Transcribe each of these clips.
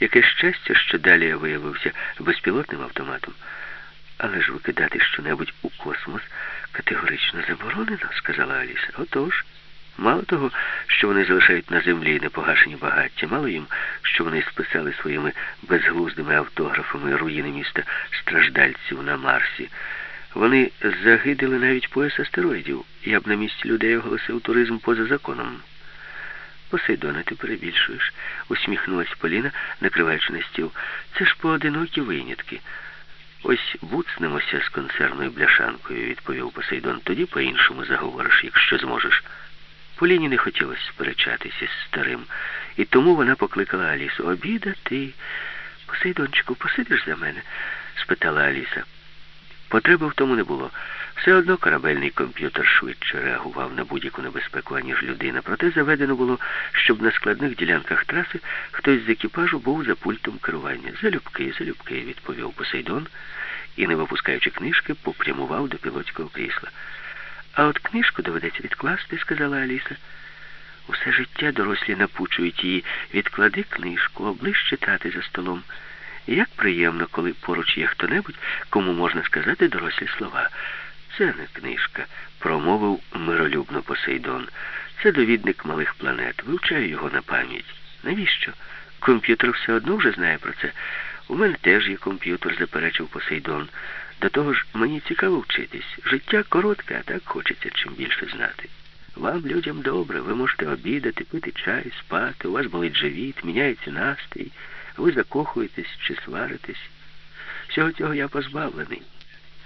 Яке щастя, що далі я виявився безпілотним автоматом. Але ж викидати щонебудь у космос категорично заборонено, сказала Аліса. Отож. Мало того, що вони залишають на землі непогашені багаття, мало їм, що вони списали своїми безглуздими автографами руїни міста страждальців на Марсі. Вони загидили навіть пояс астероїдів. Я б на місці людей оголосив туризм поза законом. Посейдоне, ти перебільшуєш, усміхнулась Поліна, накриваючи на стіл. Це ж поодинокі винятки. Ось буцнемося з консервною бляшанкою, відповів Посейдон. Тоді по-іншому заговориш, якщо зможеш. Поліні не хотілося сперечатися з старим, і тому вона покликала Алісу. Обідати. Посейдончику, посидиш за мене? спитала Аліса. Потреби в тому не було. Все одно корабельний комп'ютер швидше реагував на будь-яку небезпеку, аніж людина. Проте заведено було, щоб на складних ділянках траси хтось з екіпажу був за пультом керування. Залюбки, залюбки, відповів Посейдон і, не випускаючи книжки, попрямував до пілотського крісла. А от книжку доведеться відкласти, сказала Аліса. Усе життя дорослі напучують її. Відклади книжку, оближ читати за столом. Як приємно, коли поруч є хто-небудь, кому можна сказати дорослі слова. Це не книжка, промовив миролюбно Посейдон. Це довідник малих планет. Вивчаю його на пам'ять. Навіщо? Комп'ютер все одно вже знає про це. У мене теж є комп'ютер, заперечив Посейдон. До того ж, мені цікаво вчитись. Життя коротке, а так хочеться чим більше знати. Вам, людям, добре, ви можете обідати, пити чай, спати, у вас болить живіт, міняється настрій, ви закохуєтесь чи сваритесь. Всього цього я позбавлений.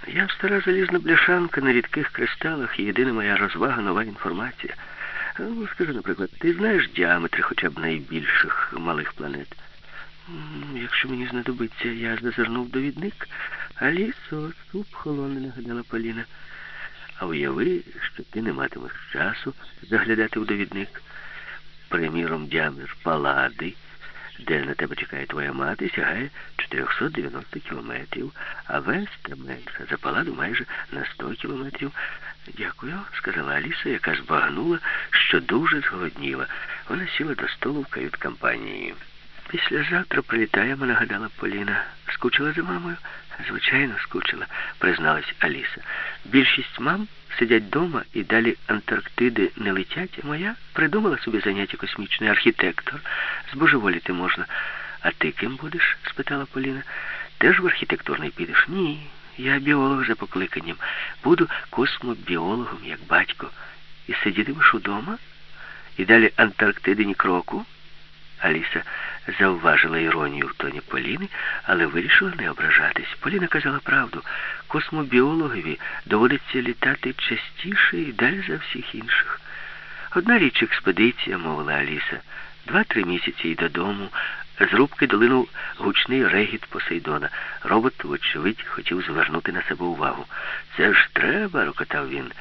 Я стара залізна бляшанка на рідких кристалах і єдина моя розвага нова інформація. Ну, скажи, наприклад, ти знаєш діаметри хоча б найбільших малих планет? Якщо мені знадобиться, я зазирнув довідник. Алісо, суп холоне, нагадала Поліна. А уяви, що ти не матимеш часу заглядати в довідник. Приміром, діаметр палади, де на тебе чекає твоя мати, сягає 490 кілометрів, а Веста менша за паладу майже на 100 кілометрів. Дякую, сказала Аліса, яка збагнула, що дуже зголодніла. Вона сіла до столу в кают-компанії. Післязавтра прилітаємо, нагадала Поліна. Скучила за мамою? Звичайно, скучила, призналась Аліса. Більшість мам сидять вдома і далі Антарктиди не летять. а Моя придумала собі заняття космічний архітектор. Збожеволіти можна. А ти ким будеш? спитала Поліна. Теж в архітектурний підеш? Ні. Я біолог за покликанням. Буду космобіологом, як батько. І сидітимеш удома? І далі Антарктиди ні кроку? Аліса завважила іронію в тоні Поліни, але вирішила не ображатись. Поліна казала правду. Космобіологові доводиться літати частіше і далі за всіх інших. Одна річ експедиція, мовила Аліса. Два-три місяці і додому. З рубки долинув гучний регіт Посейдона. Робот, вочевидь, хотів звернути на себе увагу. Це ж треба, рокотав він.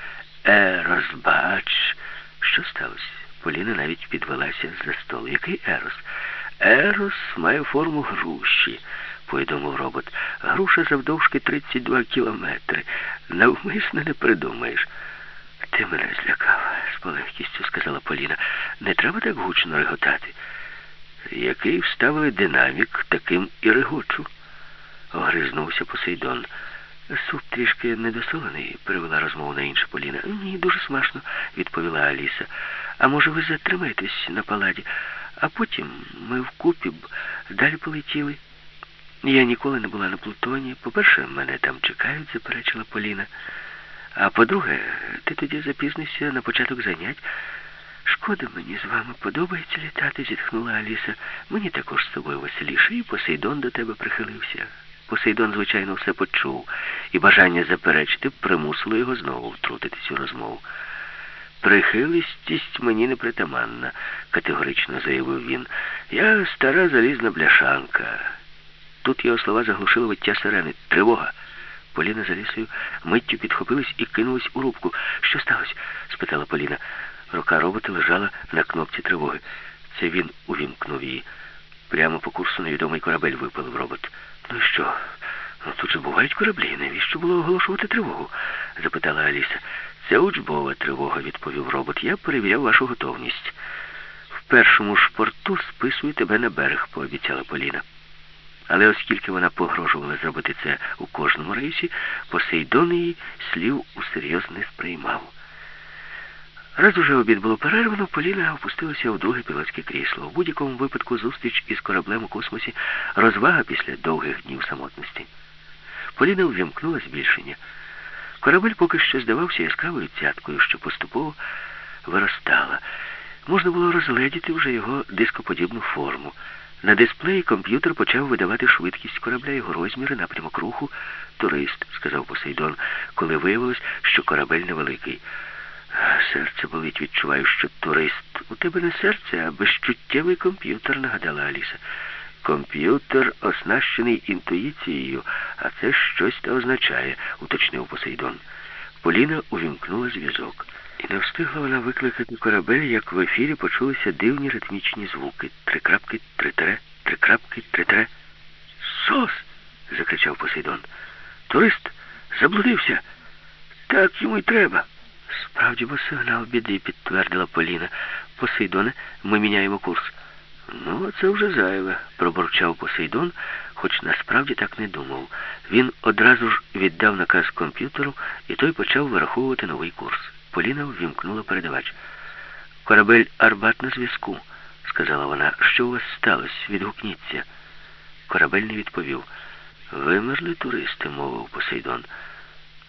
Е, розбач. Що сталося? Поліна навіть підвелася за столу. Який Ерос? Ерос має форму груші, повідомив робот. Груша завдовжки 32 кілометри. Навмисно не придумаєш. Ти мене злякав, з полегкістю сказала Поліна. Не треба так гучно реготати. Який вставили динамік, таким і регочу. Огризнувся Посейдон. Суп трішки недосолений, перевела розмову на інше Поліна. Ні, дуже смачно, відповіла Аліса. А може, ви затримаєтесь на паладі, а потім ми вкупі б далі полетіли. Я ніколи не була на Плутоні. По-перше, мене там чекають, заперечила Поліна. А по-друге, ти тоді запізнишся на початок занять. Шкода мені з вами подобається літати, зітхнула Аліса. Мені також з тобою веселіше, і Посейдон до тебе прихилився. Посейдон, звичайно, все почув, і бажання заперечити примусило його знову втрутитись у розмову. Прихилистість мені не притаманна, категорично заявив він. Я стара залізна бляшанка. Тут його слова заглушили виття сирени. Тривога. Поліна за лісою миттю підхопилась і кинулась у рубку. Що сталося? спитала Поліна. Рука робота лежала на кнопці тривоги. Це він увімкнув її. Прямо по курсу невідомий корабель випалив робот. Ну що? Ну тут же бувають кораблі. Навіщо було оголошувати тривогу? запитала Аліса. Це учбова тривога, відповів робот. Я перевіряв вашу готовність. В першому ж порту списую тебе на берег, пообіцяла Поліна. Але оскільки вона погрожувала зробити це у кожному рейсі, Посейдон її слів усерйоз не сприймав. Раз уже обід було перервано, Поліна опустилася у друге пілотське крісло. У будь-якому випадку зустріч із кораблем у космосі розвага після довгих днів самотності. Поліна увімкнула збільшення. Корабель поки що здавався яскравою цяткою, що поступово виростала. Можна було розгледіти вже його дископодібну форму. На дисплеї комп'ютер почав видавати швидкість корабля, його розміри, напрямок руху. Турист, сказав Посейдон, коли виявилось, що корабель невеликий. Серце болить, відчуваю, що турист. У тебе не серце, а безчуттєвий комп'ютер, нагадала Аліса. Комп'ютер оснащений інтуїцією, а це щось та означає, уточнив Посейдон. Поліна увімкнула зв'язок. І не встигла вона викликати корабель, як в ефірі почулися дивні ритмічні звуки. Три крапки, три тере, три крапки, три тере. Сос! закричав Посейдон. Турист заблудився. Так йому й треба. Справді, бо сигнал біди, підтвердила Поліна. Посейдоне, ми міняємо курс. Ну, це вже зайве, пробурчав Посейдон, хоч насправді так не думав. Він одразу ж віддав наказ комп'ютеру, і той почав вираховувати новий курс. Поліна ввімкнула передавач. Корабель Арбат на зв'язку, сказала вона. Що у вас сталося? Відгукніться. Корабель не відповів. Вимерли туристи, мовив Посейдон.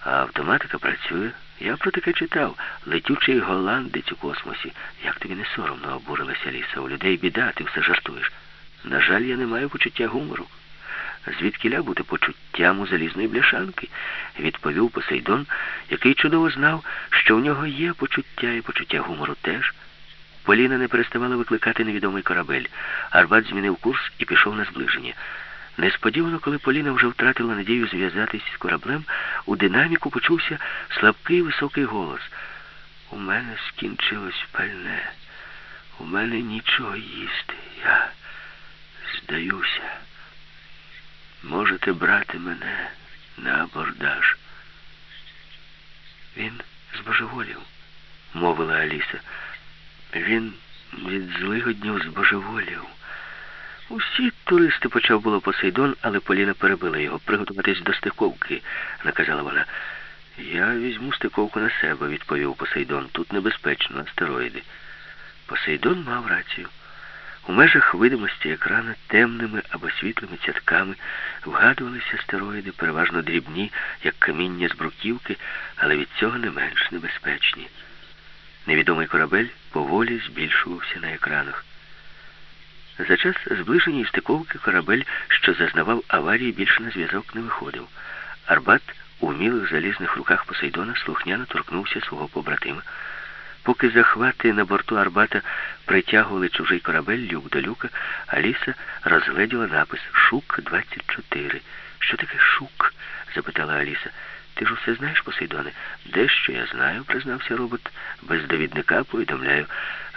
А автоматика працює. Я про таке читав. Летючий голландець у космосі. Як тобі не соромно, обурилася Ліса. У людей біда, ти все жартуєш. На жаль, я не маю почуття гумору. Звідкіля бути почуттям у залізної бляшанки, відповів Посейдон, який чудово знав, що в нього є почуття і почуття гумору теж. Поліна не переставала викликати невідомий корабель. Арбат змінив курс і пішов на зближення. Несподівано, коли Поліна вже втратила надію зв'язатись з кораблем, у динаміку почувся слабкий високий голос. У мене скінчилось пальне. У мене нічого їсти. Я здаюся. Можете брати мене на абордаж. Він збожеволів, мовила Аліса. Він від злигоднів збожеволів. Усі туристи почав було Посейдон, але Поліна перебила його. Приготуватись до стиковки, наказала вона. Я візьму стиковку на себе, відповів Посейдон. Тут небезпечно, астероїди. Посейдон мав рацію. У межах видимості екрана темними або світлими цятками вгадувалися астероїди, переважно дрібні, як каміння з бруківки, але від цього не менш небезпечні. Невідомий корабель поволі збільшувався на екранах. За час зближення і стиковки корабель, що зазнавав аварії, більше на зв'язок не виходив. Арбат у вмілих залізних руках Посейдона слухняно торкнувся свого побратима. Поки захвати на борту Арбата притягували чужий корабель люк до люка, Аліса розгледіла напис Шук-24. Що таке шук? запитала Аліса. Ти ж усе знаєш, Посейдоне? Дещо я знаю, признався робот. Без довідника повідомляю.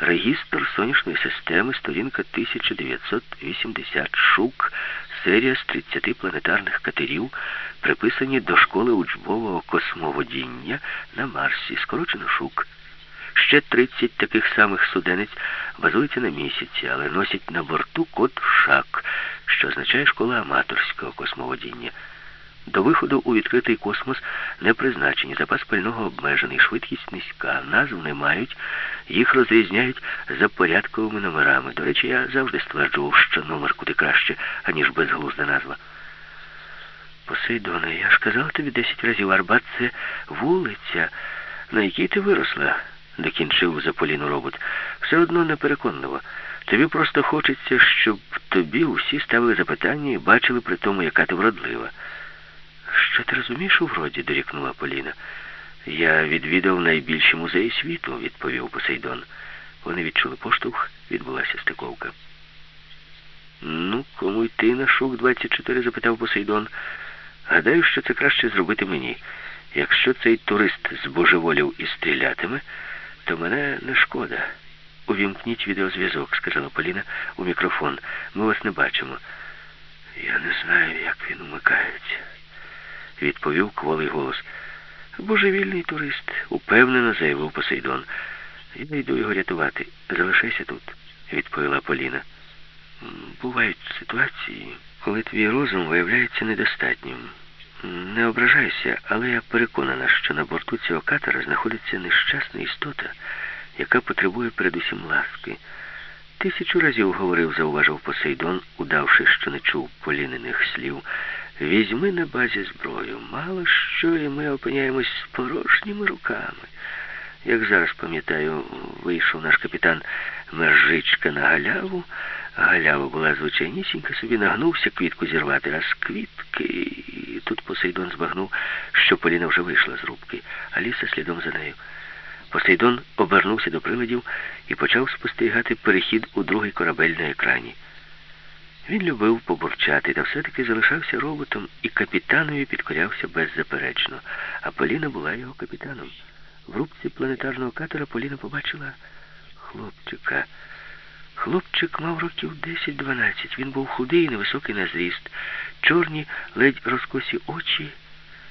Регістр сонячної системи, сторінка 1980 шук, серія з 30 планетарних катерів, приписані до школи учбового космоводіння на Марсі, скорочено шук. Ще 30 таких самих суденець базуються на місяці, але носять на борту код ШАК, що означає школа аматорського космоводіння. До виходу у відкритий космос не призначені, запас пального обмежений, швидкість низька, назв не мають, їх розрізняють за порядковими номерами. До речі, я завжди стверджував, що номер куди краще, аніж безглузда назва. Посейдоне, я ж казав тобі десять разів, Арбат це вулиця, на якій ти виросла, докінчив за Поліну робот. Все одно непереконливо. Тобі просто хочеться, щоб тобі усі ставили запитання і бачили при тому, яка ти вродлива. Що ти розумієш у вроді? дорікнула Поліна. Я відвідав найбільші музеї світу, відповів Посейдон. Вони відчули поштовх, відбулася стиковка. Ну, кому йти на шук 24? запитав Посейдон. Гадаю, що це краще зробити мені. Якщо цей турист збожеволів і стрілятиме, то мене не шкода. Увімкніть відеозв'язок, сказала Поліна у мікрофон. Ми вас не бачимо. Я не знаю, як він умикається відповів кволий голос. Божевільний турист, упевнено заявив Посейдон. Я йду його рятувати. Залишайся тут. відповіла Поліна. Бувають ситуації, коли твій розум виявляється недостатнім. Не ображайся, але я переконана, що на борту цього катера знаходиться нещасна істота, яка потребує передусім ласки. Тисячу разів говорив, зауважив Посейдон, удавши, що не чув полінених слів. Візьми на базі зброю. Мало що, і ми опиняємось з порожніми руками. Як зараз пам'ятаю, вийшов наш капітан Мержичка на галяву. Галява була звичайнісінька, собі нагнувся квітку зірвати, а з квітки. І тут Посейдон збагнув, що Поліна вже вийшла з рубки, а ліса слідом за нею. Посейдон обернувся до приладів і почав спостерігати перехід у другий корабель на екрані. Він любив побурчати, та все-таки залишався роботом, і капітанові підкорявся беззаперечно, а Поліна була його капітаном. В рубці планетарного катера Поліна побачила хлопчика. Хлопчик мав років 10-12. Він був худий і невисокий на зріст, чорні, ледь розкосі очі,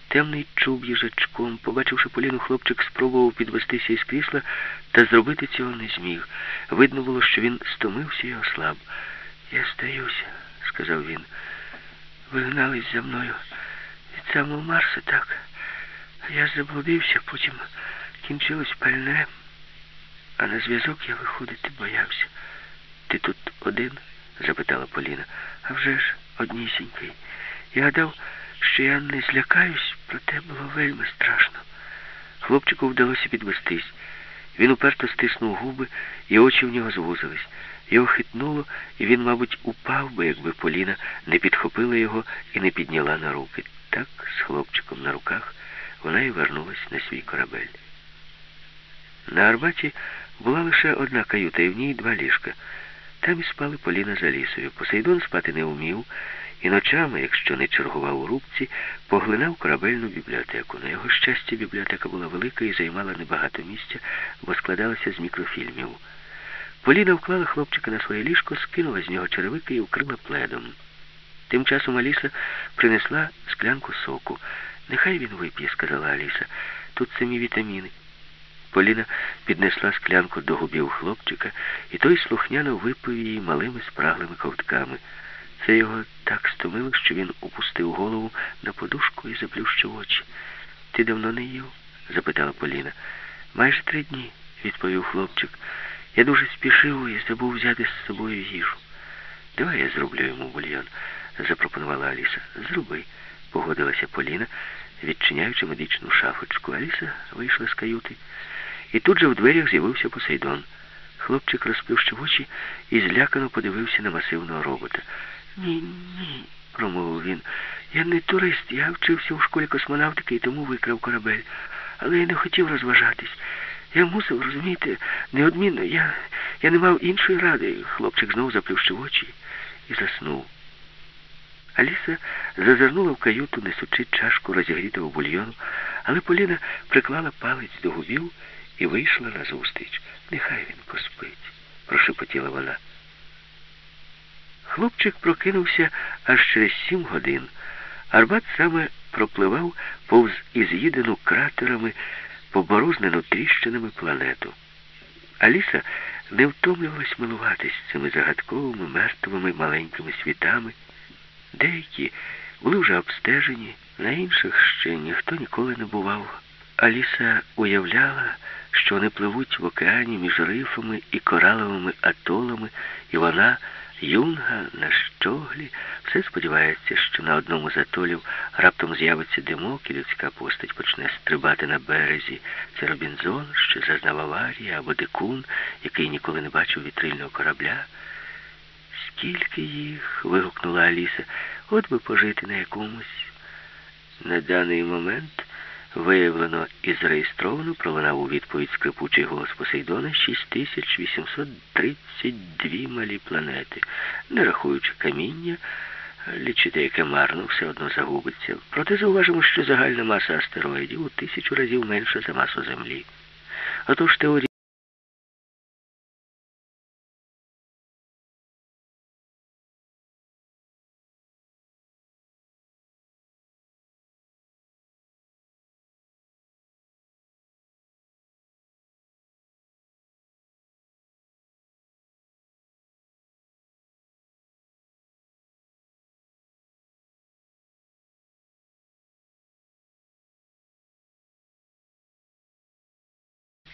темний чуб їжачком. Побачивши Поліну, хлопчик спробував підвестися із крісла, та зробити цього не зміг. Видно було, що він стомився і ослаб. Я стаюся, сказав він. Ви гнались за мною від самого Марса, так. Я заблудився, потім кінчилось пальне, а на зв'язок я виходити боявся. Ти тут один? запитала Поліна. «А вже ж, однісінький. Я гадав, що я не злякаюсь, проте було вельми страшно. Хлопчику вдалося підвестись. Він уперто стиснув губи, і очі в нього звузились. Його хитнуло, і він, мабуть, упав би, якби Поліна не підхопила його і не підняла на руки. Так, з хлопчиком на руках, вона і вернулась на свій корабель. На Арбаті була лише одна каюта, і в ній два ліжка. Там і спали Поліна за лісою. Посейдон спати не вмів, і ночами, якщо не чергував у рубці, поглинав корабельну бібліотеку. На його щастя, бібліотека була велика і займала небагато місця, бо складалася з мікрофільмів. Поліна вклала хлопчика на своє ліжко, скинула з нього черевики і вкрила пледом. Тим часом Аліса принесла склянку соку. Нехай він вип'є, сказала Аліса. Тут самі вітаміни. Поліна піднесла склянку до губів хлопчика, і той слухняно випив її малими спраглими ковтками. Це його так стомило, що він опустив голову на подушку і заплющив очі. Ти давно не їв? запитала Поліна. Майже три дні, відповів хлопчик. Я дуже спішив і забув взяти з собою їжу. Давай я зроблю йому бульйон, запропонувала Аліса. Зроби, погодилася Поліна, відчиняючи медичну шафочку. Аліса вийшла з каюти. І тут же в дверях з'явився Посейдон. Хлопчик розплющив очі і злякано подивився на масивного робота. Ні, ні, промовив він. Я не турист, я вчився у школі космонавтики і тому викрав корабель. Але я не хотів розважатись. Я мусив, розумієте, неодмінно. Я я не мав іншої ради. Хлопчик знову заплющив очі і заснув. Аліса зазирнула в каюту, несучи чашку розігрітого бульйону, але Поліна приклала палець до губів і вийшла назустріч. Нехай він поспить, прошепотіла вона. Хлопчик прокинувся аж через сім годин. Арбат саме пропливав повз із'їдену кратерами, поборознену тріщинами планету. Аліса не втомлювалась милуватись цими загадковими, мертвими маленькими світами. Деякі були вже обстежені, на інших ще ніхто ніколи не бував. Аліса уявляла, що вони пливуть в океані між рифами і кораловими атолами, і вона, юнга на щоглі, все сподівається, що на одному з атолів раптом з'явиться димок, і людська постать почне стрибати на березі. Це Робінзон, що зазнав аварії, або дикун, який ніколи не бачив вітрильного корабля. Скільки їх? вигукнула Аліса. От би пожити на якомусь. На даний момент виявлено і зареєстровано, пролунав у відповідь скрипучий голос Посейдона 6832 малі планети, не рахуючи каміння, лічити яке марно, все одно загубиться. Проте зауважимо, що загальна маса астероїдів у тисячу разів менша за масу Землі. Отож теорія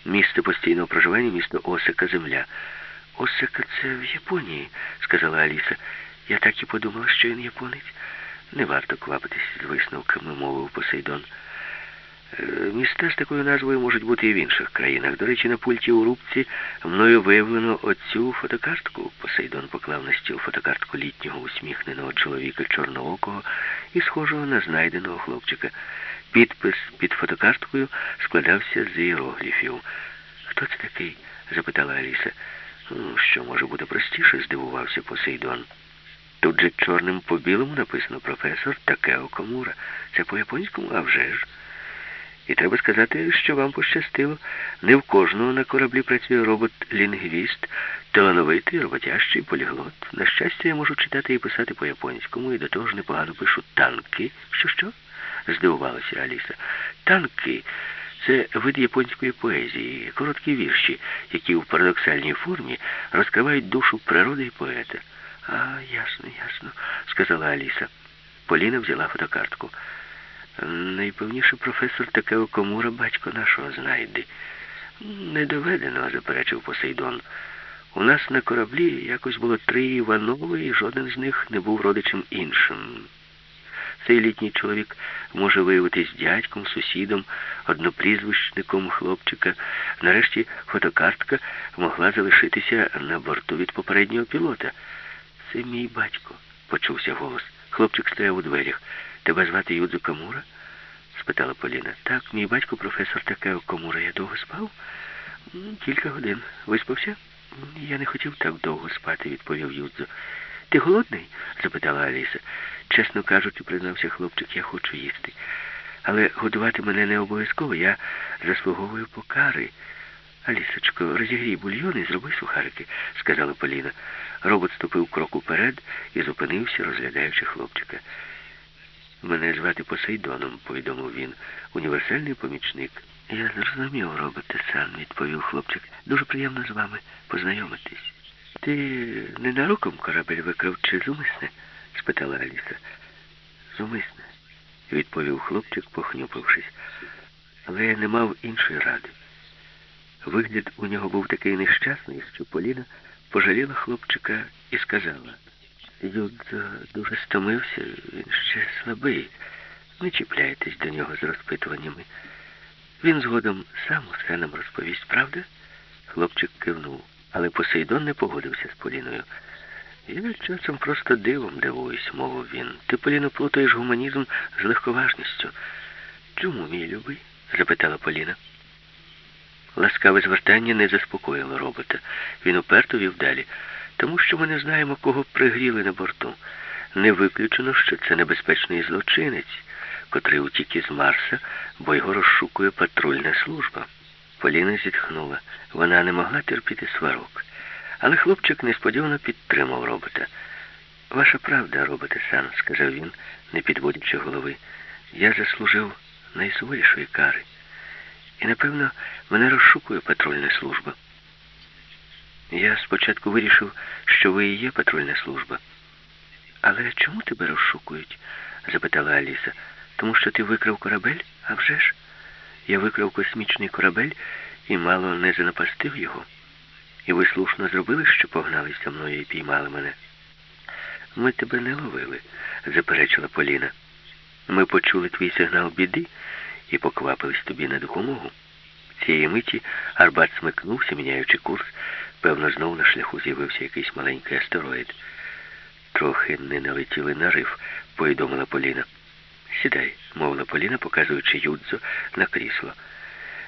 Місце постійного проживання, місто Осика, земля. Осика це в Японії, сказала Аліса. Я так і подумала, що він японець. Не варто квапитись з висновками, мовив Посейдон. Е, міста з такою назвою можуть бути і в інших країнах. До речі, на пульті у рубці мною виявлено оцю фотокартку. Посейдон поклав на стіл фотокартку літнього усміхненого чоловіка чорноокого і схожого на знайденого хлопчика. Підпис під фотокарткою складався з іерогліфів. Хто це такий? запитала Аліса. Ну, що може бути простіше, здивувався Посейдон. Тут же чорним по білому написано професор Такео Комура. Це по-японському, а вже ж. І треба сказати, що вам пощастило. Не в кожного на кораблі працює робот-лінгвіст, талановитий, роботящий поліглот. На щастя, я можу читати і писати по-японському, і до того ж непогано пишу танки. Що що? Здивувалася Аліса. Танки це вид японської поезії, короткі вірші, які в парадоксальній формі розкривають душу природи і поета. А, ясно, ясно, сказала Аліса. Поліна взяла фотокартку. Найпевніше професор Такео Комура батько нашого знайде. Не доведено, заперечив Посейдон. У нас на кораблі якось було три Іванови, і жоден з них не був родичем іншим. Цей літній чоловік може виявитись дядьком, сусідом, однопрізвищником хлопчика. Нарешті фотокартка могла залишитися на борту від попереднього пілота. Це мій батько, почувся голос. Хлопчик стояв у дверях. Тебе звати Юдзу Камура? спитала Поліна. Так, мій батько професор Такео Комура. Я довго спав? Кілька годин. Виспався? Я не хотів так довго спати, відповів Юдзо. Ти голодний? запитала Аліса. Чесно кажучи, признався хлопчик, я хочу їсти. Але годувати мене не обов'язково, я заслуговую покари. Алісочко, розігрій бульйон і зроби сухарики, сказала Поліна. Робот ступив крок уперед і зупинився, розглядаючи хлопчика. Мене звати Посейдоном, повідомив він. Універсальний помічник. Я зрозумів, роботе сан, відповів хлопчик. Дуже приємно з вами познайомитись. Ти ненароком корабель викрав чи зумисне? Спитала Аліса. Зумисне, відповів хлопчик, похнюпившись. Але я не мав іншої ради. Вигляд у нього був такий нещасний, що Поліна пожаліла хлопчика і сказала. Юдзо дуже стомився, він ще слабий. Не чіпляйтесь до нього з розпитуваннями. Він згодом сам усе нам розповість, правда? Хлопчик кивнув, але Посейдон не погодився з Поліною. Я часом просто дивом дивуюсь, мовив він. Ти, Поліно, плутаєш гуманізм з легковажністю. Чому, мій любий? запитала Поліна. Ласкаве звертання не заспокоїло робота. Він уперто вів далі тому що ми не знаємо, кого пригріли на борту. Не виключено, що це небезпечний злочинець, котрий утік із Марса, бо його розшукує патрульна служба. Поліна зітхнула. Вона не могла терпіти сварок. Але хлопчик несподівано підтримав робота. Ваша правда, роботе сан, сказав він, не підводячи голови. Я заслужив найсуворішої кари. І, напевно, мене розшукує патрульна служба. Я спочатку вирішив, що ви і є патрульна служба. Але чому тебе розшукують? запитала Аліса. Тому що ти викрав корабель? А вже ж? Я викрав космічний корабель і мало не занапастив його. І ви слушно зробили, що погнались за мною і піймали мене. Ми тебе не ловили, заперечила Поліна. Ми почули твій сигнал біди і поквапились тобі на допомогу. Цієї миті Арбат смикнувся, міняючи курс, Певно, знову на шляху з'явився якийсь маленький астероїд. Трохи не налетіли на риф, повідомила Поліна. Сідай, мовила Поліна, показуючи Юдзо на крісло.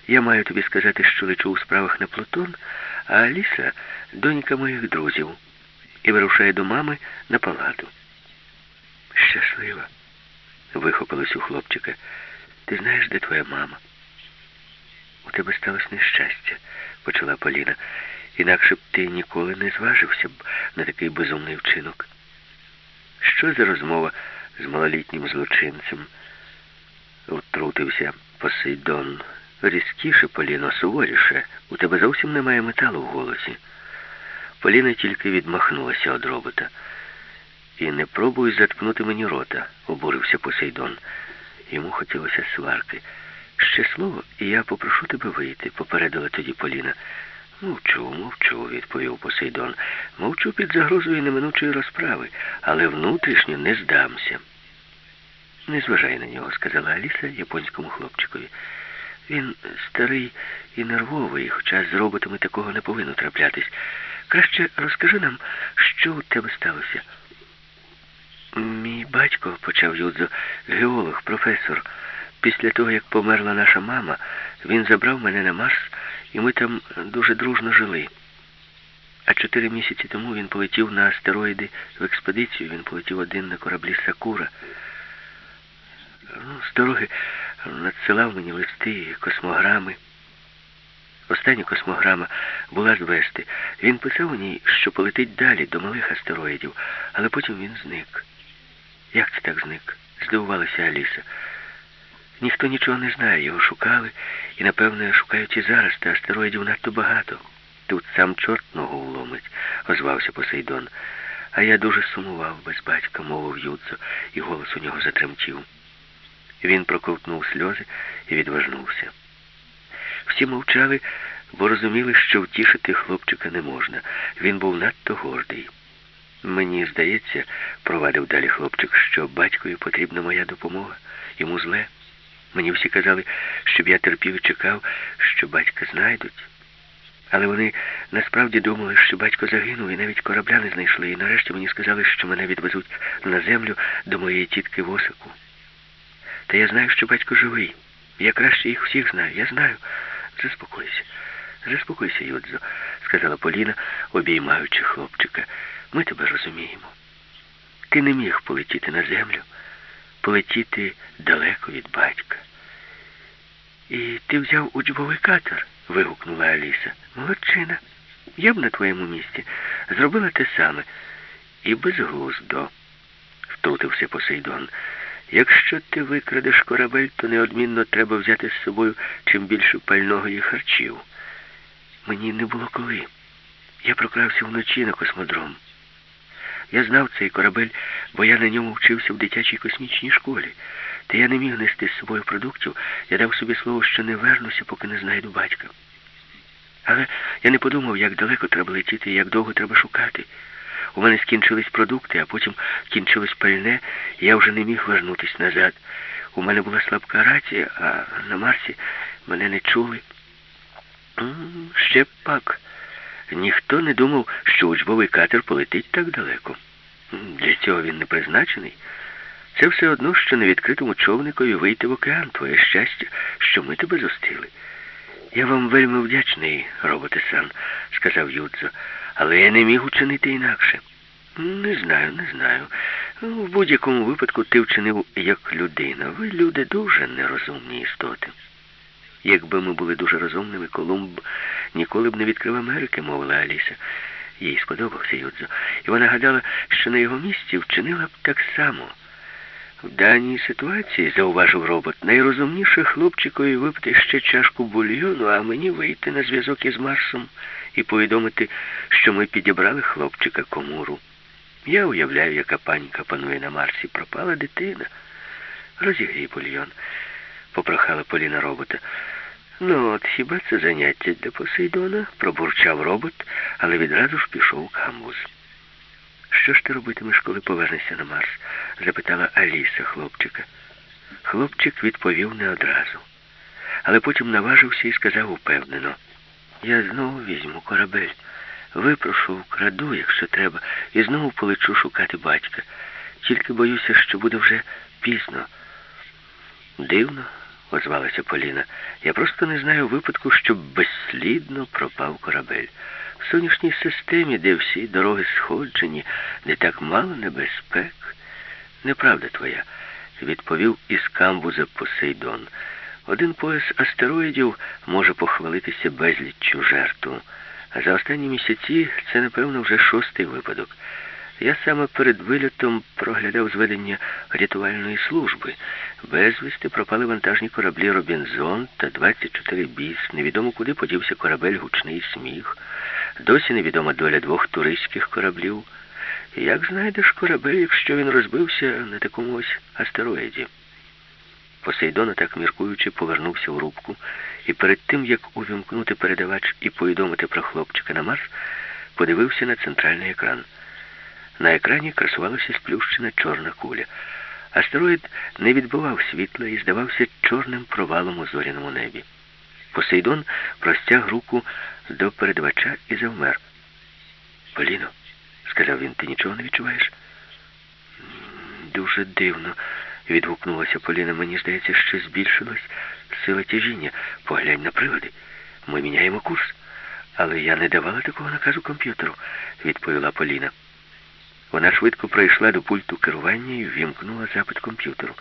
Я маю тобі сказати, що лечу у справах на Плутон, а Аліса донька моїх друзів, і вирушає до мами на палату. Щаслива, вихопилось у хлопчика. Ти знаєш, де твоя мама? У тебе сталося нещастя, почала Поліна. Інакше б ти ніколи не зважився б на такий безумний вчинок. Що за розмова з малолітнім злочинцем? Втрутився Посейдон. Різкіше, Поліно, суворіше. У тебе зовсім немає металу в голосі. Поліна тільки відмахнулася від робота. І не пробуй заткнути мені рота, обурився Посейдон. Йому хотілося сварки. Ще слово, і я попрошу тебе вийти, попередила тоді Поліна. Мовчу, мовчу, відповів Посейдон. Мовчу під загрозою неминучої розправи, але внутрішньо не здамся. Не зважай на нього, сказала Аліса японському хлопчикові. Він старий і нервовий, хоча з роботами такого не повинно траплятись. Краще розкажи нам, що у тебе сталося. Мій батько, почав Юдзо, геолог, професор. Після того, як померла наша мама, він забрав мене на Марс, і ми там дуже дружно жили. А чотири місяці тому він полетів на астероїди в експедицію. Він полетів один на кораблі Сакура. Ну, З дороги надсилав мені листи і космограми. Остання космограма була з Вести. Він писав у ній, що полетить далі до малих астероїдів, але потім він зник. Як це так зник? здивувалася Аліса. Ніхто нічого не знає, його шукали і, напевне, шукають і зараз, та астероїдів надто багато. Тут сам чорт ногу вломить, озвався Посейдон. А я дуже сумував без батька, мовив Юдзо, і голос у нього затремтів. Він проковтнув сльози і відважнувся. Всі мовчали, бо розуміли, що втішити хлопчика не можна. Він був надто гордий. Мені здається, провадив далі хлопчик, що батькові потрібна моя допомога. Йому зле. Мені всі казали, щоб я терпів і чекав, що батька знайдуть. Але вони насправді думали, що батько загинув і навіть корабля не знайшли. І нарешті мені сказали, що мене відвезуть на землю до моєї тітки Восику. Та я знаю, що батько живий. Я краще їх всіх знаю. Я знаю. Заспокойся. Заспокойся, Юдзо, сказала Поліна, обіймаючи хлопчика. Ми тебе розуміємо. Ти не міг полетіти на землю, полетіти далеко від батька. І ти взяв учбовий катер, вигукнула Аліса. Молодчина. Я б на твоєму місці зробила те саме. І безглуздо, втрутився Посейдон. Якщо ти викрадеш корабель, то неодмінно треба взяти з собою чим більше пального і харчів. Мені не було коли. Я прокрався вночі на космодром. Я знав цей корабель, бо я на ньому вчився в дитячій космічній школі. Та я не міг нести з собою продуктів, я дав собі слово, що не вернуся, поки не знайду батька. Але я не подумав, як далеко треба летіти і як довго треба шукати. У мене скінчились продукти, а потім кінчилось пальне, і я вже не міг вернутися назад. У мене була слабка рація, а на Марсі мене не чули. Ще пак. Ніхто не думав, що учбовий катер полетить так далеко. Для цього він не призначений. Це все одно, що на відкритому човникові вийти в океан. Твоє щастя, що ми тебе зустріли. Я вам вельми вдячний, роботе Сан, сказав Юдзо, але я не міг учинити інакше. Не знаю, не знаю. В будь-якому випадку ти вчинив як людина. Ви, люди, дуже нерозумні істоти. Якби ми були дуже розумними, Колумб ніколи б не відкрив Америки, мовила Аліса. Їй сподобався Юдзо. І вона гадала, що на його місці вчинила б так само. В даній ситуації, зауважив робот, найрозумніше хлопчикові випити ще чашку бульйону, а мені вийти на зв'язок із Марсом і повідомити, що ми підібрали хлопчика комуру. Я уявляю, яка паніка панує на Марсі. Пропала дитина. Розігрій бульйон, попрохала Поліна робота. Ну, от хіба це заняття для Посейдона? пробурчав робот, але відразу ж пішов камбуз. Що ж ти робитимеш, коли повернешся на Марс? запитала Аліса хлопчика. Хлопчик відповів не одразу, але потім наважився і сказав упевнено. Я знову візьму корабель, випрошу, вкраду, якщо треба, і знову полечу шукати батька. Тільки боюся, що буде вже пізно. Дивно, озвалася Поліна. Я просто не знаю випадку, щоб безслідно пропав корабель. В сонячній системі, де всі дороги сходжені, де так мало небезпек. Неправда твоя, відповів із камбуза Посейдон. Один пояс астероїдів може похвалитися безліччю жертву. За останні місяці це, напевно, вже шостий випадок. Я саме перед вильотом проглядав зведення рятувальної служби. Безвісти пропали вантажні кораблі Робінзон та 24 біс. Невідомо куди подівся корабель гучний сміх. Досі невідома доля двох туристських кораблів. Як знайдеш корабель, якщо він розбився на такому ось астероїді? Посейдон, так міркуючи, повернувся в рубку і перед тим, як увімкнути передавач і повідомити про хлопчика на Марс, подивився на центральний екран. На екрані красувалася сплющена чорна куля. Астероїд не відбивав світла і здавався чорним провалом у зоряному небі. Посейдон простяг руку до передавача і завмер. Поліно, сказав він, ти нічого не відчуваєш? Дуже дивно, відгукнулася Поліна. Мені здається, що збільшилась сила тяжіння. Поглянь на приводи. Ми міняємо курс. Але я не давала такого наказу комп'ютеру, відповіла Поліна. Вона швидко пройшла до пульту керування і ввімкнула запит комп'ютеру.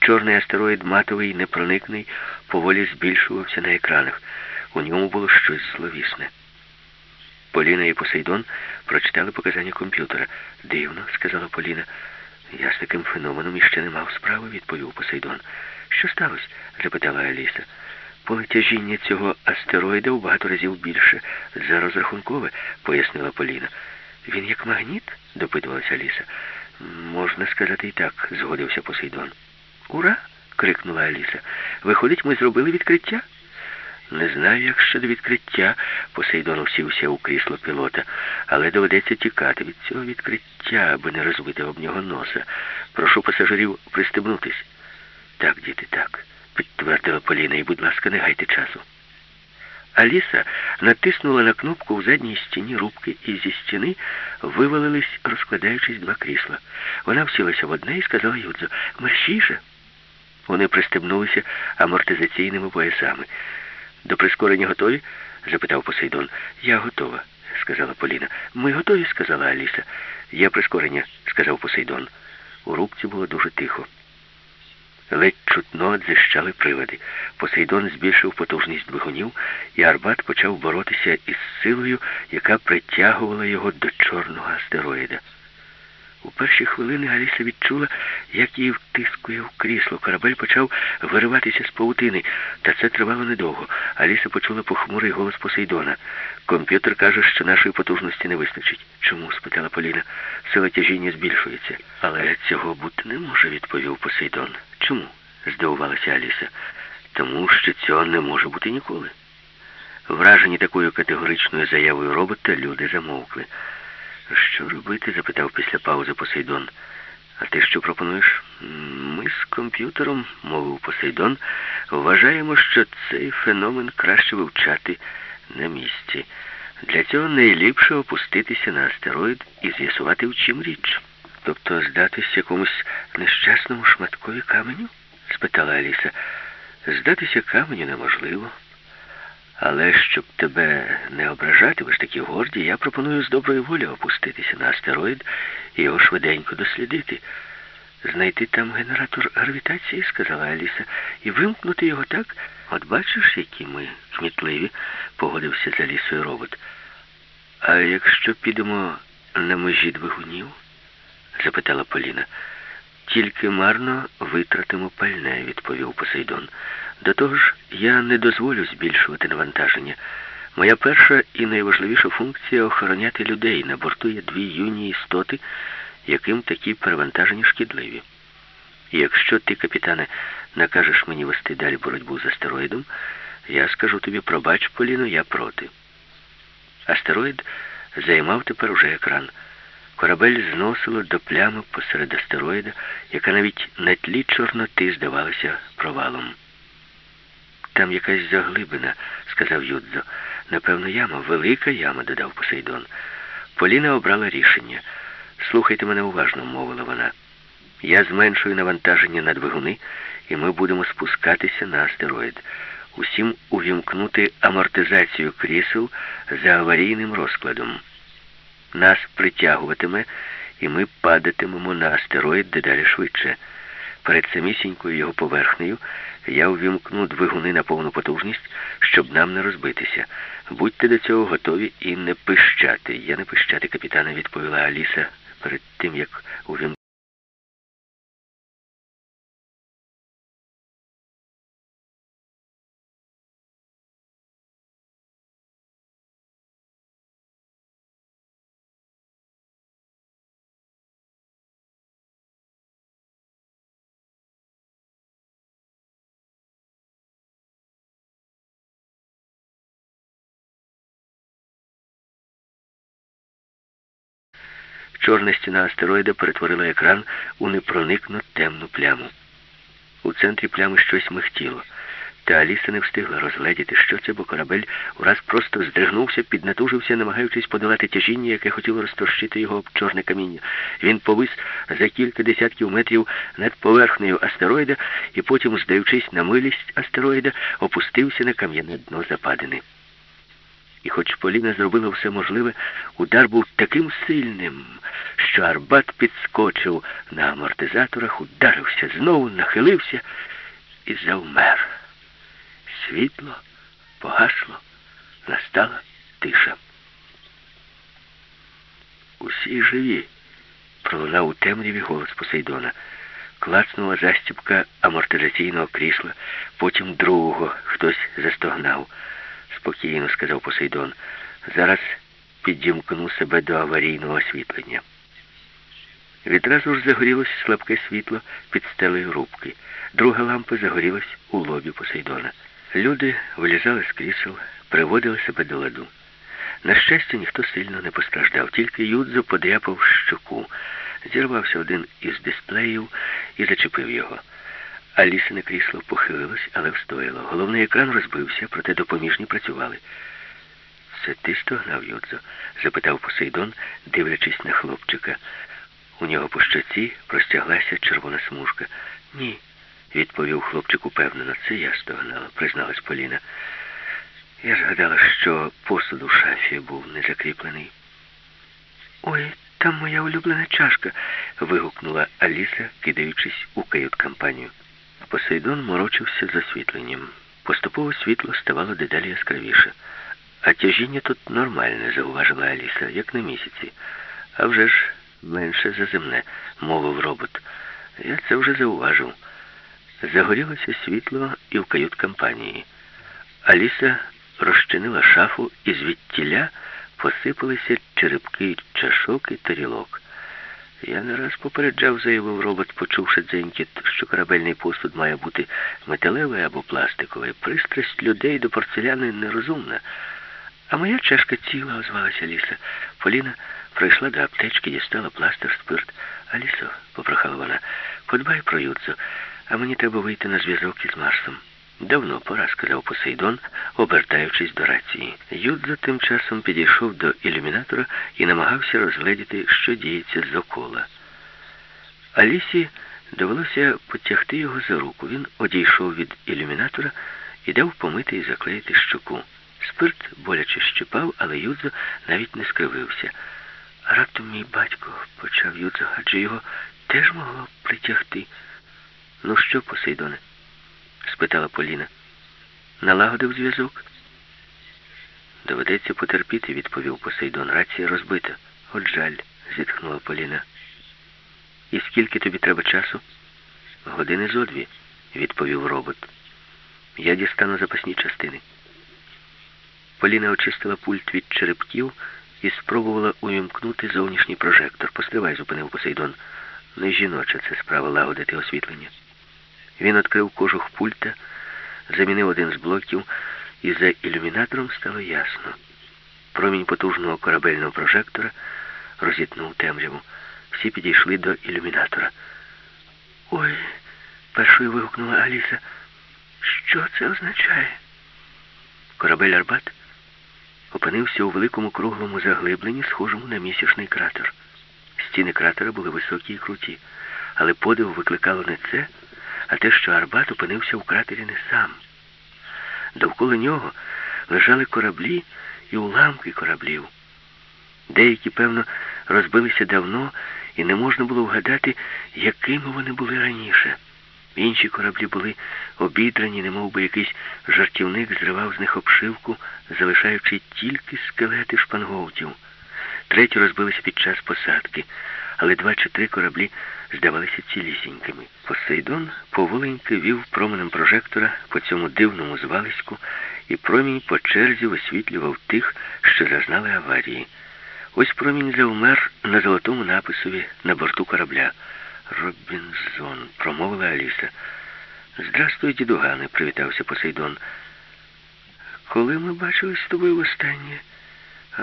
Чорний астероїд матовий, непроникний, поволі збільшувався на екранах. У ньому було щось зловісне. Поліна і Посейдон прочитали показання комп'ютера. Дивно, сказала Поліна. Я з таким феноменом іще не мав справи, відповів Посейдон. Що сталося? запитала Аліса. Поле тяжіння цього астероїда у багато разів більше за розрахункове, пояснила Поліна. Він як магніт? допитувалася Аліса. Можна сказати і так, згодився Посейдон. Ура! крикнула Аліса. Виходить, ми зробили відкриття? Не знаю, як щодо відкриття, Посейдон усівся у крісло пілота, але доведеться тікати від цього відкриття, аби не розбити об нього носа. Прошу пасажирів пристебнутись. Так, діти, так, підтвердила Поліна, і, будь ласка, не гайте часу. Аліса натиснула на кнопку в задній стіні рубки, і зі стіни вивалились, розкладаючись два крісла. Вона всілася в одне і сказала Юдзо, мерщіше. Вони пристебнулися амортизаційними поясами. До прискорення готові? запитав Посейдон. Я готова, сказала Поліна. Ми готові, сказала Аліса. Я прискорення, сказав Посейдон. У рубці було дуже тихо. Ледь чутно дзищали приводи. Посейдон збільшив потужність двигунів, і Арбат почав боротися із силою, яка притягувала його до чорного астероїда. У перші хвилини Аліса відчула, як її втискує в крісло. Корабель почав вириватися з паутини, та це тривало недовго. Аліса почула похмурий голос Посейдона. Комп'ютер каже, що нашої потужності не вистачить. Чому? спитала Поліна. Сила тяжіння збільшується. Але цього бути не може, відповів Посейдон. Чому? здивувалася Аліса. Тому що цього не може бути ніколи. Вражені такою категоричною заявою робота, люди замовкли. Що робити? запитав після паузи Посейдон. А ти що пропонуєш? Ми з комп'ютером, мовив Посейдон, вважаємо, що цей феномен краще вивчати на місці. Для цього найліпше опуститися на астероїд і з'ясувати, в чим річ. Тобто здатись якомусь нещасному шматкові каменю? спитала Аліса. Здатися каменю неможливо. Але щоб тебе не ображати, ви ж такі горді, я пропоную з доброї волі опуститися на астероїд і його швиденько дослідити. Знайти там генератор гравітації, сказала Аліса, і вимкнути його так. От бачиш, які ми кмітливі, погодився за лісою робот. А якщо підемо на межі двигунів? запитала Поліна. Тільки марно витратимо пальне, відповів Посейдон. До того ж, я не дозволю збільшувати навантаження. Моя перша і найважливіша функція охороняти людей. На борту є дві юні істоти, яким такі перевантаження шкідливі. І якщо ти, капітане, накажеш мені вести далі боротьбу з астероїдом, я скажу тобі, пробач, Поліно, я проти. Астероїд займав тепер уже екран. Корабель зносило до плями посеред астероїда, яка навіть на тлі чорноти здавалася провалом. Там якась заглибина, сказав Юдзо. Напевно, яма, велика яма, додав Посейдон. Поліна обрала рішення. Слухайте мене уважно, мовила вона. Я зменшую навантаження на двигуни, і ми будемо спускатися на астероїд. Усім увімкнути амортизацію крісел за аварійним розкладом. Нас притягуватиме, і ми падатимемо на астероїд дедалі швидше. Перед самісінькою його поверхнею я увімкну двигуни на повну потужність, щоб нам не розбитися. Будьте до цього готові і не пищати. Я не пищати, капітане, відповіла Аліса перед тим, як увімкну. Чорна стіна астероїда перетворила екран у непроникну темну пляму. У центрі плями щось михтіло. Та Аліса не встигла розгледіти, що це, бо корабель ураз просто здригнувся, піднатужився, намагаючись подолати тяжіння, яке хотіло розтрощити його об чорне каміння. Він повис за кілька десятків метрів над поверхнею астероїда і потім, здаючись на милість астероїда, опустився на кам'яне дно западини. І хоч Поліна зробила все можливе, удар був таким сильним, що Арбат підскочив на амортизаторах, ударився, знову нахилився і завмер. Світло погасло, настала тиша. Усі живі, пролунав у темряві голос Посейдона. Клацнула застібка амортизаційного крісла, потім другого хтось застогнав. Спокійно, сказав Посейдон. Зараз підімкну себе до аварійного освітлення. Відразу ж загорілось слабке світло під стелею рубки. Друга лампа загорілась у лобі Посейдона. Люди вилізали з крісел, приводили себе до ладу. На щастя, ніхто сильно не постраждав, тільки Юдзо подряпав щоку. Зірвався один із дисплеїв і зачепив його. Алісине крісло похилилось, але встояло. Головний екран розбився, проте допоміжні працювали. Це ти стогнав, Юдзо? запитав Посейдон, дивлячись на хлопчика. У нього по щоці простяглася червона смужка. Ні, відповів хлопчик упевнено. Це я стогнала, призналась Поліна. Я ж гадала, що посуд у шафі був не закріплений. Ой, там моя улюблена чашка. вигукнула Аліса, кидаючись у кают-кампанію. Посейдон морочився з освітленням. Поступово світло ставало дедалі яскравіше. А тяжіння тут нормальне, зауважила Аліса, як на місяці. А вже ж менше за земне, мовив робот. Я це вже зауважив. Загорілося світло і в кают-кампанії. Аліса розчинила шафу і звідтіля посипалися черепки, чашок і тарілок. Я не раз попереджав, заявив робот, почувши дзенькіт, що корабельний посуд має бути металевий або пластиковий. Пристрасть людей до порцеляни нерозумна. А моя чашка ціла, озвалася Ліса. Поліна прийшла до аптечки, дістала пластир, спирт. Алісо, попрохала вона, подбай про Юдзо, а мені треба вийти на зв'язок із Марсом. Давно пора, сказав Посейдон, обертаючись до рації. Юдзо тим часом підійшов до ілюмінатора і намагався розгледіти, що діється з окола. Алісі довелося потягти його за руку. Він одійшов від ілюмінатора і дав помити і заклеїти щоку. Спирт боляче щипав, але Юдзо навіть не скривився. Раптом мій батько почав Юдзо, адже його теж могло притягти. Ну що, Посейдоне? спитала Поліна. Налагодив зв'язок? Доведеться потерпіти, відповів Посейдон. Рація розбита. От жаль, зітхнула Поліна. І скільки тобі треба часу? Години зо дві, відповів робот. Я дістану запасні частини. Поліна очистила пульт від черепків і спробувала увімкнути зовнішній прожектор. Постривай, зупинив Посейдон. Не жіноча це справа лагодити освітлення. Він відкрив кожух пульта, замінив один з блоків, і за ілюмінатором стало ясно. Промінь потужного корабельного прожектора розітнув темряву. Всі підійшли до ілюмінатора. Ой, першою вигукнула Аліса. Що це означає? Корабель Арбат опинився у великому круглому заглибленні, схожому на місячний кратер. Стіни кратера були високі і круті, але подив викликало не це, а те, що Арбат опинився в кратері не сам. Довкола нього лежали кораблі і уламки кораблів. Деякі, певно, розбилися давно, і не можна було вгадати, якими вони були раніше. Інші кораблі були обідрані, немов би якийсь жартівник зривав з них обшивку, залишаючи тільки скелети шпангоутів. Треті розбилися під час посадки, але два чи три кораблі здавалися цілісінькими. Посейдон поволеньки вів променем прожектора по цьому дивному звалиську, і промінь по черзі висвітлював тих, що зазнали аварії. Ось промінь завмер на золотому написові на борту корабля. Робінзон, промовила Аліса. Здрастуй, дідугане, привітався Посейдон. Коли ми бачились з тобою востаннє? А,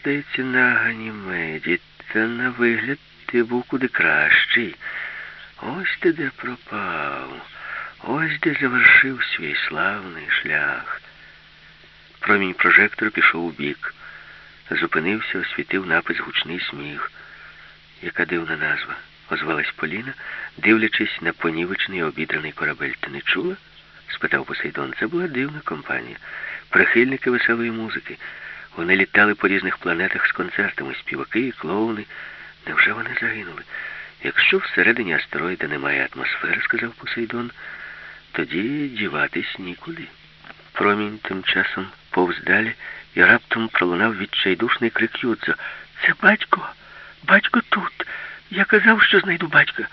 здається, на Ганімеді. Та на вигляд ти був куди кращий. Ось ти де пропав. Ось де завершив свій славний шлях. Промінь прожектора пішов у бік. Зупинився, освітив напис гучний сміх. Яка дивна назва, озвалась Поліна, дивлячись на понівечний обідраний корабель. Ти не чула? спитав Посейдон. Це була дивна компанія. Прихильники веселої музики. Вони літали по різних планетах з концертами, співаки клоуни. Невже вони загинули? Якщо всередині астероїда немає атмосфери, сказав Посейдон, тоді діватись нікуди. Промінь тим часом повз далі і раптом пролунав відчайдушний крик Юдзо. Це батько, батько тут. Я казав, що знайду батька.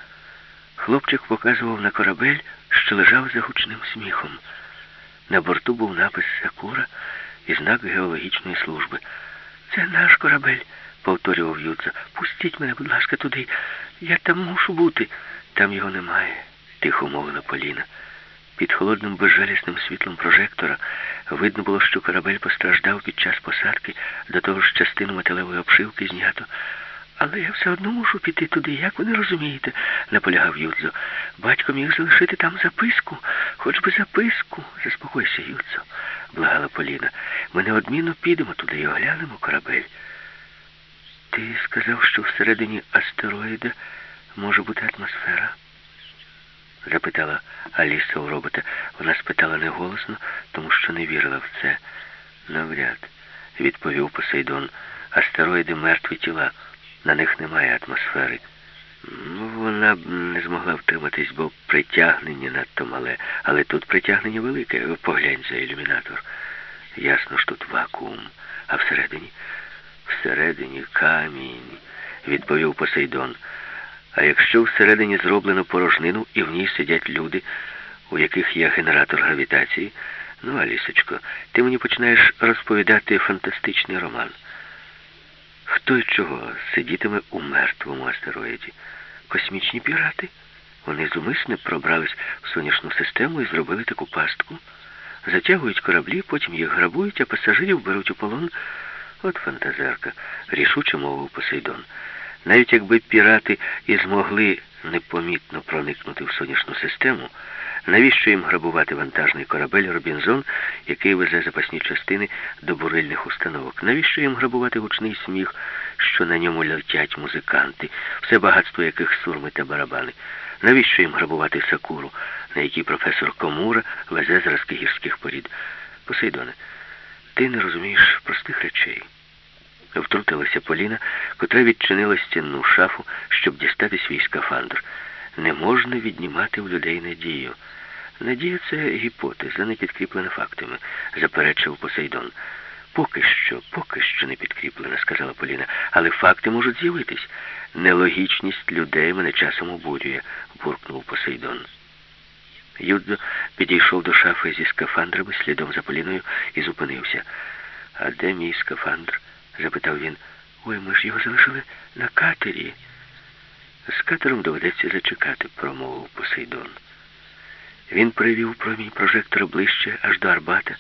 Хлопчик показував на корабель, що лежав за гучним сміхом. На борту був напис Сакура і знак геологічної служби. Це наш корабель, повторював Юдзо. Пустіть мене, будь ласка, туди. Я там мушу бути. Там його немає, тихо мовила Поліна. Під холодним безжалісним світлом прожектора видно було, що корабель постраждав під час посадки, до того ж частину металевої обшивки знято. Але я все одно мушу піти туди, як ви не розумієте, наполягав Юдзо. Батько міг залишити там записку, хоч би записку. Заспокойся, Юдзо, благала Поліна. Ми неодмінно підемо туди і оглянемо корабель. Ти сказав, що всередині астероїда може бути атмосфера? запитала Аліса у робота. Вона спитала неголосно, тому що не вірила в це. Навряд, відповів Посейдон. Астероїди мертві тіла. На них немає атмосфери. Вона б не змогла втриматись, бо притягнення надто мале. Але тут притягнення велике. Поглянь за ілюмінатор. Ясно, що тут вакуум. А всередині? Всередині камінь, відповів Посейдон. А якщо всередині зроблено порожнину і в ній сидять люди, у яких є генератор гравітації, ну, Алісочко, ти мені починаєш розповідати фантастичний роман. Хто й чого сидітиме у мертвому астероїді? Космічні пірати? Вони зумисне пробрались в сонячну систему і зробили таку пастку. Затягують кораблі, потім їх грабують, а пасажирів беруть у полон. От фантазерка, рішуче мовив Посейдон. Навіть якби пірати і змогли непомітно проникнути в сонячну систему, навіщо їм грабувати вантажний корабель Робінзон, який везе запасні частини до бурильних установок? Навіщо їм грабувати гучний сміх, що на ньому летять музиканти, все багатство яких сурми та барабани? Навіщо їм грабувати сакуру, на якій професор Комура везе зразки гірських порід? Посейдоне, ти не розумієш простих речей. Втрутилася Поліна, котра відчинила стінну шафу, щоб дістати свій скафандр. Не можна віднімати в людей надію. Надія це гіпотеза, не підкріплена фактами, заперечив Посейдон. Поки що, поки що не підкріплена, сказала Поліна, але факти можуть з'явитись. Нелогічність людей мене часом обурює, буркнув Посейдон. Юдзо підійшов до шафи зі скафандрами слідом за Поліною і зупинився. А де мій скафандр? запитав він. Ой, ми ж його залишили на катері. З катером доведеться зачекати, промовив Посейдон. Він привів промінь прожектора ближче аж до Арбата,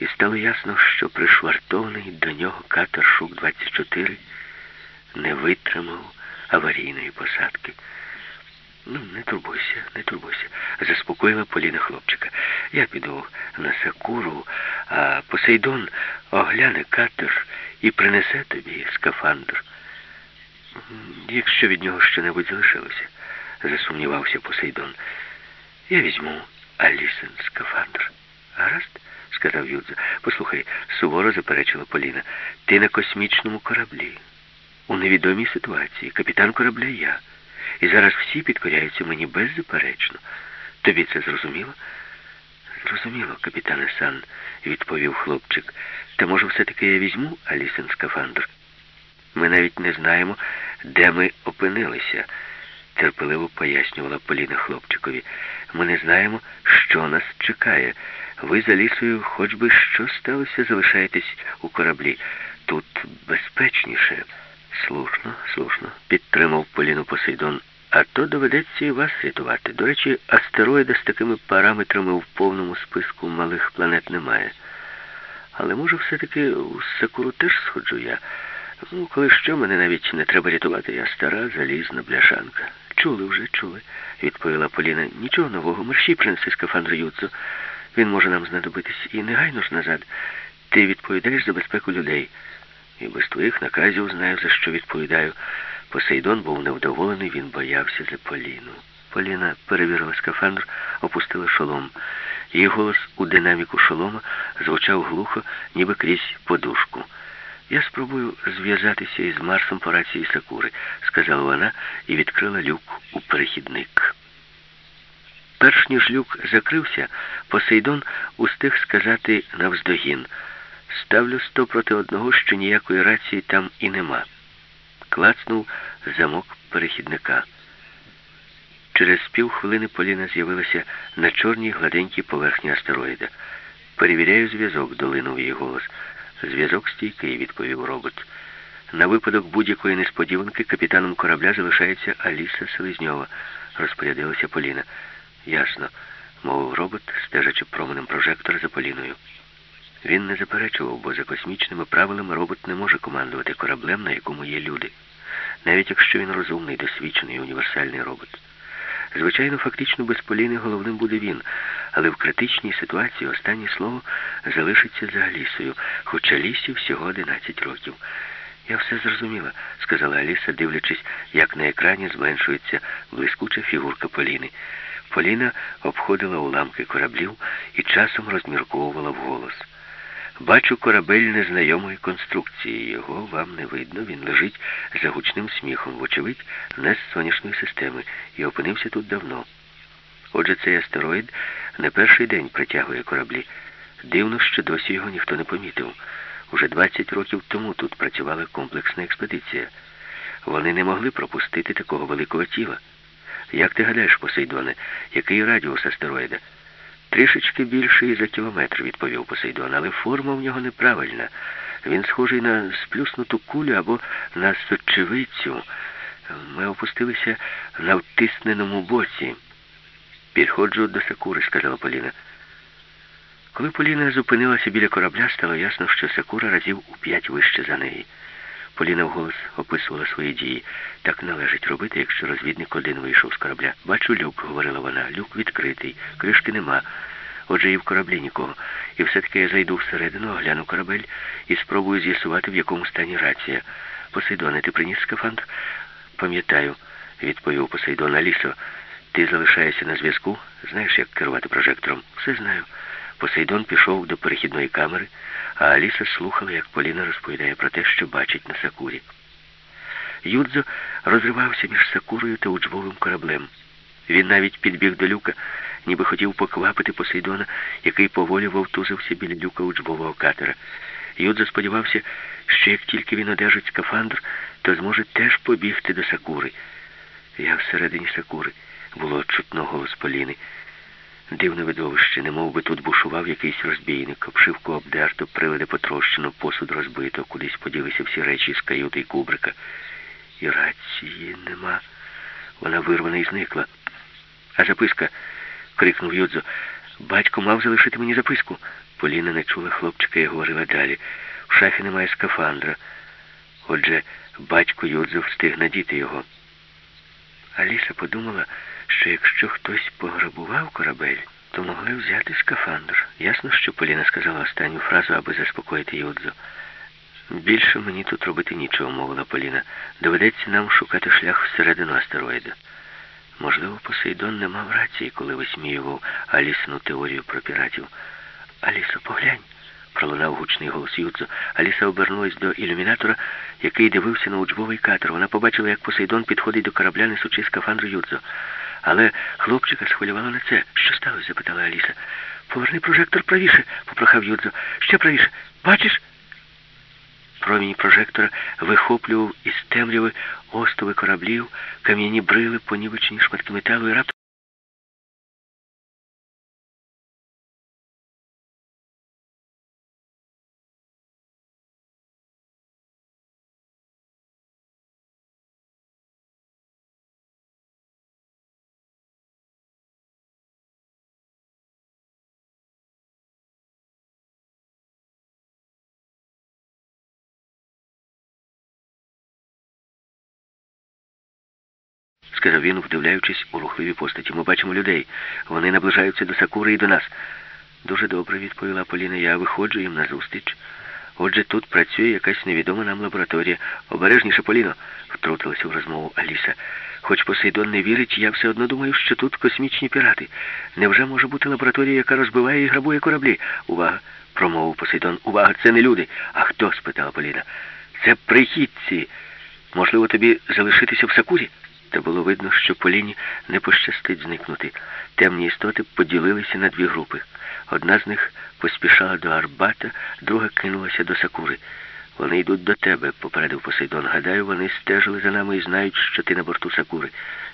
і стало ясно, що пришвартований до нього катер Шук-24 не витримав аварійної посадки. Ну, не турбуйся, не турбуйся, заспокоїла Поліна хлопчика. Я піду на Сакуру, а Посейдон огляне катер і принесе тобі скафандр. Якщо від нього що-небудь залишилося, засумнівався Посейдон. Я візьму Алісен скафандр. Гаразд? сказав Юдза. Послухай, суворо заперечила Поліна. Ти на космічному кораблі. У невідомій ситуації. Капітан корабля я. І зараз всі підкоряються мені беззаперечно. Тобі це зрозуміло? Зрозуміло, капітане Сан, відповів хлопчик. Та може все-таки я візьму Алісен скафандр? Ми навіть не знаємо, де ми опинилися, терпеливо пояснювала Поліна хлопчикові. Ми не знаємо, що нас чекає. Ви за лісою, хоч би що сталося, залишаєтесь у кораблі. Тут безпечніше. Слушно, слушно, підтримав Поліну Посейдон. А то доведеться і вас рятувати. До речі, астероїда з такими параметрами в повному списку малих планет немає. Але може все-таки у Сакуру теж сходжу я. Ну, коли що, мене навіть не треба рятувати. Я стара, залізна бляшанка. Чули вже, чули, відповіла Поліна. Нічого нового. Мерщій принеси скафандр Юцу. Він може нам знадобитись. І негайно ж назад. Ти відповідаєш за безпеку людей. І без твоїх наказів знаю, за що відповідаю. Посейдон був невдоволений, він боявся за Поліну. Поліна перевірила скафандр, опустила шолом. Її голос у динаміку шолома звучав глухо, ніби крізь подушку. Я спробую зв'язатися із Марсом по рації Сакури, сказала вона і відкрила люк у перехідник. Перш ніж люк закрився, Посейдон устиг сказати навздогін. Ставлю сто проти одного, що ніякої рації там і нема. Клацнув замок перехідника. Через півхвилини Поліна з'явилася на чорній гладенькій поверхні астероїда. Перевіряю зв'язок, долинув її голос. Зв'язок стійкий, відповів робот. На випадок будь-якої несподіванки капітаном корабля залишається Аліса Селезньова, розпорядилася Поліна. Ясно, мовив робот, стежачи променем прожектора за Поліною. Він не заперечував, бо за космічними правилами робот не може командувати кораблем, на якому є люди, навіть якщо він розумний, досвідчений універсальний робот. Звичайно, фактично без Поліни головним буде він, але в критичній ситуації останнє слово залишиться за Алісою, хоча Алісі всього 11 років. Я все зрозуміла, сказала Аліса, дивлячись, як на екрані зменшується блискуча фігурка Поліни. Поліна обходила уламки кораблів і часом розмірковувала вголос. Бачу корабель незнайомої конструкції. Його вам не видно. Він лежить за гучним сміхом, вочевидь, не з сонячної системи, і опинився тут давно. Отже, цей астероїд не перший день притягує кораблі. Дивно, що досі його ніхто не помітив. Уже 20 років тому тут працювала комплексна експедиція. Вони не могли пропустити такого великого тіла. Як ти гадаєш, Посейдоне, який радіус астероїда? Трішечки більший за кілометр, відповів Посейдон, але форма в нього неправильна. Він схожий на сплюснуту кулю або на сочевицю. Ми опустилися на втисненому боці. Підходжу до Сакури, сказала Поліна. Коли Поліна зупинилася біля корабля, стало ясно, що Сакура разів у п'ять вище за неї. Поліна вголос описувала свої дії. Так належить робити, якщо розвідник один вийшов з корабля. Бачу люк, говорила вона. Люк відкритий, кришки нема. Отже, і в кораблі нікого. І все-таки я зайду всередину, огляну корабель і спробую з'ясувати, в якому стані рація. Посейдоне, ти приніс скафандр? Пам'ятаю, відповів Посейдон. Алісо, ти залишаєшся на зв'язку? Знаєш, як керувати прожектором? Все знаю. Посейдон пішов до перехідної камери, а Аліса слухала, як Поліна розповідає про те, що бачить на Сакурі. Юдзо розривався між Сакурою та учбовим кораблем. Він навіть підбіг до люка, ніби хотів поквапити Посейдона, який поволі вовтузився біля люка учбового катера. Юдзо сподівався, що як тільки він одержить скафандр, то зможе теж побігти до Сакури. Я всередині Сакури було чутно голос Поліни. Дивне видовище, не би тут бушував якийсь розбійник, обшивку обдерто, прилади потрощено, посуд розбито, кудись поділися всі речі з каюти й кубрика. І рації нема. Вона вирвана і зникла. А записка, крикнув Юдзо. Батько мав залишити мені записку. Поліна не чула хлопчика і говорила далі. В шафі немає скафандра. Отже, батько Юдзо встиг надіти його. Аліса подумала, що якщо хтось пограбував корабель, то могли взяти скафандр. Ясно, що Поліна сказала останню фразу, аби заспокоїти Юдзо. Більше мені тут робити нічого, мовила Поліна. Доведеться нам шукати шлях всередину астероїда. Можливо, Посейдон не мав рації, коли висміював Алісну теорію про піратів. Алісо, поглянь, пролунав гучний голос Юдзо. Аліса обернулась до ілюмінатора, який дивився на учбовий катер. Вона побачила, як Посейдон підходить до корабля, несучи скафандр Юдзо. Але хлопчика схвилювало це. Що сталося? запитала Аліса. Поверни прожектор правіше, попрохав Юдзо. Ще правіше. Бачиш? Промінь прожектора вихоплював із темряви остови кораблів, кам'яні брили, понівечені шматки металу і раптом сказав він, вдивляючись у рухливі постаті. Ми бачимо людей. Вони наближаються до Сакури і до нас. Дуже добре, відповіла Поліна. Я виходжу їм назустріч. Отже, тут працює якась невідома нам лабораторія. Обережніше, Поліно, втрутилася в розмову Аліса. Хоч Посейдон не вірить, я все одно думаю, що тут космічні пірати. Невже може бути лабораторія, яка розбиває і грабує кораблі? Увага! промовив Посейдон. Увага, це не люди. А хто? спитала Поліна. Це прихідці. Можливо, тобі залишитися в Сакурі? Та було видно, що Поліні не пощастить зникнути. Темні істоти поділилися на дві групи. Одна з них поспішала до Арбата, друга кинулася до Сакури. Вони йдуть до тебе, попередив Посейдон. Гадаю, вони стежили за нами і знають, що ти на борту Сакури.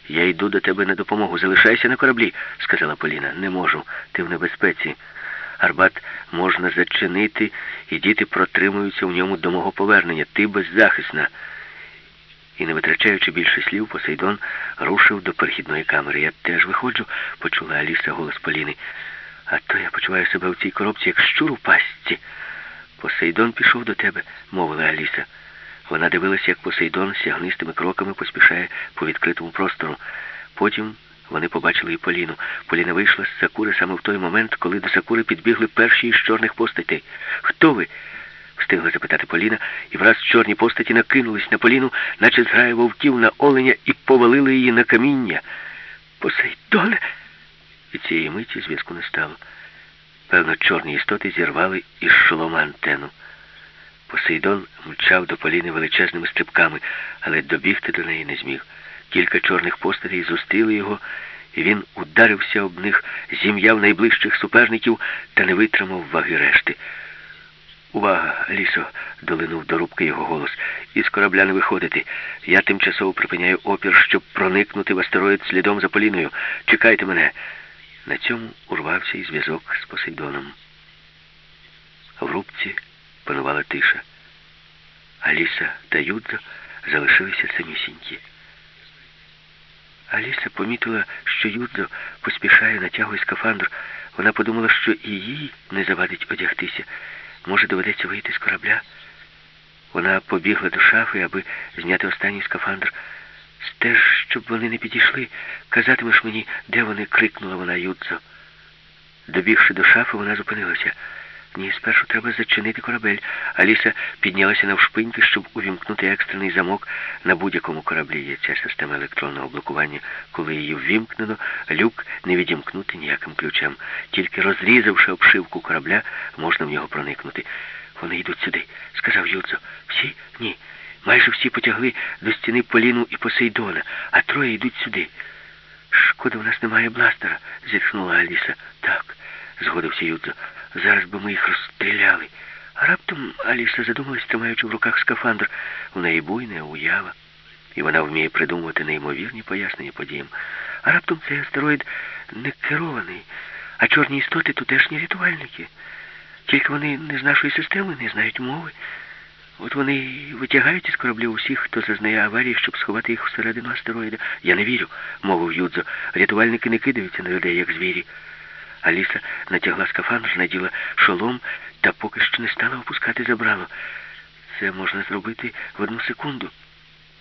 Я йду до тебе на допомогу. Залишайся на кораблі, сказала Поліна. Не можу. Ти в небезпеці. Арбат можна зачинити, і діти протримуються в ньому до мого повернення. Ти беззахисна. І, не витрачаючи більше слів, Посейдон рушив до перехідної камери. Я теж виходжу, почула Аліса голос Поліни. А то я почуваю себе в цій коробці, як щур у пастці. Посейдон пішов до тебе, мовила Аліса. Вона дивилася, як Посейдон сягнистими кроками поспішає по відкритому простору. Потім вони побачили і Поліну. Поліна вийшла з Сакури саме в той момент, коли до Сакури підбігли перші із чорних постатей. Хто ви? Встигла запитати Поліна, і враз чорні постаті накинулись на Поліну, наче зграє вовків на оленя, і повалили її на каміння. Посейдоне! Від цієї миті зв'язку не стало. Певно, чорні істоти зірвали із шолома антену. Посейдон мчав до Поліни величезними стрибками, але добігти до неї не зміг. Кілька чорних постатей зустріли його, і він ударився об них, зім'яв найближчих суперників та не витримав ваги решти. Увага, лісо, долинув до рубки його голос. Із корабля не виходити. Я тимчасово припиняю опір, щоб проникнути в астероїд слідом за Поліною. Чекайте мене. На цьому урвався і зв'язок з Посейдоном. В рубці панувала тиша. Аліса та Юдзо залишилися самісінькі. Аліса помітила, що Юдзо поспішає натягує скафандр. Вона подумала, що і їй не завадить одягтися. Може, доведеться вийти з корабля. Вона побігла до шафи, аби зняти останній скафандр. Стеж, щоб вони не підійшли. Казатимеш мені, де вони, крикнула вона Юдзо. Добігши до шафи, вона зупинилася. Ні, спершу треба зачинити корабель. Аліса піднялася навшпиньки, щоб увімкнути екстрений замок на будь-якому кораблі. Є ця система електронного блокування. Коли її ввімкнено, люк не відімкнути ніяким ключем. Тільки розрізавши обшивку корабля, можна в нього проникнути. Вони йдуть сюди, сказав Юдзо. Всі? Ні. Майже всі потягли до стіни Поліну і Посейдона, а троє йдуть сюди. Шкода, в нас немає бластера, зітхнула Аліса. Так, згодився Юдзо. Зараз би ми їх розстріляли. А раптом Аліса задумалась, тримаючи в руках скафандр. У неї буйна уява. І вона вміє придумувати неймовірні пояснення подіям. А раптом цей астероїд не керований, а чорні істоти тутешні рятувальники. Тільки вони не з нашої системи, не знають мови. От вони витягають із кораблів усіх, хто зазнає аварії, щоб сховати їх всередину астероїда. Я не вірю, мовив Юдзо. Рятувальники не кидаються на людей, як звірі. Аліса натягла скафандр, наділа шолом та поки що не стала опускати забрало. Це можна зробити в одну секунду.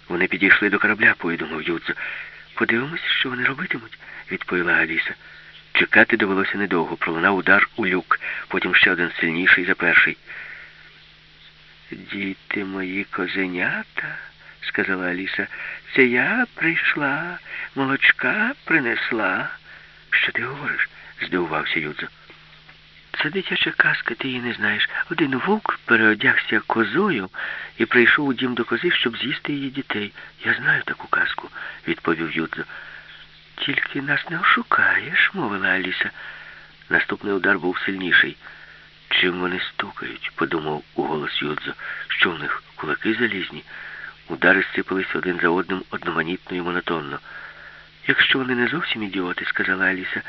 Вони підійшли до корабля, повідомив Юдзо. Подивимося, що вони робитимуть, відповіла Аліса. Чекати довелося недовго. Пролунав удар у люк, потім ще один сильніший за перший. Діти мої козенята, сказала Аліса, це я прийшла, молочка принесла. Що ти говориш? Здивувався Юдзо. Це дитяча казка, ти її не знаєш. Один вовк переодягся козою і прийшов у дім до кози, щоб з'їсти її дітей. Я знаю таку казку, відповів Юдзо. Тільки нас не ошукаєш, мовила Аліса. Наступний удар був сильніший. Чим вони стукають, подумав уголос Юдзо. Що в них кулаки залізні? Удари сипались один за одним одноманітно і монотонно. Якщо вони не зовсім ідіоти, сказала Аліса,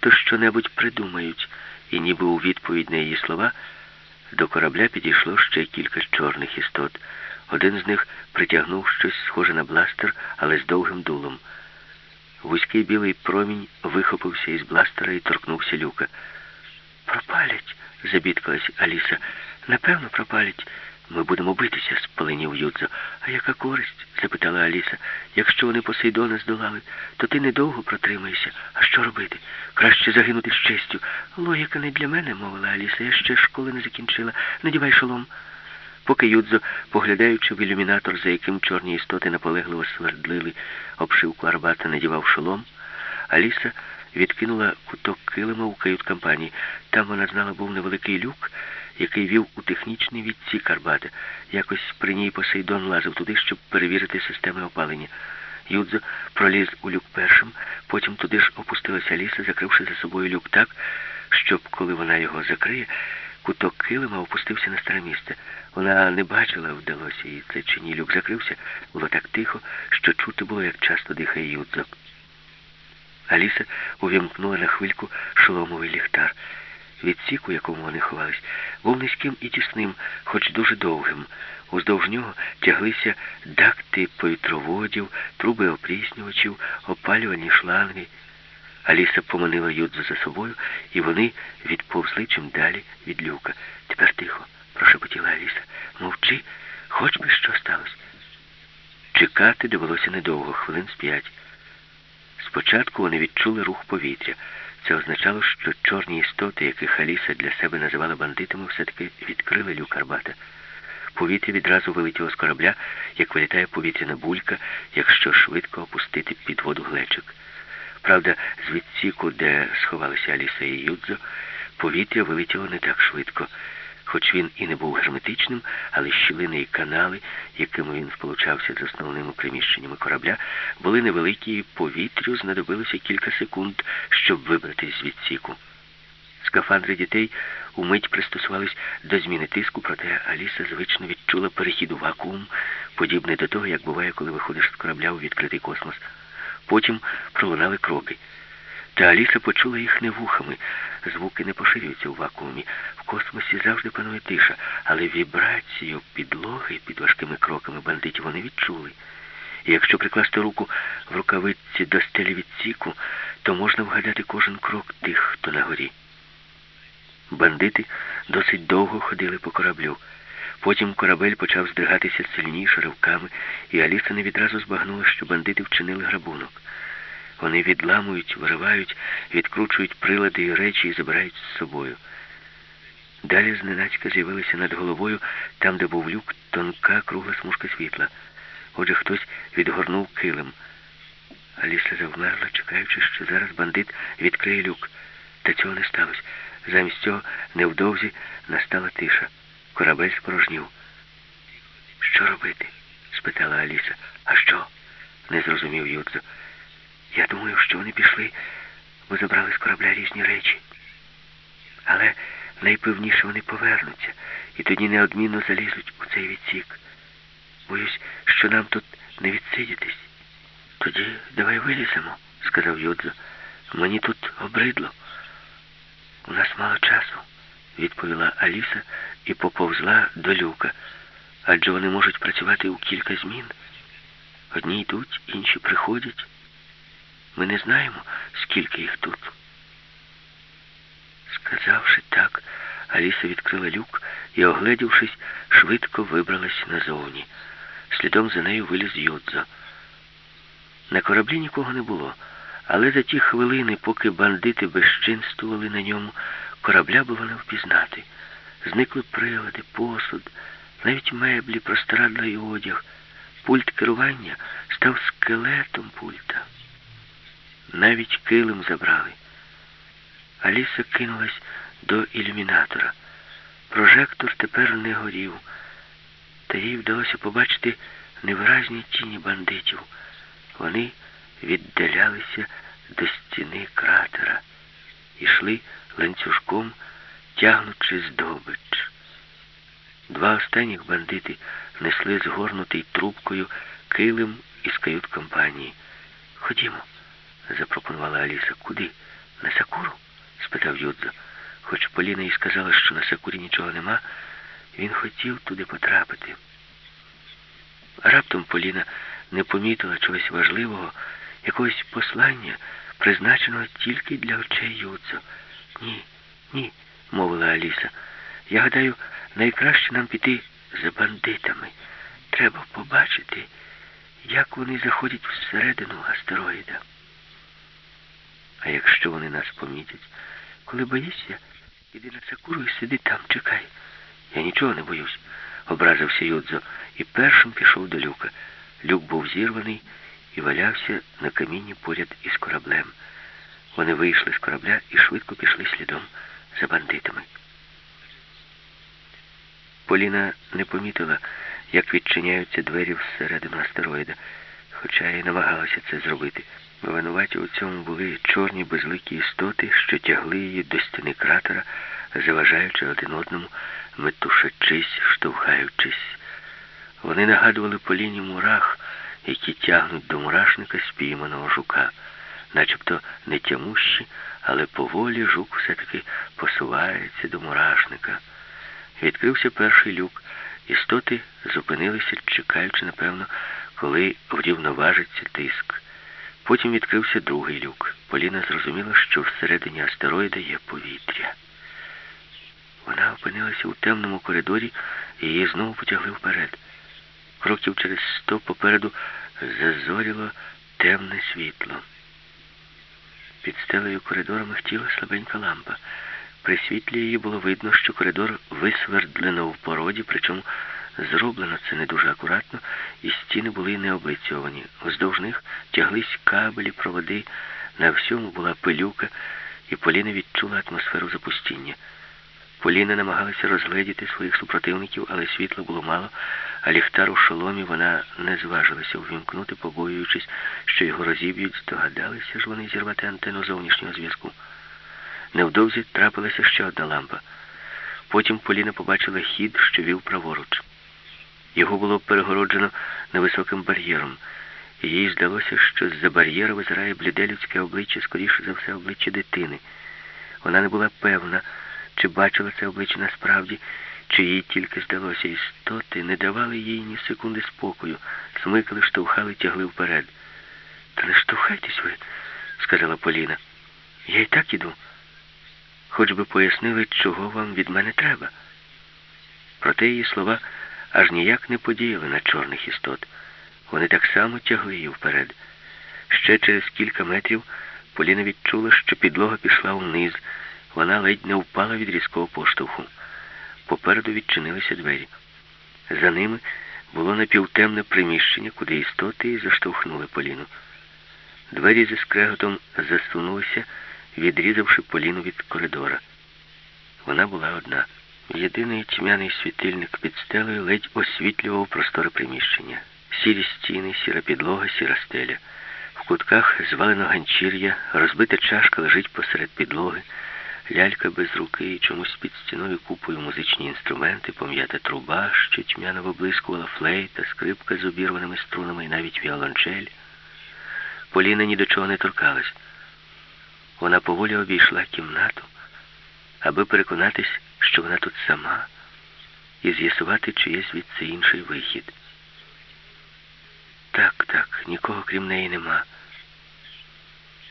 то що-небудь придумають. І ніби у відповідь на її слова до корабля підійшло ще кілька чорних істот. Один з них притягнув щось схоже на бластер, але з довгим дулом. Вузький білий промінь вихопився із бластера і торкнувся люка. Пропалять, забідкалась Аліса. Напевно, пропалять. Ми будемо битися, спаленів Юдзо. А яка користь? запитала Аліса. Якщо вони Посейдона здолали, то ти недовго протримаєшся. А що робити? Краще загинути з честю. Логіка не для мене, мовила Аліса. Я ще школи не закінчила. Надівай шолом. Поки Юдзо, поглядаючи в ілюмінатор, за яким чорні істоти наполегливо свердлили обшивку Арбата, надівав шолом, Аліса відкинула куток килима у кают-компанії. Там вона знала, був невеликий люк, який вів у технічний відсік Арбата. Якось при ній Посейдон лазив туди, щоб перевірити системи опалення. Юдзо проліз у люк першим, потім туди ж опустилася Аліса, закривши за собою люк так, щоб, коли вона його закриє, куток килима опустився на старе місце. Вона не бачила, вдалося їй це чи ні. Люк закрився, було так тихо, що чути було, як часто дихає Юдзо. Аліса увімкнула на хвильку шоломовий ліхтар. Відсік, у якому вони ховались, був низьким і тісним, хоч дуже довгим. Уздовж нього тяглися дакти повітроводів, труби опріснювачів, опалювальні шланги. Аліса поманила Юдзу за собою, і вони відповзли чим далі від люка. Тепер тихо, прошепотіла Аліса. Мовчи, хоч би що сталося. Чекати довелося недовго, хвилин з п'ять. Спочатку вони відчули рух повітря. Це означало, що чорні істоти, яких Аліса для себе називала бандитами, все-таки відкрили люк Арбата. Повітря відразу вилетіло з корабля, як вилітає повітряна булька, якщо швидко опустити під воду глечик. Правда, з відсіку, де сховалися Аліса і Юдзо, повітря вилетіло не так швидко. Хоч він і не був герметичним, але щілини і канали, якими він сполучався з основними приміщеннями корабля, були невеликі, і повітрю знадобилося кілька секунд, щоб вибратись з відсіку. Скафандри дітей умить пристосувались до зміни тиску, проте Аліса звично відчула перехід у вакуум, подібний до того, як буває, коли виходиш з корабля у відкритий космос. Потім пролунали кроки. Та Аліса почула їх не вухами. Звуки не поширюються у вакуумі. В космосі завжди панує тиша, але вібрацію підлоги під важкими кроками бандитів вони відчули. І якщо прикласти руку в рукавиці до стелі відсіку, то можна вгадати кожен крок тих, хто на горі. Бандити досить довго ходили по кораблю. Потім корабель почав здригатися сильніше ривками, і Аліса не відразу збагнула, що бандити вчинили грабунок. Вони відламують, виривають, відкручують прилади і речі і забирають з собою. Далі зненацька з'явилася над головою, там, де був люк, тонка кругла смужка світла. Отже, хтось відгорнув килим. Аліса завмерла, чекаючи, що зараз бандит відкриє люк. Та цього не сталося. Замість цього невдовзі настала тиша. Корабель спорожнів. Що робити? спитала Аліса. А що? не зрозумів Юдзо. Я думаю, що вони пішли, бо забрали з корабля різні речі. Але найпевніше вони повернуться і тоді неодмінно залізуть у цей відсік. Боюсь, що нам тут не відсидітись. Тоді давай виліземо, сказав Юдзо. Мені тут обридло. У нас мало часу, відповіла Аліса і поповзла до люка. Адже вони можуть працювати у кілька змін. Одні йдуть, інші приходять. Ми не знаємо, скільки їх тут. Сказавши так, Аліса відкрила люк і, огледівшись, швидко вибралась назовні. Слідом за нею виліз Юдзо. На кораблі нікого не було, але за ті хвилини, поки бандити безчинствували на ньому, корабля було не впізнати. Зникли прилади, посуд, навіть меблі, простирадла і одяг. Пульт керування став скелетом пульта. Навіть килим забрали. Аліса кинулась до ілюмінатора. Прожектор тепер не горів, та їй вдалося побачити невиразні тіні бандитів. Вони віддалялися до стіни кратера, йшли ланцюжком, тягнучи здобич. Два останніх бандити несли згорнутий трубкою килим із кают-компанії. Ходімо запропонувала Аліса. Куди? На Сакуру? спитав Юдзо. Хоч Поліна і сказала, що на Сакурі нічого нема, він хотів туди потрапити. Раптом Поліна не помітила чогось важливого, якогось послання, призначеного тільки для очей Юдзо. Ні, ні, мовила Аліса. Я гадаю, найкраще нам піти за бандитами. Треба побачити, як вони заходять всередину астероїда. А якщо вони нас помітять, коли боїшся, іди на Сакуру і сиди там, чекай. Я нічого не боюсь, образився Юдзо і першим пішов до люка. Люк був зірваний і валявся на камінні поряд із кораблем. Вони вийшли з корабля і швидко пішли слідом за бандитами. Поліна не помітила, як відчиняються двері всередину астероїда, хоча й намагалася це зробити. Винуваті у цьому були чорні безликі істоти, що тягли її до стіни кратера, заважаючи один одному, метушачись, штовхаючись. Вони нагадували по Поліні мурах, які тягнуть до мурашника спійманого жука, начебто не тямущі, але поволі жук все-таки посувається до мурашника. Відкрився перший люк. Істоти зупинилися, чекаючи, напевно, коли врівноважиться тиск. Потім відкрився другий люк. Поліна зрозуміла, що всередині астероїда є повітря. Вона опинилася у темному коридорі і її знову потягли вперед. Кроків через сто попереду зазоріло темне світло. Під стелею коридора михтіла слабенька лампа. При світлі її було видно, що коридор висвердлено в породі, причому зроблено це не дуже акуратно, і стіни були не облицьовані. Вздовж них тяглись кабелі, проводи, на всьому була пилюка, і Поліна відчула атмосферу запустіння. Поліна намагалася розгледіти своїх супротивників, але світла було мало, а ліхтар у шоломі вона не зважилася увімкнути, побоюючись, що його розіб'ють, здогадалися ж вони зірвати антенну зовнішнього зв'язку. Невдовзі трапилася ще одна лампа. Потім Поліна побачила хід, що вів праворуч. Його було перегороджено невисоким бар'єром, і їй здалося, що з-за бар'єра визирає бліде людське обличчя, скоріше за все, обличчя дитини. Вона не була певна, чи бачила це обличчя насправді, чи їй тільки здалося. Істоти не давали їй ні секунди спокою, смикали, штовхали, тягли вперед. Та не штовхайтесь ви, сказала Поліна. Я і так іду. Хоч би пояснили, чого вам від мене треба. Проте її слова аж ніяк не подіяли на чорних істот. Вони так само тягли її вперед. Ще через кілька метрів Поліна відчула, що підлога пішла вниз. Вона ледь не впала від різкого поштовху. Попереду відчинилися двері. За ними було напівтемне приміщення, куди істоти і заштовхнули Поліну. Двері зі скреготом засунулися, відрізавши Поліну від коридора. Вона була одна. Єдиний тьмяний світильник під стелею ледь освітлював просторе приміщення. Сірі стіни, сіра підлога, сіра стеля. В кутках звалено ганчір'я, розбита чашка лежить посеред підлоги, лялька без руки і чомусь під стіною купою музичні інструменти, пом'ята труба, що тьмяно виблискувала флейта, скрипка з обірваними струнами і навіть віолончель. Поліна ні до чого не торкалась. Вона поволі обійшла кімнату, аби переконатись, що вона тут сама, і з'ясувати, чи є звідси інший вихід. Так, так, нікого крім неї нема.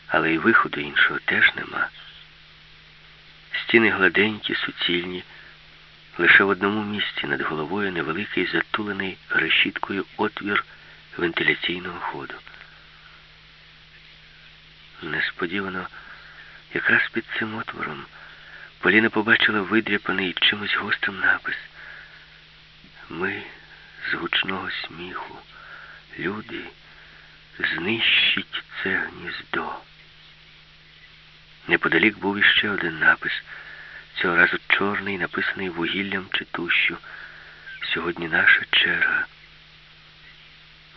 Але й виходу іншого теж нема. Стіни гладенькі, суцільні, лише в одному місці над головою невеликий затулений решіткою отвір вентиляційного ходу. Несподівано, якраз під цим отвором, Поліна побачила видряпаний чимось гострим напис. Ми з гучного сміху, люди, знищить це гніздо. Неподалік був іще один напис, цього разу чорний, написаний вугіллям чи тущу. Сьогодні наша черга.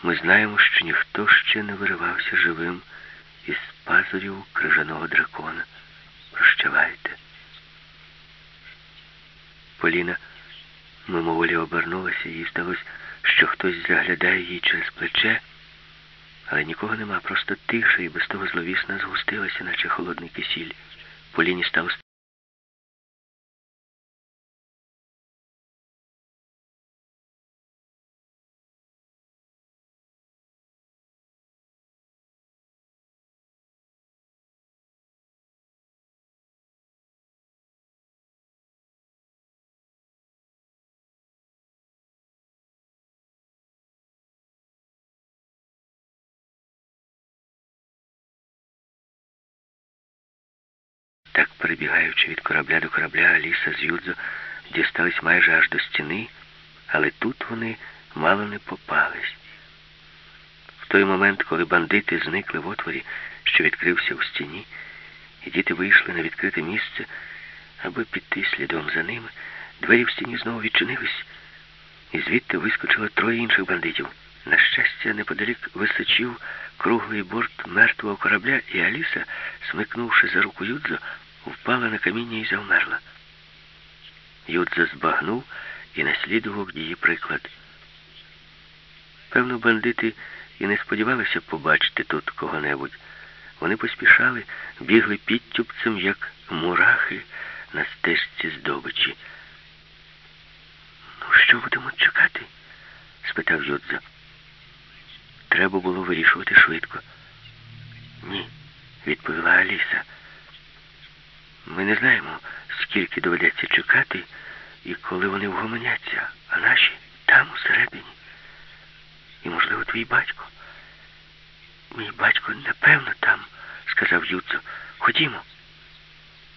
Ми знаємо, що ніхто ще не виривався живим із пазурів крижаного дракона. Прощавайте. Поліна мимоволі обернулася, їй здалося, що хтось заглядає їй через плече, але нікого нема, просто тиша і без того зловісна згустилася, наче холодний кисіль. Поліні став Так, перебігаючи від корабля до корабля, Аліса з Юдзо дістались майже аж до стіни, але тут вони мало не попались. В той момент, коли бандити зникли в отворі, що відкрився у стіні, і діти вийшли на відкрите місце, аби піти слідом за ними, двері в стіні знову відчинились, і звідти вискочило троє інших бандитів. На щастя, неподалік височив круглий борт мертвого корабля, і Аліса, смикнувши за руку Юдзо, впала на каміння і завмерла. Юдзо збагнув і наслідував її приклад. Певно, бандити і не сподівалися побачити тут кого-небудь. Вони поспішали, бігли підтюпцем, як мурахи на стежці здобичі. Ну, що будемо чекати? спитав Юдзо. Треба було вирішувати швидко. Ні, відповіла Аліса. Ми не знаємо, скільки доведеться чекати і коли вони вгомоняться, а наші там усередині. І, можливо, твій батько. Мій батько, напевно, там, сказав Юцо. Ходімо.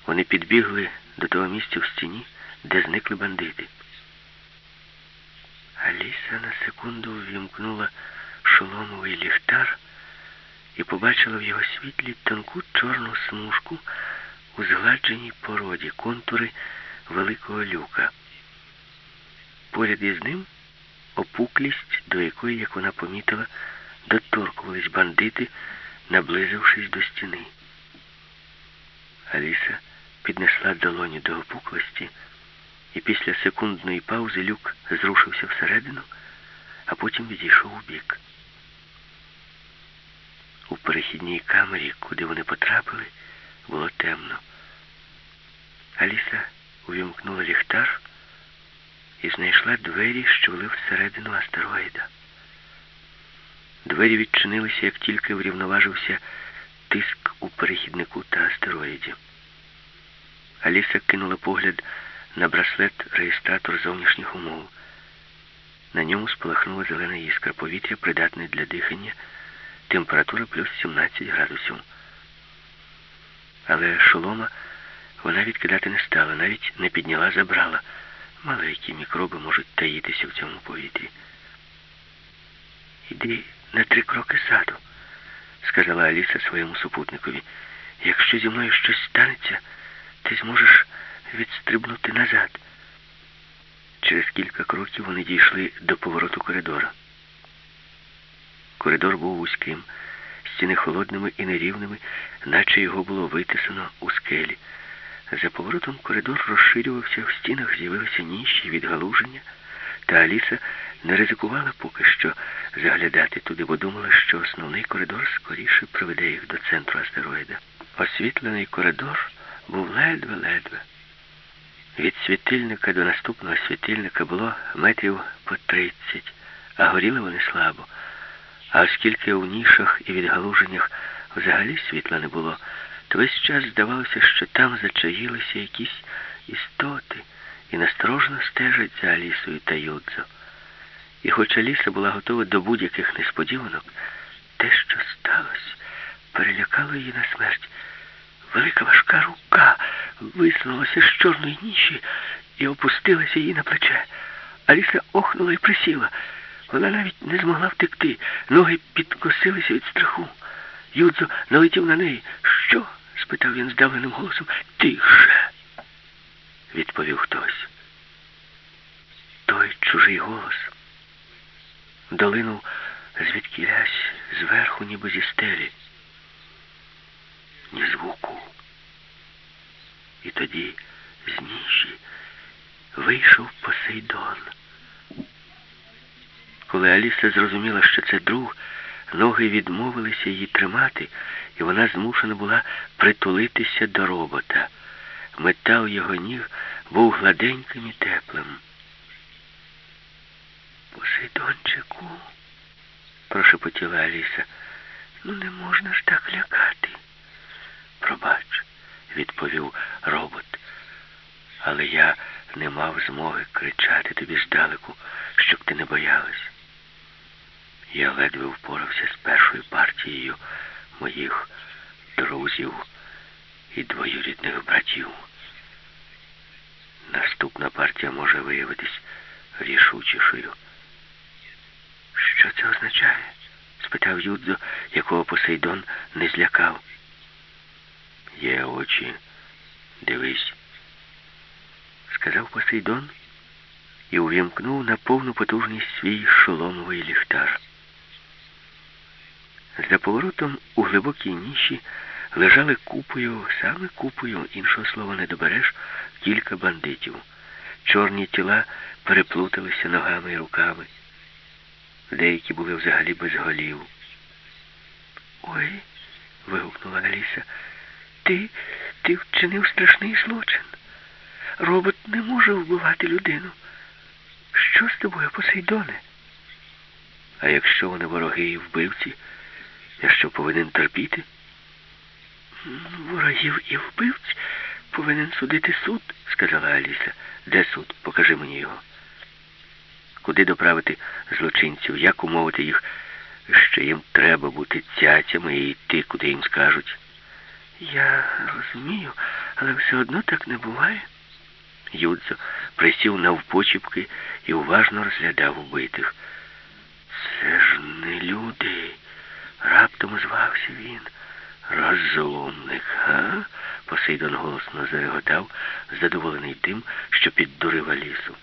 Вони підбігли до того місця в стіні, де зникли бандити. Аліса на секунду ввімкнула шоломовий ліхтар і побачила в його світлі тонку чорну смужку у згладженій породі, контури великого люка. Поряд із ним опуклість, до якої, як вона помітила, доторкувались бандити, наблизившись до стіни. Аліса піднесла долоні до опуклості, і після секундної паузи люк зрушився всередину, а потім відійшов у бік. У перехідній камері, куди вони потрапили, було темно. Аліса увімкнула ліхтар і знайшла двері, що вели всередину астероїда. Двері відчинилися, як тільки врівноважився тиск у перехіднику та астероїді. Аліса кинула погляд на браслет-реєстратор зовнішніх умов. На ньому спалахнула зелена іскра, повітря придатне для дихання, температура плюс 17 градусів. Але шолома вона відкидати не стала, навіть не підняла, забрала. Мало які мікроби можуть таїтися в цьому повітрі. Іди на три кроки саду, сказала Аліса своєму супутникові. Якщо зі мною щось станеться, ти зможеш відстрибнути назад. Через кілька кроків вони дійшли до повороту коридора. Коридор був вузьким, стіни холодними і нерівними, наче його було витисано у скелі. За поворотом коридор розширювався, в стінах з'явилися ніші, відгалуження, та Аліса не ризикувала поки що заглядати туди, бо думала, що основний коридор скоріше приведе їх до центру астероїда. Освітлений коридор був ледве-ледве. Від світильника до наступного світильника було метрів по тридцять, а горіли вони слабо. А оскільки у нішах і відгалуженнях взагалі світла не було, то весь час здавалося, що там зачаїлися якісь істоти і насторожно стежать за Алісою та Юдзо. І хоч Аліса була готова до будь-яких несподіванок, те, що сталося, перелякало її на смерть. Велика важка рука висунулася з чорної ніші і опустилася їй на плече. Аліса охнула і присіла. Вона навіть не змогла втекти. Ноги підкосилися від страху. Юдзо налетів на неї. Що? спитав він здавленим голосом. Тише, відповів хтось. Той чужий голос долинув звідкілясь зверху, ніби зі стелі. Ні звуку. І тоді з ніші вийшов Посейдон. Коли Аліса зрозуміла, що це друг, ноги відмовилися її тримати, і вона змушена була притулитися до робота. Метал його ніг був гладеньким і теплим. Посейдончику, прошепотіла Аліса, ну не можна ж так лякати. Пробач, відповів робот. Але я не мав змоги кричати тобі здалеку, щоб ти не боялась. Я ледве впорався з першою партією моїх друзів і двоюрідних братів. Наступна партія може виявитись рішучішою. Що це означає? спитав Юдзо, якого Посейдон не злякав. Є очі, дивись, сказав Посейдон і увімкнув на повну потужність свій шоломовий ліхтар. За поворотом у глибокій ніші лежали купою, саме купою, іншого слова не добереш, кілька бандитів. Чорні тіла переплуталися ногами і руками. Деякі були взагалі без голів. Ой, вигукнула Аліса, ти, ти вчинив страшний злочин. Робот не може вбивати людину. Що з тобою, Посейдоне? А якщо вони вороги і вбивці, я що повинен терпіти? Ворогів і вбивць повинен судити суд, сказала Аліса. Де суд? Покажи мені його. Куди доправити злочинців, як умовити їх, що їм треба бути цяцями і йти, куди їм скажуть. Я розумію, але все одно так не буває. Юдзо присів навпочіпки і уважно розглядав убитих. Це ж не люди. Раптом звався він. Розумник, га? Посейдон голосно зареготав, задоволений тим, що піддурив Алісу.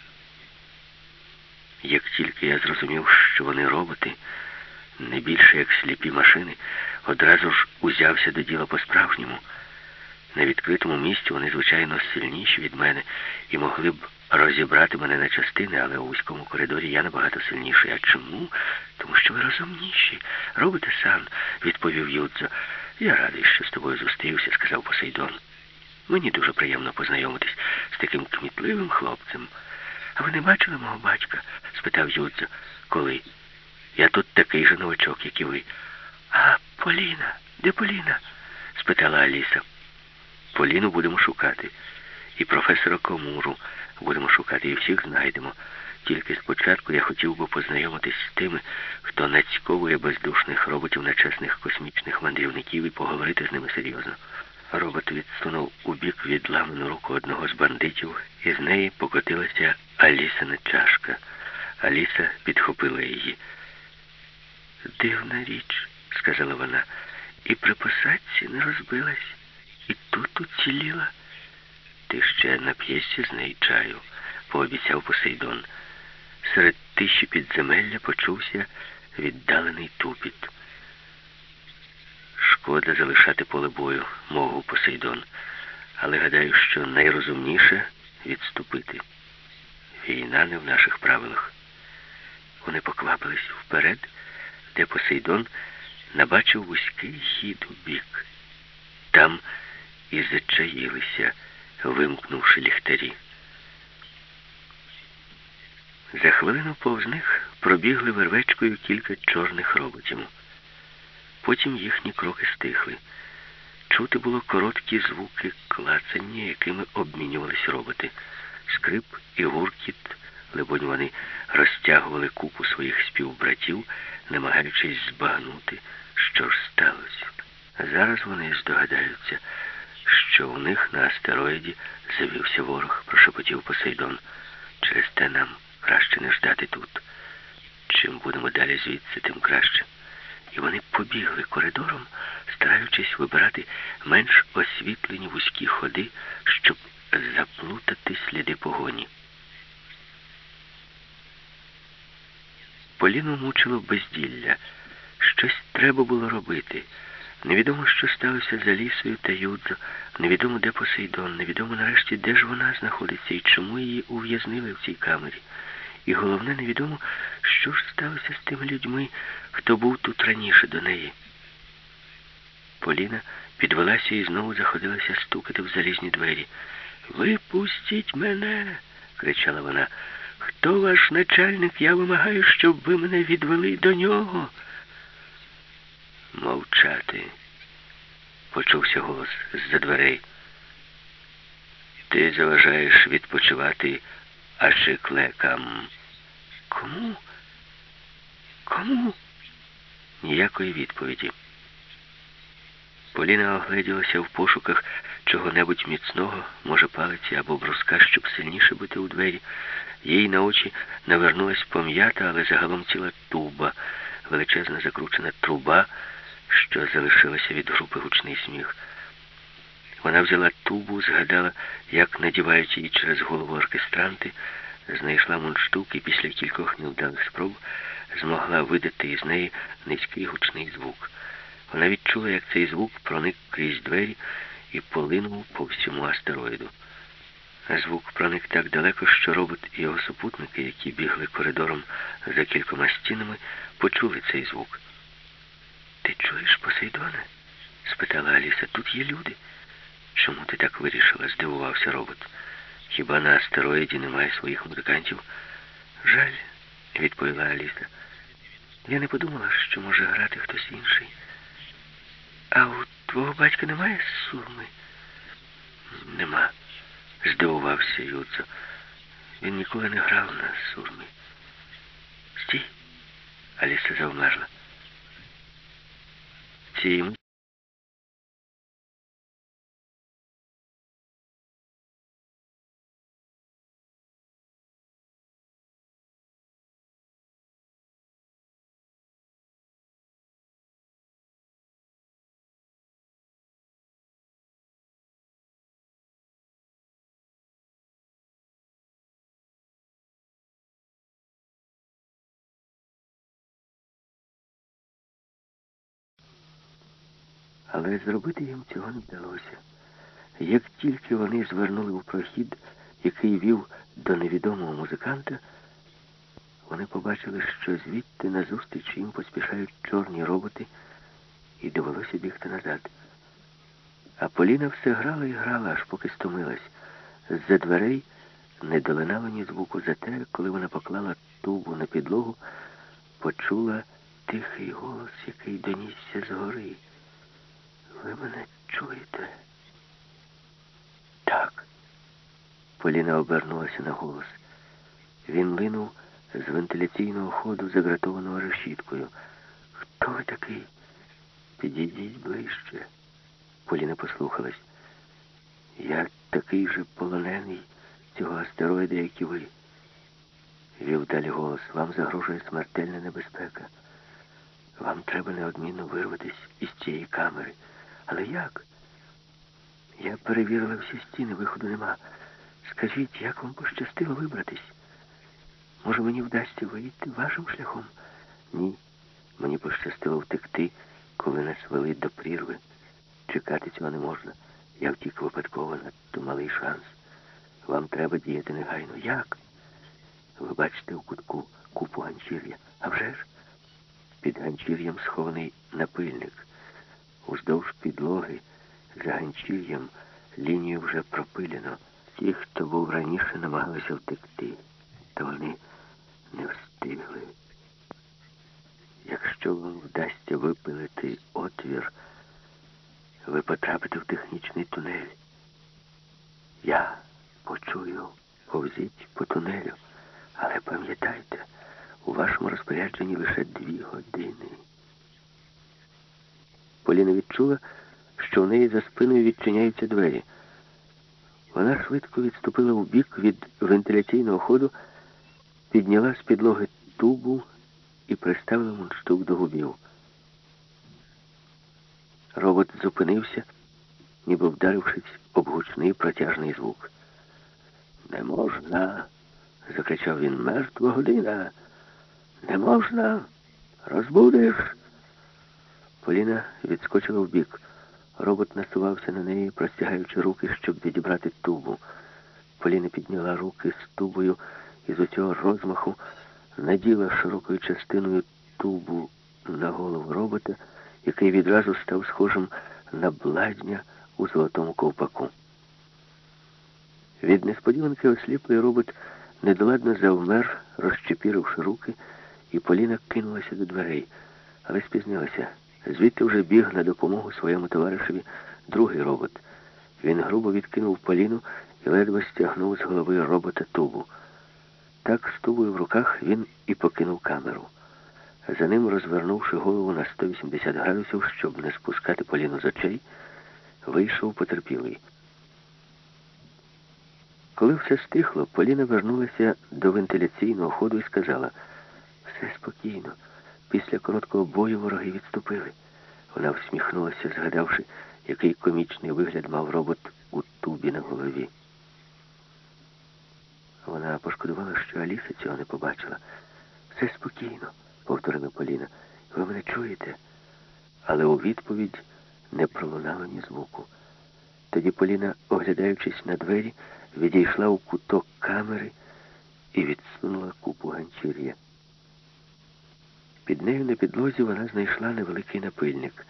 Як тільки я зрозумів, що вони роботи, не більше як сліпі машини, одразу ж узявся до діла по-справжньому. На відкритому місці вони, звичайно, сильніші від мене і могли б розібрати мене на частини, але у вузькому коридорі я набагато сильніший. А чому? Тому що ви розумніші. Робите сам, відповів Юдзо. Я радий, що з тобою зустрівся, сказав Посейдон. Мені дуже приємно познайомитись з таким кмітливим хлопцем. А ви не бачили мого батька? спитав Юдзо. Коли? Я тут такий же новачок, як і ви. А Поліна? Де Поліна? спитала Аліса. Поліну будемо шукати. І професора Комуру будемо шукати, і всіх знайдемо. Тільки спочатку я хотів би познайомитись з тими, хто нацьковує бездушних роботів на чесних космічних мандрівників і поговорити з ними серйозно. Робот відсунув у бік відламану руку одного з бандитів, і з неї покотилася Алісина чашка. Аліса підхопила її. Дивна річ, сказала вона, і при посадці не розбилась, і тут уціліла. Ти ще нап'єшся з неї чаю, пообіцяв Посейдон. Серед тиші підземелля почувся віддалений тупіт. Шкода залишати поле бою, мовив Посейдон, але гадаю, що найрозумніше відступити. Війна не в наших правилах. Вони поквапились вперед, де Посейдон набачив вузький хід у бік. Там і зачаїлися, вимкнувши ліхтарі. За хвилину повз них пробігли вервечкою кілька чорних роботів. Потім їхні кроки стихли. Чути було короткі звуки клацання, якими обмінювались роботи. Скрип і гуркіт, либонь вони розтягували купу своїх співбратів, намагаючись збагнути, що ж сталося. Зараз вони здогадаються, що у них на астероїді завівся ворог, прошепотів Посейдон. Через те нам краще не ждати тут. Чим будемо далі звідси, тим краще. І вони побігли коридором, стараючись вибирати менш освітлені вузькі ходи, щоб заплутати сліди погоні. Поліну мучило безділля. Щось треба було робити. Невідомо, що сталося з Алісою та Юдзо, невідомо, де Посейдон, невідомо нарешті, де ж вона знаходиться і чому її ув'язнили в цій камері. І головне, невідомо, що ж сталося з тими людьми, хто був тут раніше до неї. Поліна підвелася і знову заходилася стукати в залізні двері. Випустіть мене, кричала вона. Хто ваш начальник? Я вимагаю, щоб ви мене відвели до нього. Мовчати, почувся голос з-за дверей. Ти заважаєш відпочивати ашиклекам. Кому? Кому? Ніякої відповіді. Поліна огледілася в пошуках чого-небудь міцного, може, палиці або бруска, щоб сильніше бити у двері. Їй на очі навернулась пом'ята, але загалом ціла туба, величезна закручена труба, що залишилася від групи гучний сміх. Вона взяла тубу, згадала, як надівають її через голову оркестранти, знайшла мундштук і після кількох невдалих спроб змогла видати із неї низький гучний звук. Вона відчула, як цей звук проник крізь двері і полинув по всьому астероїду. Звук проник так далеко, що робот і його супутники, які бігли коридором за кількома стінами, почули цей звук. Ти чуєш, Посейдоне? спитала Аліса. Тут є люди. Чому ти так вирішила? здивувався робот. Хіба на астероїді немає своїх музикантів? Жаль, відповіла Аліса. Я не подумала, що може грати хтось інший. А у твого батька немає сурми? Нема, здивувався Юцо. Він ніколи не грав на сурмі. Стій. Аліса завмерла. Цієї Але зробити їм цього не вдалося. Як тільки вони звернули у прохід, який вів до невідомого музиканта, вони побачили, що звідти назустріч їм поспішають чорні роботи, і довелося бігти назад. А Поліна все грала і грала, аж поки стомилась. З-за дверей не долинало ні звуку. Зате, коли вона поклала тубу на підлогу, почула тихий голос, який донісся згори. Ви мене чуєте? Так. Поліна обернулася на голос. Він линув з вентиляційного ходу, загратованого решіткою. Хто ви такий? Підійдіть ближче. Поліна послухалась. Я такий же полонений цього астероїда, як і ви. Вів далі голос. Вам загрожує смертельна небезпека. Вам треба неодмінно вирватися із цієї камери. Але як? Я перевірила всі стіни, виходу нема. Скажіть, як вам пощастило вибратись? Може, мені вдасться вийти вашим шляхом? Ні. Мені пощастило втекти, коли нас вели до прірви. Чекати цього не можна. Я втік випадково надто малий шанс. Вам треба діяти негайно. Як? Ви бачите у кутку купу ганчір'я. А вже ж? Під ганчір'ям схований напильник. Уздовж підлоги за ганчір'ям лінію вже пропилено. Ті, хто був раніше, намагалися втекти, та вони не встигли. Якщо вам вдасться випилити отвір, ви потрапите в технічний тунель. Я почую, повзіть по тунелю, але пам'ятайте, у вашому розпорядженні лише дві години. Поліна відчула, що в неї за спиною відчиняються двері. Вона швидко відступила в бік від вентиляційного ходу, підняла з підлоги тубу і приставила мундштук до губів. Робот зупинився, ніби вдарившись об гучний протяжний звук. Не можна, закричав він, мертва година. Не можна, розбудиш. Поліна відскочила вбік. Робот насувався на неї, простягаючи руки, щоб відібрати тубу. Поліна підняла руки з тубою і з усього розмаху наділа широкою частиною тубу на голову робота, який відразу став схожим на бладня у золотому ковпаку. Від несподіванки осліплий робот недоладно завмер, розчепіривши руки, і Поліна кинулася до дверей, але спізнилася. Звідти вже біг на допомогу своєму товаришеві другий робот. Він грубо відкинув Поліну і ледве стягнув з голови робота тубу. Так, з тубою в руках, він і покинув камеру. За ним, розвернувши голову на 180 градусів, щоб не спускати Поліну з очей, вийшов потерпілий. Коли все стихло, Поліна вернулася до вентиляційного ходу і сказала, все спокійно. Після короткого бою вороги відступили. Вона всміхнулася, згадавши, який комічний вигляд мав робот у тубі на голові. Вона пошкодувала, що Аліса цього не побачила. Все спокійно, повторила Поліна. Ви мене чуєте? Але у відповідь не пролунало ні звуку. Тоді Поліна, оглядаючись на двері, відійшла у куток камери і відсунула купу ганчір'я. Під нею на підлозі вона знайшла невеликий напильник.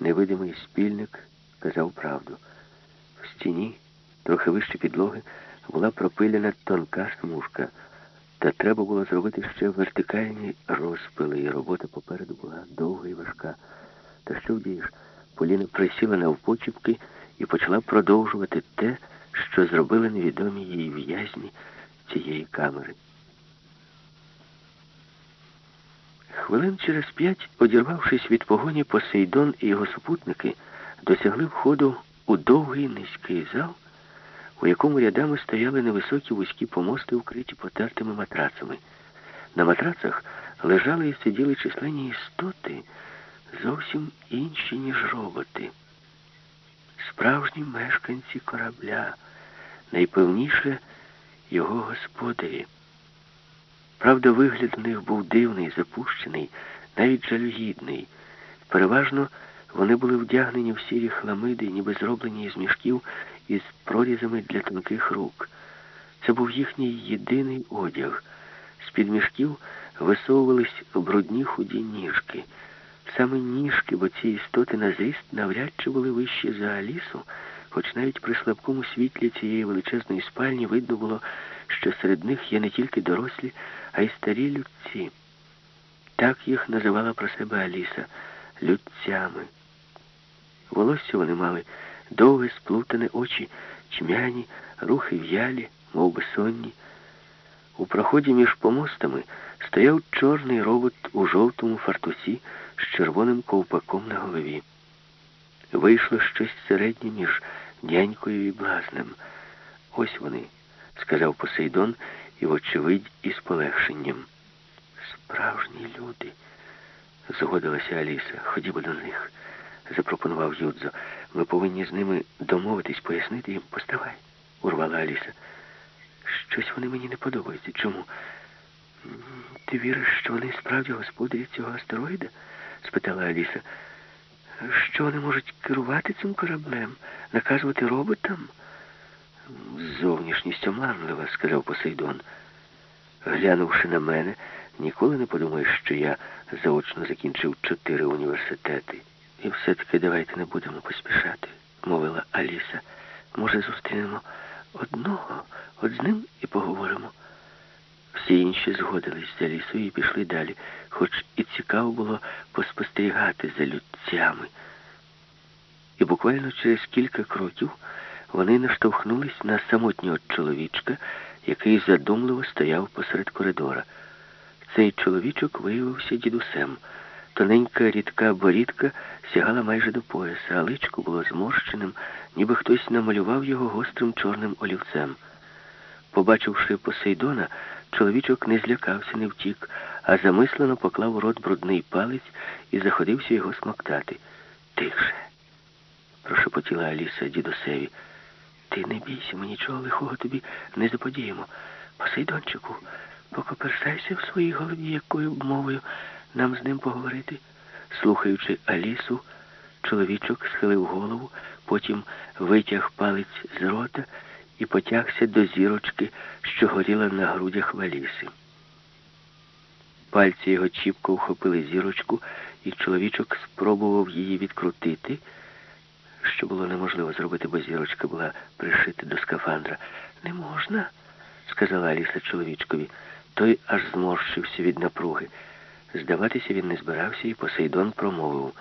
Невидимий спільник казав правду. В стіні, трохи вище підлоги, була пропилена тонка смужка, та треба було зробити ще вертикальні розпили, і робота попереду була довга і важка. Та що вдієш? Поліна присіла навпочіпки і почала продовжувати те, що зробили невідомі їй в'язні цієї камери. Хвилин через п'ять, одірвавшись від погоні, Посейдон і його супутники досягли входу у довгий низький зал, у якому рядами стояли невисокі вузькі помости, укриті потертими матрацами. На матрацах лежали і сиділи численні істоти, зовсім інші, ніж роботи. Справжні мешканці корабля, найпевніше його господарі. Правда, вигляд у них був дивний, запущений, навіть жалюгідний. Переважно вони були вдягнені в сірі хламиди, ніби зроблені із мішків із прорізами для тонких рук. Це був їхній єдиний одяг. З-під мішків висовувались брудні худі ніжки. Саме ніжки, бо ці істоти на зріст навряд чи були вищі за Алісу, хоч навіть при слабкому світлі цієї величезної спальні видно було, що серед них є не тільки дорослі, а й старі людці. Так їх називала про себе Аліса людцями. Волосся вони мали довге сплутане очі, чмяні, рухи в'ялі, мов би сонні. У проході між помостами стояв чорний робот у жовтому фартусі з червоним ковпаком на голові. Вийшло щось середнє між нянькою і блазнем. Ось вони, сказав Посейдон і, вочевидь, із полегшенням. Справжні люди, згодилася Аліса. Ходімо до них, запропонував Юдзо. Ми повинні з ними домовитись, пояснити їм. Поставай, урвала Аліса. Щось вони мені не подобаються. Чому? Ти віриш, що вони справді господарі цього астероїда? спитала Аліса. Що вони можуть керувати цим кораблем, наказувати роботам? Зовнішність оманлива, сказав Посейдон. Глянувши на мене, ніколи не подумаєш, що я заочно закінчив чотири університети. І все-таки давайте не будемо поспішати, мовила Аліса. Може, зустрінемо одного, от з ним і поговоримо. Всі інші згодились за лісою і пішли далі, хоч і цікаво було поспостерігати за людцями. І буквально через кілька кроків вони наштовхнулись на самотнього чоловічка, який задумливо стояв посеред коридора. Цей чоловічок виявився дідусем. Тоненька рідка борідка сягала майже до пояса, а личко було зморщеним, ніби хтось намалював його гострим чорним олівцем. Побачивши Посейдона, чоловічок не злякався, не втік, а замислено поклав у рот брудний палець і заходився його смоктати. Тихше, прошепотіла Аліса дідусеві. Ти не бійся, ми нічого лихого тобі не заподіємо. Посейдончику, покоперсайся в своїй голові, якою б мовою нам з ним поговорити. Слухаючи Алісу, чоловічок схилив голову, потім витяг палець з рота і потягся до зірочки, що горіла на грудях валіси. Пальці його чіпко вхопили зірочку, і чоловічок спробував її відкрутити що було неможливо зробити, бо зірочка була пришита до скафандра. Не можна, сказала Аліса чоловічкові. Той аж зморщився від напруги. Здаватися він не збирався, і Посейдон промовив.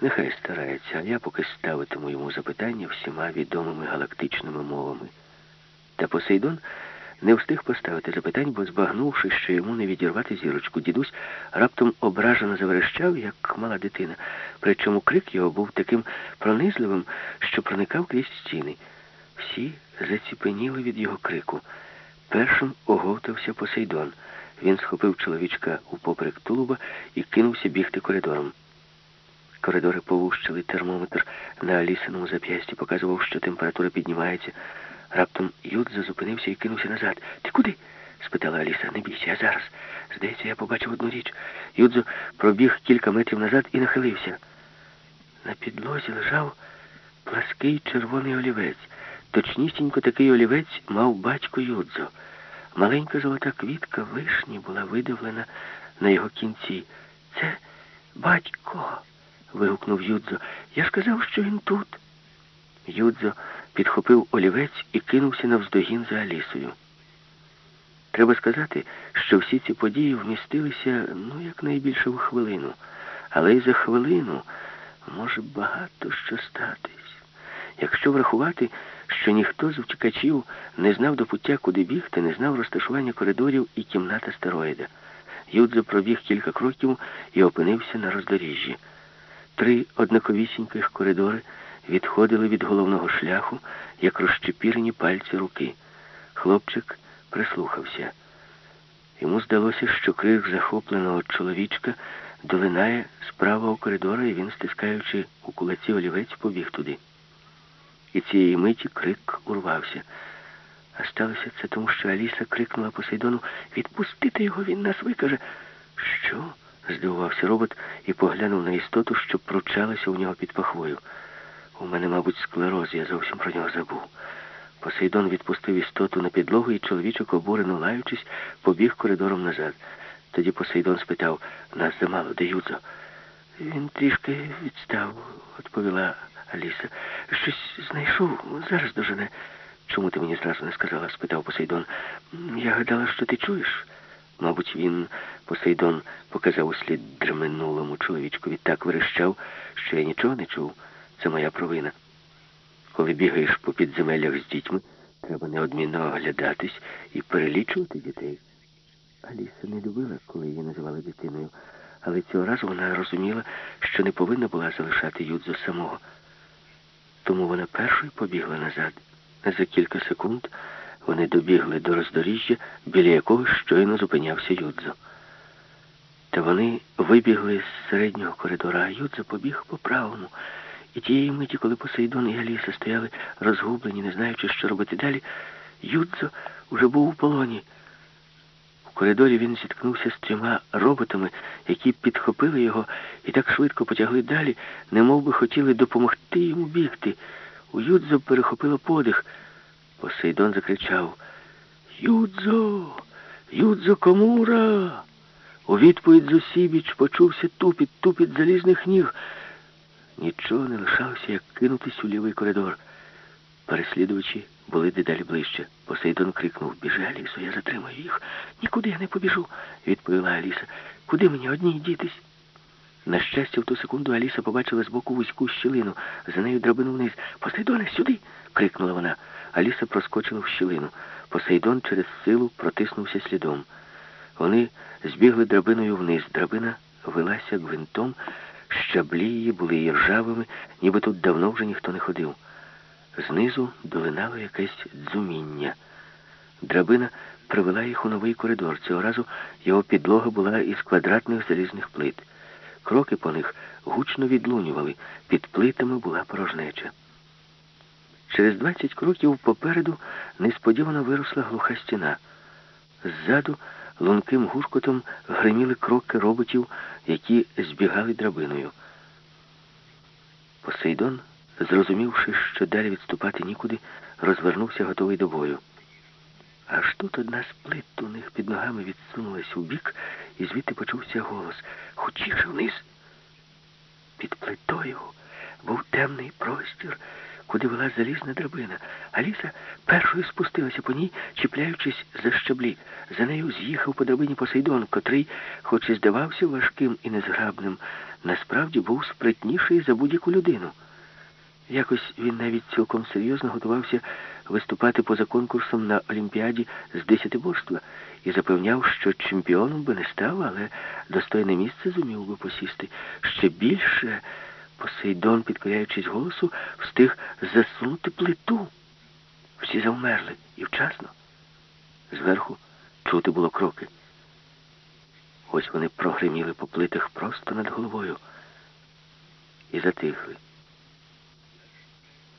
Нехай старається, а я поки ставитиму йому запитання всіма відомими галактичними мовами. Та Посейдон Не встиг поставити запитань, бо, збагнувши, що йому не відірвати зірочку, дідусь раптом ображено заверещав, як мала дитина. Причому крик його був таким пронизливим, що проникав крізь стіни. Всі заціпеніли від його крику. Першим оговтався Посейдон. Він схопив чоловічка у поприк тулуба і кинувся бігти коридором. Коридори повущили термометр на Алісиному зап'ясті, показував, що температура піднімається. Раптом Юдзо зупинився і кинувся назад. Ти куди? спитала Аліса. Не бійся, я зараз. Здається, я побачив одну річ. Юдзо пробіг кілька метрів назад і нахилився. На підлозі лежав плаский червоний олівець. Точнісінько такий олівець мав батько Юдзо. Маленька золота квітка вишні була видавлена на його кінці. Це батько. вигукнув Юдзо. Я ж казав, що він тут. Юдзо підхопив олівець і кинувся навздогін за Алісою. Треба сказати, що всі ці події вмістилися, ну, якнайбільше в хвилину. Але й за хвилину може багато що статись. Якщо врахувати, що ніхто з втікачів не знав до пуття, куди бігти, не знав розташування коридорів і кімнат астероїда. Юдзо пробіг кілька кроків і опинився на роздоріжжі. Три однаковісіньких коридори відходили від головного шляху, як розчепірені пальці руки. Хлопчик прислухався. Йому здалося, що крик захопленого чоловічка долинає з правого коридора, і він, стискаючи у кулаці олівець, побіг туди. І цієї миті крик урвався. А сталося це тому, що Аліса крикнула Посейдону Відпустити його, він нас викаже. Що? здивувався робот і поглянув на істоту, що пручалася у нього під пахвою. У мене, мабуть, склероз, я зовсім про нього забув. Посейдон відпустив істоту на підлогу, і чоловічок, обурено лаючись, побіг коридором назад. Тоді Посейдон спитав, нас замало, де Юдзо? Він трішки відстав, відповіла Аліса. Щось знайшов, зараз дожене. Чому ти мені зразу не сказала? спитав Посейдон. Я гадала, що ти чуєш. Мабуть, він, Посейдон, показав услід дременулому чоловічкові, так верещав, що я нічого не чув. Це моя провина. Коли бігаєш по підземеллях з дітьми, треба неодмінно оглядатись і перелічувати дітей. Аліса не любила, коли її називали дитиною, але цього разу вона розуміла, що не повинна була залишати Юдзо самого. Тому вона першою побігла назад. За кілька секунд вони добігли до роздоріжжя, біля якого щойно зупинявся Юдзо. Та вони вибігли з середнього коридора, а Юдзо побіг по правому. І тієї миті, коли Посейдон і Аліса стояли розгублені, не знаючи, що робити далі, Юдзо вже був у полоні. У коридорі він зіткнувся з трьома роботами, які підхопили його і так швидко потягли далі, немов би хотіли допомогти йому бігти. У Юдзо перехопило подих. Посейдон закричав Юдзо, Юдзо Комура. У відповідь з усібіч почувся тупіт, тупіт залізних ніг. Нічого не лишалося, як кинутись у лівий коридор. Переслідувачі були дедалі ближче. Посейдон крикнув Біжи, Алісо, я затримаю їх. Нікуди я не побіжу, відповіла Аліса. Куди мені одній дітись? На щастя, в ту секунду Аліса побачила збоку вузьку щілину. За нею драбину вниз. Посейдоне, сюди. крикнула вона. Аліса проскочила в щілину. Посейдон через силу протиснувся слідом. Вони збігли драбиною вниз. Драбина велася гвинтом, щаблі її були її ржавими, ніби тут давно вже ніхто не ходив. Знизу долинало якесь дзуміння. Драбина привела їх у новий коридор. Цього разу його підлога була із квадратних залізних плит. Кроки по них гучно відлунювали, під плитами була порожнеча. Через двадцять кроків попереду несподівано виросла глуха стіна. Ззаду лунким гуркотом гриміли кроки роботів, які збігали драбиною. Посейдон, зрозумівши, що далі відступати нікуди, розвернувся готовий до бою. Аж тут одна з плит у них під ногами відсунулась у бік, і звідти почувся голос. Хочіше вниз. Під плитою був темний простір, куди вела залізна драбина. Аліса першою спустилася по ній, чіпляючись за щаблі. За нею з'їхав по драбині Посейдон, котрий, хоч і здавався важким і незграбним, насправді був спритніший за будь-яку людину. Якось він навіть цілком серйозно готувався виступати поза конкурсом на Олімпіаді з десятиборства і запевняв, що чемпіоном би не став, але достойне місце зумів би посісти. Ще більше Посейдон, підкоряючись голосу, встиг засунути плиту. Всі завмерли і вчасно. Зверху чути було кроки. Ось вони прогриміли по плитах просто над головою і затихли.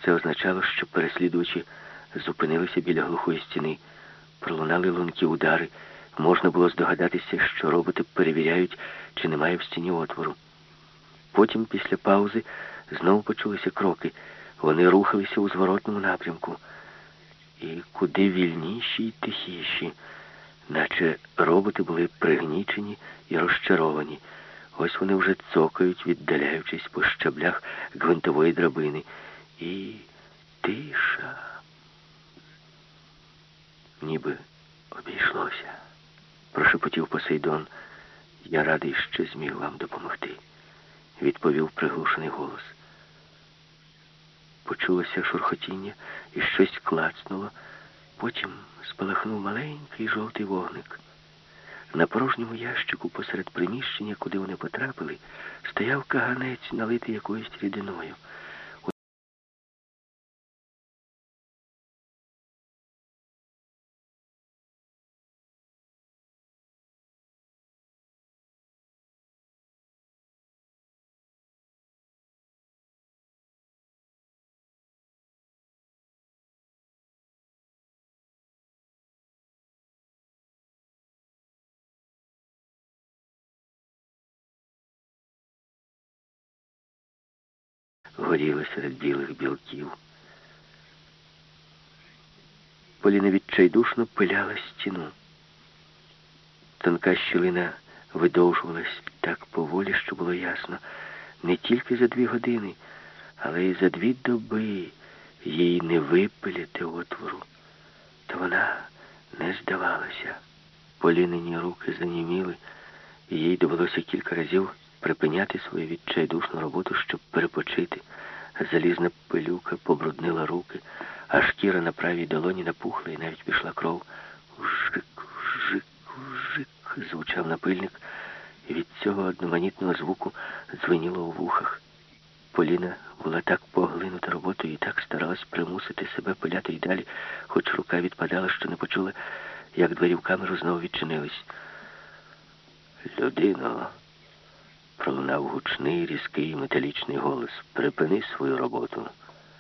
Це означало, що переслідувачі зупинилися біля глухої стіни, пролунали лункі удари. Можна було здогадатися, що роботи перевіряють, чи немає в стіні отвору. Потім, після паузи, знову почулися кроки. Вони рухалися у зворотному напрямку. І куди вільніші й тихіші, наче роботи були пригнічені і розчаровані. Ось вони вже цокають, віддаляючись по щаблях гвинтової драбини. І тиша. Ніби обійшлося. Прошепотів Посейдон. Я радий, що зміг вам допомогти, відповів приглушений голос. Почулося шурхотіння і щось клацнуло. Потім спалахнув маленький жовтий вогник. На порожньому ящику посеред приміщення, куди вони потрапили, стояв каганець, налитий якоюсь рідиною. Горіли серед білих білків. Поліна відчайдушно пиляла стіну. Тонка щілина видовжувалась так поволі, що було ясно, не тільки за дві години, але й за дві доби їй не випиляти отвору. Та вона не здавалася. Полінині руки заніміли, і їй довелося кілька разів припиняти свою відчайдушну роботу, щоб перепочити. Залізна пилюка побруднила руки, а шкіра на правій долоні напухла і навіть пішла кров. Вжик, вжик, вжик, звучав напильник, і від цього одноманітного звуку дзвеніло у вухах. Поліна була так поглинута роботою і так старалась примусити себе пиляти й далі, хоч рука відпадала, що не почула, як двері в камеру знову відчинились. Людино, пролунав гучний, різкий металічний голос. Припини свою роботу.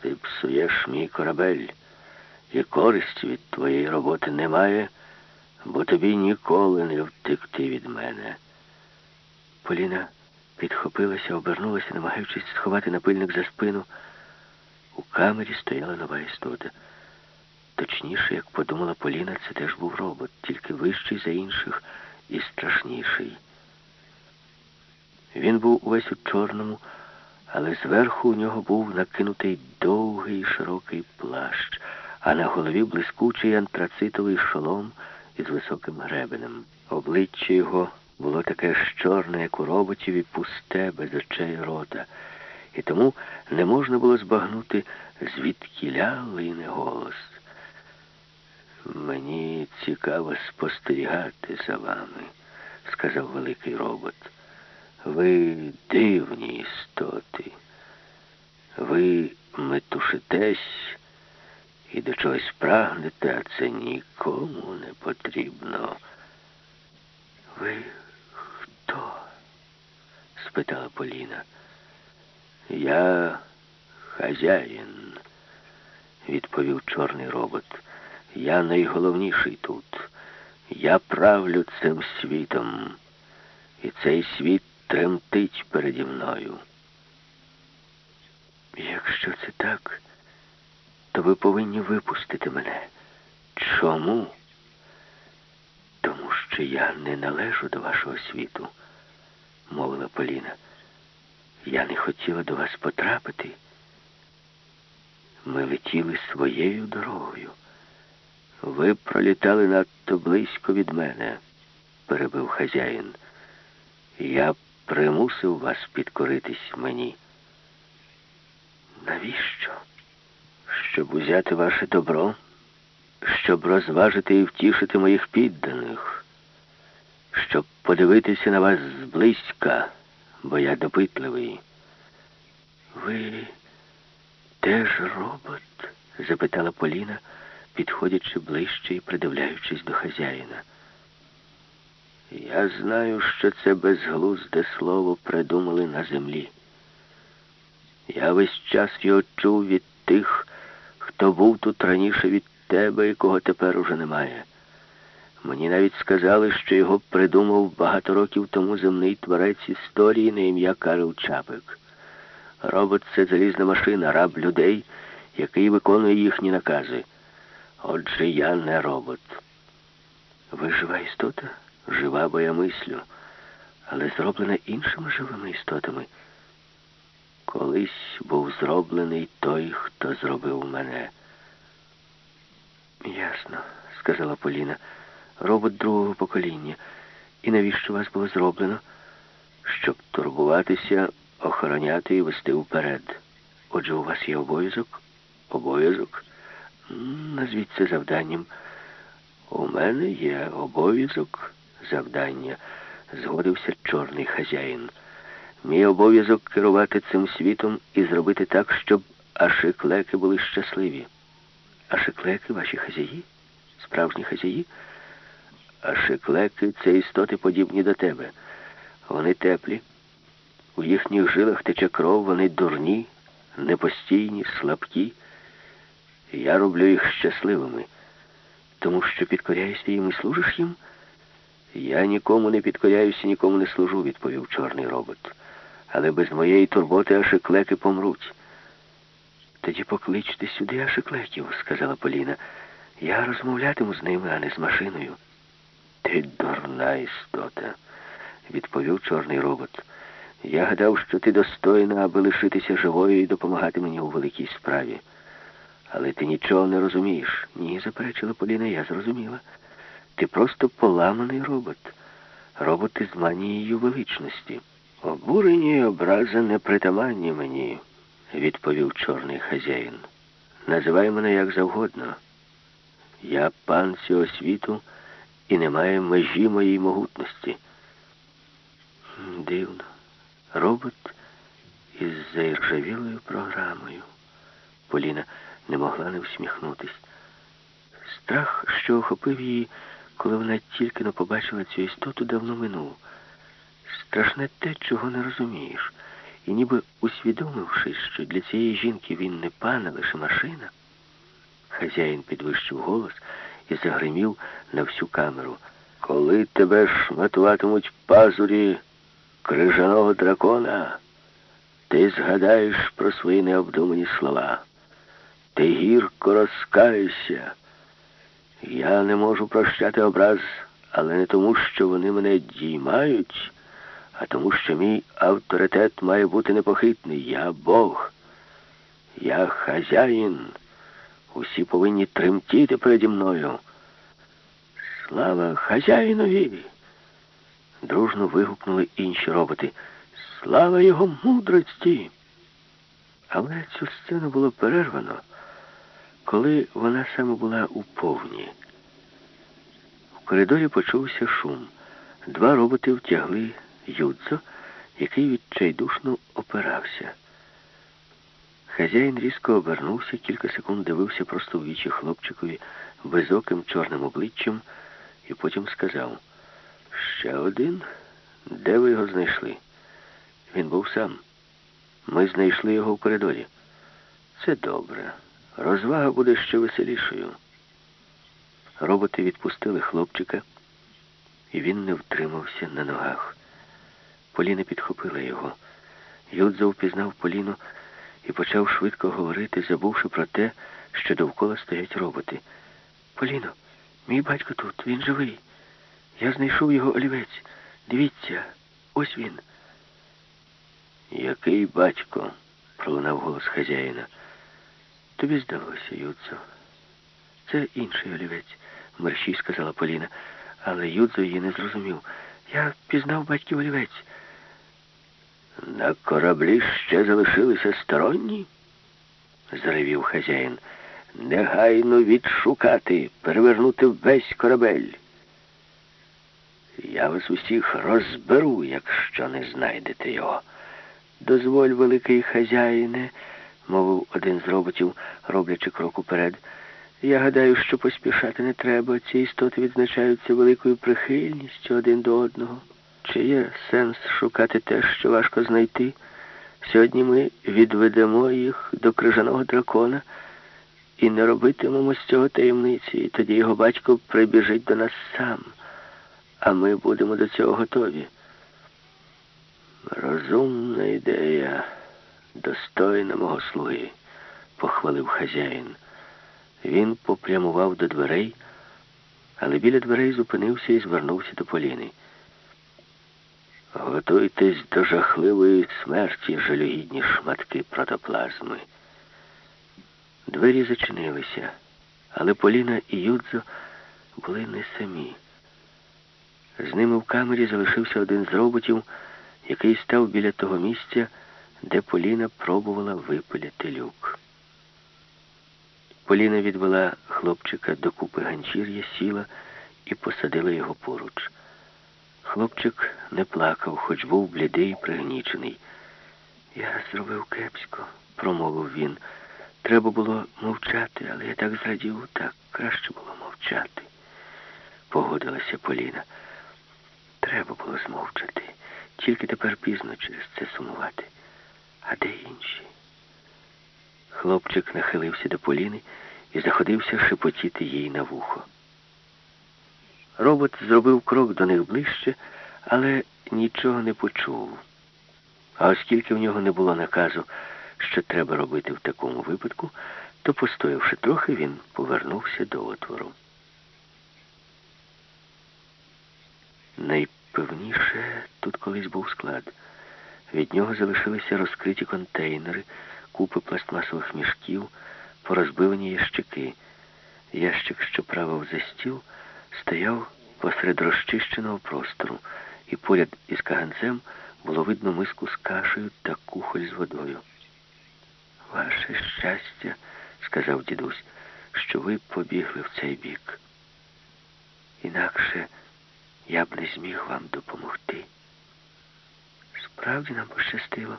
Ти псуєш мій корабель, і користі від твоєї роботи немає, бо тобі ніколи не втекти від мене. Поліна підхопилася, обернулася, намагаючись сховати напильник за спину. У камері стояла нова істота. Точніше, як подумала Поліна, це теж був робот, тільки вищий за інших і страшніший. Він був увесь у чорному, але зверху у нього був накинутий довгий широкий плащ, а на голові блискучий антрацитовий шолом із високим гребенем. Обличчя його було таке ж чорне, як у роботів, і пусте, без очей рота. І тому не можна було збагнути, звідкіля лине голос. Мені цікаво спостерігати за вами, сказав великий робот. Ви дивні істоти. Ви метушитесь і до чогось прагнете, а це нікому не потрібно. Ви хто? спитала Поліна. Я хазяїн, відповів чорний робот. Я найголовніший тут. Я правлю цим світом. І цей світ тремтить переді мною. Якщо це так, то ви повинні випустити мене. Чому? Тому що я не належу до вашого світу, мовила Поліна. Я не хотіла до вас потрапити. Ми летіли своєю дорогою. Ви пролітали надто близько від мене, перебив хазяїн. Я примусив вас підкоритись мені. Навіщо? Щоб узяти ваше добро, щоб розважити і втішити моїх підданих, щоб подивитися на вас зблизька, бо я допитливий. Ви теж робот? запитала Поліна, підходячи ближче і придивляючись до хазяїна. Я знаю, що це безглузде слово придумали на землі. Я весь час його чув від тих, хто був тут раніше від тебе і кого тепер уже немає. Мені навіть сказали, що його придумав багато років тому земний творець історії на ім'я Карл Чапик. Робот це залізна машина, раб людей, який виконує їхні накази. Отже, я не робот. Ви жива істота? Жива, бо я мислю, але зроблена іншими живими істотами. Колись був зроблений той, хто зробив мене. Ясно, сказала Поліна. Робот другого покоління. І навіщо вас було зроблено? Щоб турбуватися, охороняти і вести вперед. Отже, у вас є обов'язок? Обов'язок? Назвіть це завданням. У мене є обов'язок завдання, згодився чорний хазяїн. Мій обов'язок керувати цим світом і зробити так, щоб ашиклеки були щасливі. Ашиклеки ваші хазяї? Справжні хазяї? Ашиклеки це істоти подібні до тебе. Вони теплі. У їхніх жилах тече кров, вони дурні, непостійні, слабкі. Я роблю їх щасливими, тому що підкоряєшся їм і служиш їм. Я нікому не підкоряюся, нікому не служу, відповів чорний робот. Але без моєї турботи ашиклеки помруть. Тоді покличте сюди ашиклеків, сказала Поліна. Я розмовлятиму з ними, а не з машиною. Ти дурна істота, відповів чорний робот. Я гадав, що ти достойна, аби лишитися живою і допомагати мені у великій справі. Але ти нічого не розумієш. Ні, заперечила Поліна, я зрозуміла. Ти просто поламаний робот. Робот із манією величності. Обурені й образи непритаманні мені, відповів чорний хазяїн. Називай мене як завгодно. Я пан цього світу і немає межі моїй могутності. Дивно. Робот із заіржавілою програмою. Поліна не могла не всміхнутись. Страх, що охопив її, коли вона тільки не побачила цю істоту, давно минув. Страшне те, чого не розумієш. І ніби усвідомивши, що для цієї жінки він не пан, а лише машина, хазяїн підвищив голос і загримів на всю камеру. Коли тебе шматуватимуть пазурі крижаного дракона, ти згадаєш про свої необдумані слова. Ти гірко розкаєшся. Я не можу прощати образ, але не тому, що вони мене діймають, а тому, що мій авторитет має бути непохитний. Я Бог. Я хазяїн. Усі повинні тремтіти переді мною. Слава хазяїнові! Дружно вигукнули інші роботи. Слава його мудрості! Але цю сцену було перервано коли вона саме була у повні. В коридорі почувся шум. Два роботи втягли Юдзо, який відчайдушно опирався. Хазяїн різко обернувся, кілька секунд дивився просто в вічі хлопчикові високим чорним обличчям і потім сказав, ще один? Де ви його знайшли? Він був сам. Ми знайшли його в коридорі. Це добре. Розвага буде ще веселішою. Роботи відпустили хлопчика, і він не втримався на ногах. Поліна підхопила його. Юдзо впізнав Поліну і почав швидко говорити, забувши про те, що довкола стоять роботи. Поліно, мій батько тут, він живий. Я знайшов його олівець. Дивіться, ось він. Який батько? пролунав голос хазяїна. Тобі здалося, Юдзо. Це інший олівець, мерщій сказала Поліна. Але Юдзо її не зрозумів. Я пізнав батьків олівець. На кораблі ще залишилися сторонні? заревів хазяїн. Негайно відшукати, перевернути весь корабель. Я вас усіх розберу, якщо не знайдете його. Дозволь, великий хазяїне, мовив один з роботів, роблячи крок уперед. Я гадаю, що поспішати не треба. Ці істоти відзначаються великою прихильністю один до одного. Чи є сенс шукати те, що важко знайти? Сьогодні ми відведемо їх до крижаного дракона і не робитимемо з цього таємниці, і тоді його батько прибіжить до нас сам, а ми будемо до цього готові. Розумна ідея, достойна мого слуги, похвалив хазяїн. Він попрямував до дверей, але біля дверей зупинився і звернувся до Поліни. Готуйтесь до жахливої смерті, жалюгідні шматки протоплазми. Двері зачинилися, але Поліна і Юдзо були не самі. З ними в камері залишився один з роботів, який став біля того місця, де Поліна пробувала випиляти люк. Поліна відвела хлопчика до купи ганчір'я, сіла і посадила його поруч. Хлопчик не плакав, хоч був блідий і пригнічений. Я зробив кепсько, промовив він. Треба було мовчати, але я так зрадів, так краще було мовчати. Погодилася Поліна. Треба було змовчати. Тільки тепер пізно через це сумувати. А де інші? Хлопчик нахилився до Поліни і заходився шепотіти їй на вухо. Робот зробив крок до них ближче, але нічого не почув. А оскільки в нього не було наказу, що треба робити в такому випадку, то, постоявши трохи, він повернувся до отвору. Найпевніше тут колись був склад. Від нього залишилися розкриті контейнери, купи пластмасових мішків, порозбивані ящики. Ящик, що правив за стіл, стояв посеред розчищеного простору, і поряд із каганцем було видно миску з кашею та кухоль з водою. Ваше щастя, сказав дідусь, що ви побігли в цей бік. Інакше я б не зміг вам допомогти. Справді нам пощастило,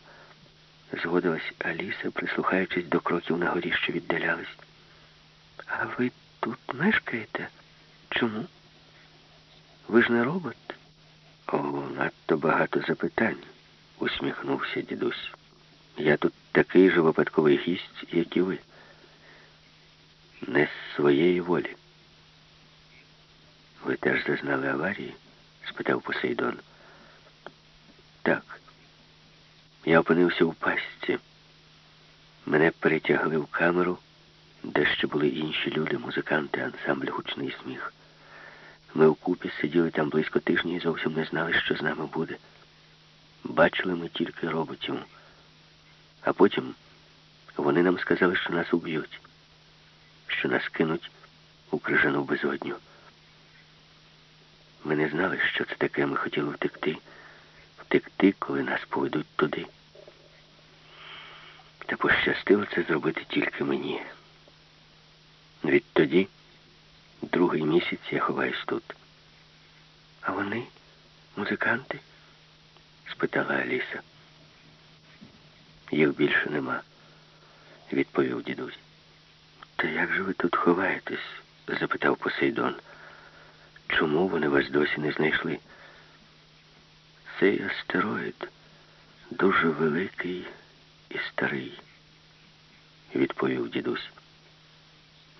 згодилась Аліса, прислухаючись до кроків на горі, що віддалялись. А ви тут мешкаєте? Чому? Ви ж не робот? О, надто багато запитань, усміхнувся дідусь. Я тут такий же випадковий гість, як і ви. Не з своєї волі. Ви теж зазнали аварії? спитав Посейдон. Так. Я опинився у пастці. Мене перетягли в камеру, де ще були інші люди, музиканти, ансамбль гучний сміх. Ми вкупі сиділи там близько тижня і зовсім не знали, що з нами буде. Бачили ми тільки роботів. А потім вони нам сказали, що нас уб'ють, що нас кинуть у крижану безодню. Ми не знали, що це таке. Ми хотіли втекти, втекти, коли нас поведуть туди. Та пощастило це зробити тільки мені. Відтоді, другий місяць, я ховаюсь тут. А вони, музиканти? спитала Аліса. Їх більше нема, відповів дідусь. Та як же ви тут ховаєтесь? запитав Посейдон. Чому вони вас досі не знайшли? Цей астероїд дуже великий і старий, відповів дідусь.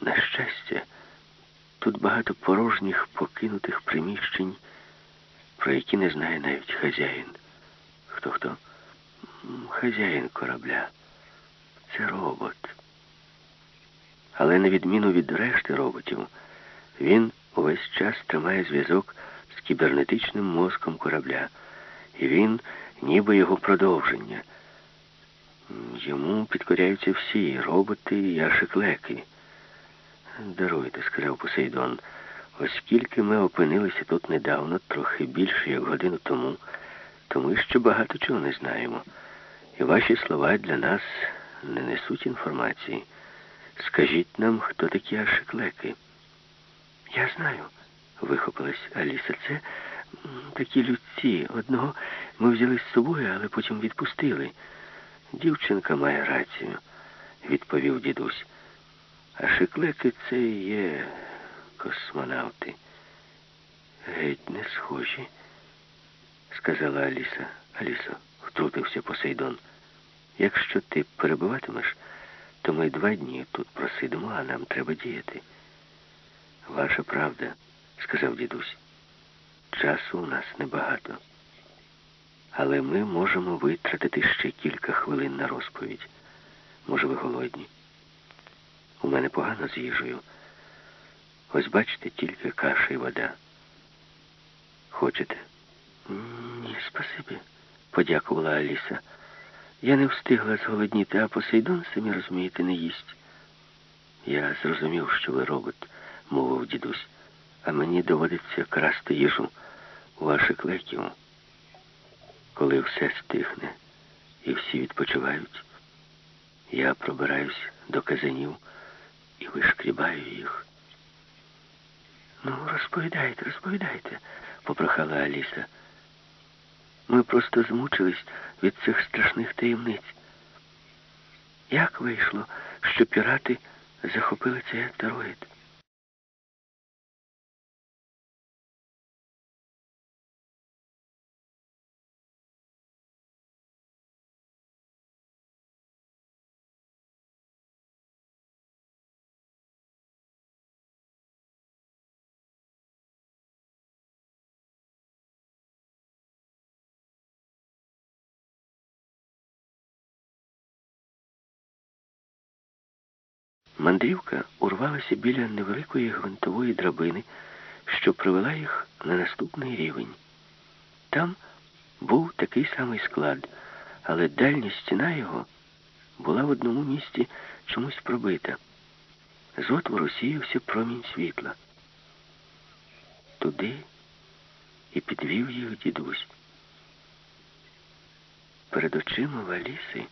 На щастя, тут багато порожніх покинутих приміщень, про які не знає навіть хазяїн. Хто хто? Хазяїн корабля. Це робот. Але на відміну від решти роботів, він увесь час тримає зв'язок з кібернетичним мозком корабля. І він ніби його продовження. Йому підкоряються всі роботи і ашиклеки. Даруйте, сказав Посейдон, оскільки ми опинилися тут недавно, трохи більше, як годину тому, то ми ще багато чого не знаємо. І ваші слова для нас не несуть інформації. Скажіть нам, хто такі ашиклеки. Я знаю, вихопилась Аліса. Це такі людці. Одного ми взяли з собою, але потім відпустили. Дівчинка має рацію, відповів дідусь. А шиклеки це є космонавти. Геть не схожі, сказала Аліса. Алісо, втрутився Посейдон. Якщо ти перебуватимеш, то ми два дні тут просидимо, а нам треба діяти. Ваша правда, сказав дідусь. Часу у нас небагато. Але ми можемо витратити ще кілька хвилин на розповідь. Може, ви голодні? У мене погано з їжею. Ось бачите, тільки каша і вода. Хочете? Ні, спасибі, подякувала Аліса. Я не встигла зголодніти, а Посейдон, самі розумієте, не їсть. Я зрозумів, що ви робот, мовив дідусь, а мені доводиться красти їжу у ваших леків. Коли все стихне і всі відпочивають, я пробираюсь до казанів і вишкрібаю їх. Ну, розповідайте, розповідайте, попрохала Аліса. Ми просто змучились від цих страшних таємниць. Як вийшло, що пірати захопили цей астероїд? Мандрівка урвалася біля невеликої гвинтової драбини, що привела їх на наступний рівень. Там був такий самий склад, але дальня стіна його була в одному місці чомусь пробита. З отвору сіявся промінь світла. Туди і підвів їх дідусь. Перед очима Валіси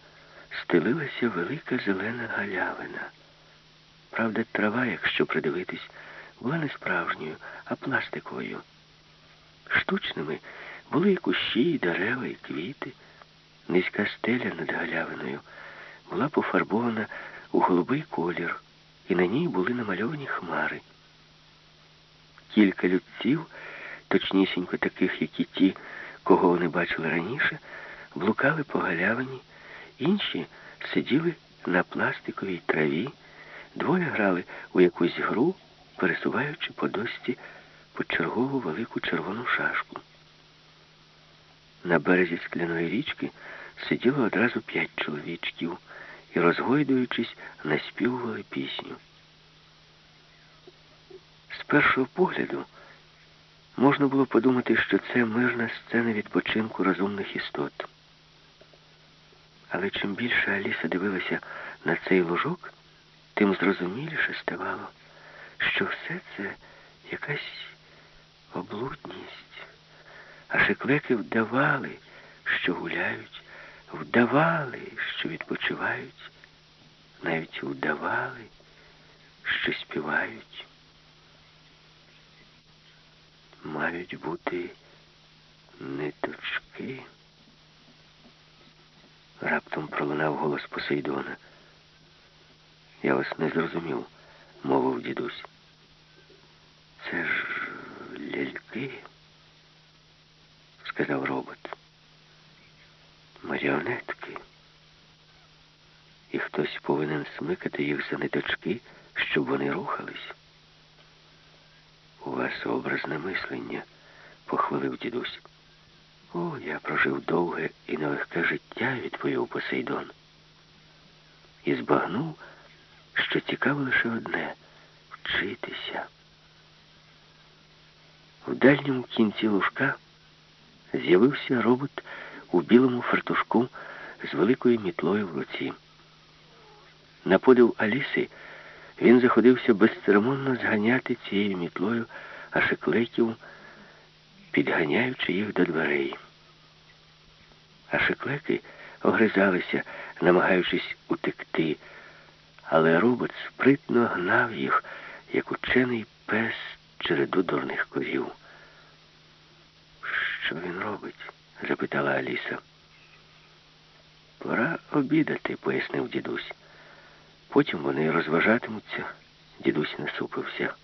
стелилася велика зелена галявина. Правда, трава, якщо придивитись, була не справжньою, а пластиковою. Штучними були і кущі, і дерева, і квіти. Низька стеля над галявиною була пофарбована у голубий колір, і на ній були намальовані хмари. Кілька людців, точнісінько таких, як і ті, кого вони бачили раніше, блукали по галявині, інші сиділи на пластиковій траві. Двоє грали у якусь гру, пересуваючи по дості почергову велику червону шашку. На березі скляної річки сиділо одразу п'ять чоловічків і, розгойдуючись, наспівували пісню. З першого погляду можна було подумати, що це мирна сцена відпочинку розумних істот. Але чим більше Аліса дивилася на цей ложок, тим зрозуміліше ставало, що все це якась облудність. А шиклеки вдавали, що гуляють, вдавали, що відпочивають, навіть вдавали, що співають. Мають бути ниточки. Раптом пролунав голос Посейдона. Я вас не зрозумів, мовив дідусь. Це ж ляльки, сказав робот. Маріонетки. І хтось повинен смикати їх за ниточки, щоб вони рухались. У вас образне мислення, похвалив дідусь. О, я прожив довге і нелегке життя, відповів Посейдон. І збагнув, що цікаво лише одне вчитися. В дальньому кінці лужка з'явився робот у білому фартушку з великою мітлою в руці. На подив Аліси він заходився безцеремонно зганяти цією мітлою ашеклеків, підганяючи їх до дверей. Ашеклеки огризалися, намагаючись утекти, але робот спритно гнав їх, як учений пес череду дурних корів. Що він робить? запитала Аліса. Пора обідати, пояснив дідусь. Потім вони розважатимуться. Дідусь насупився.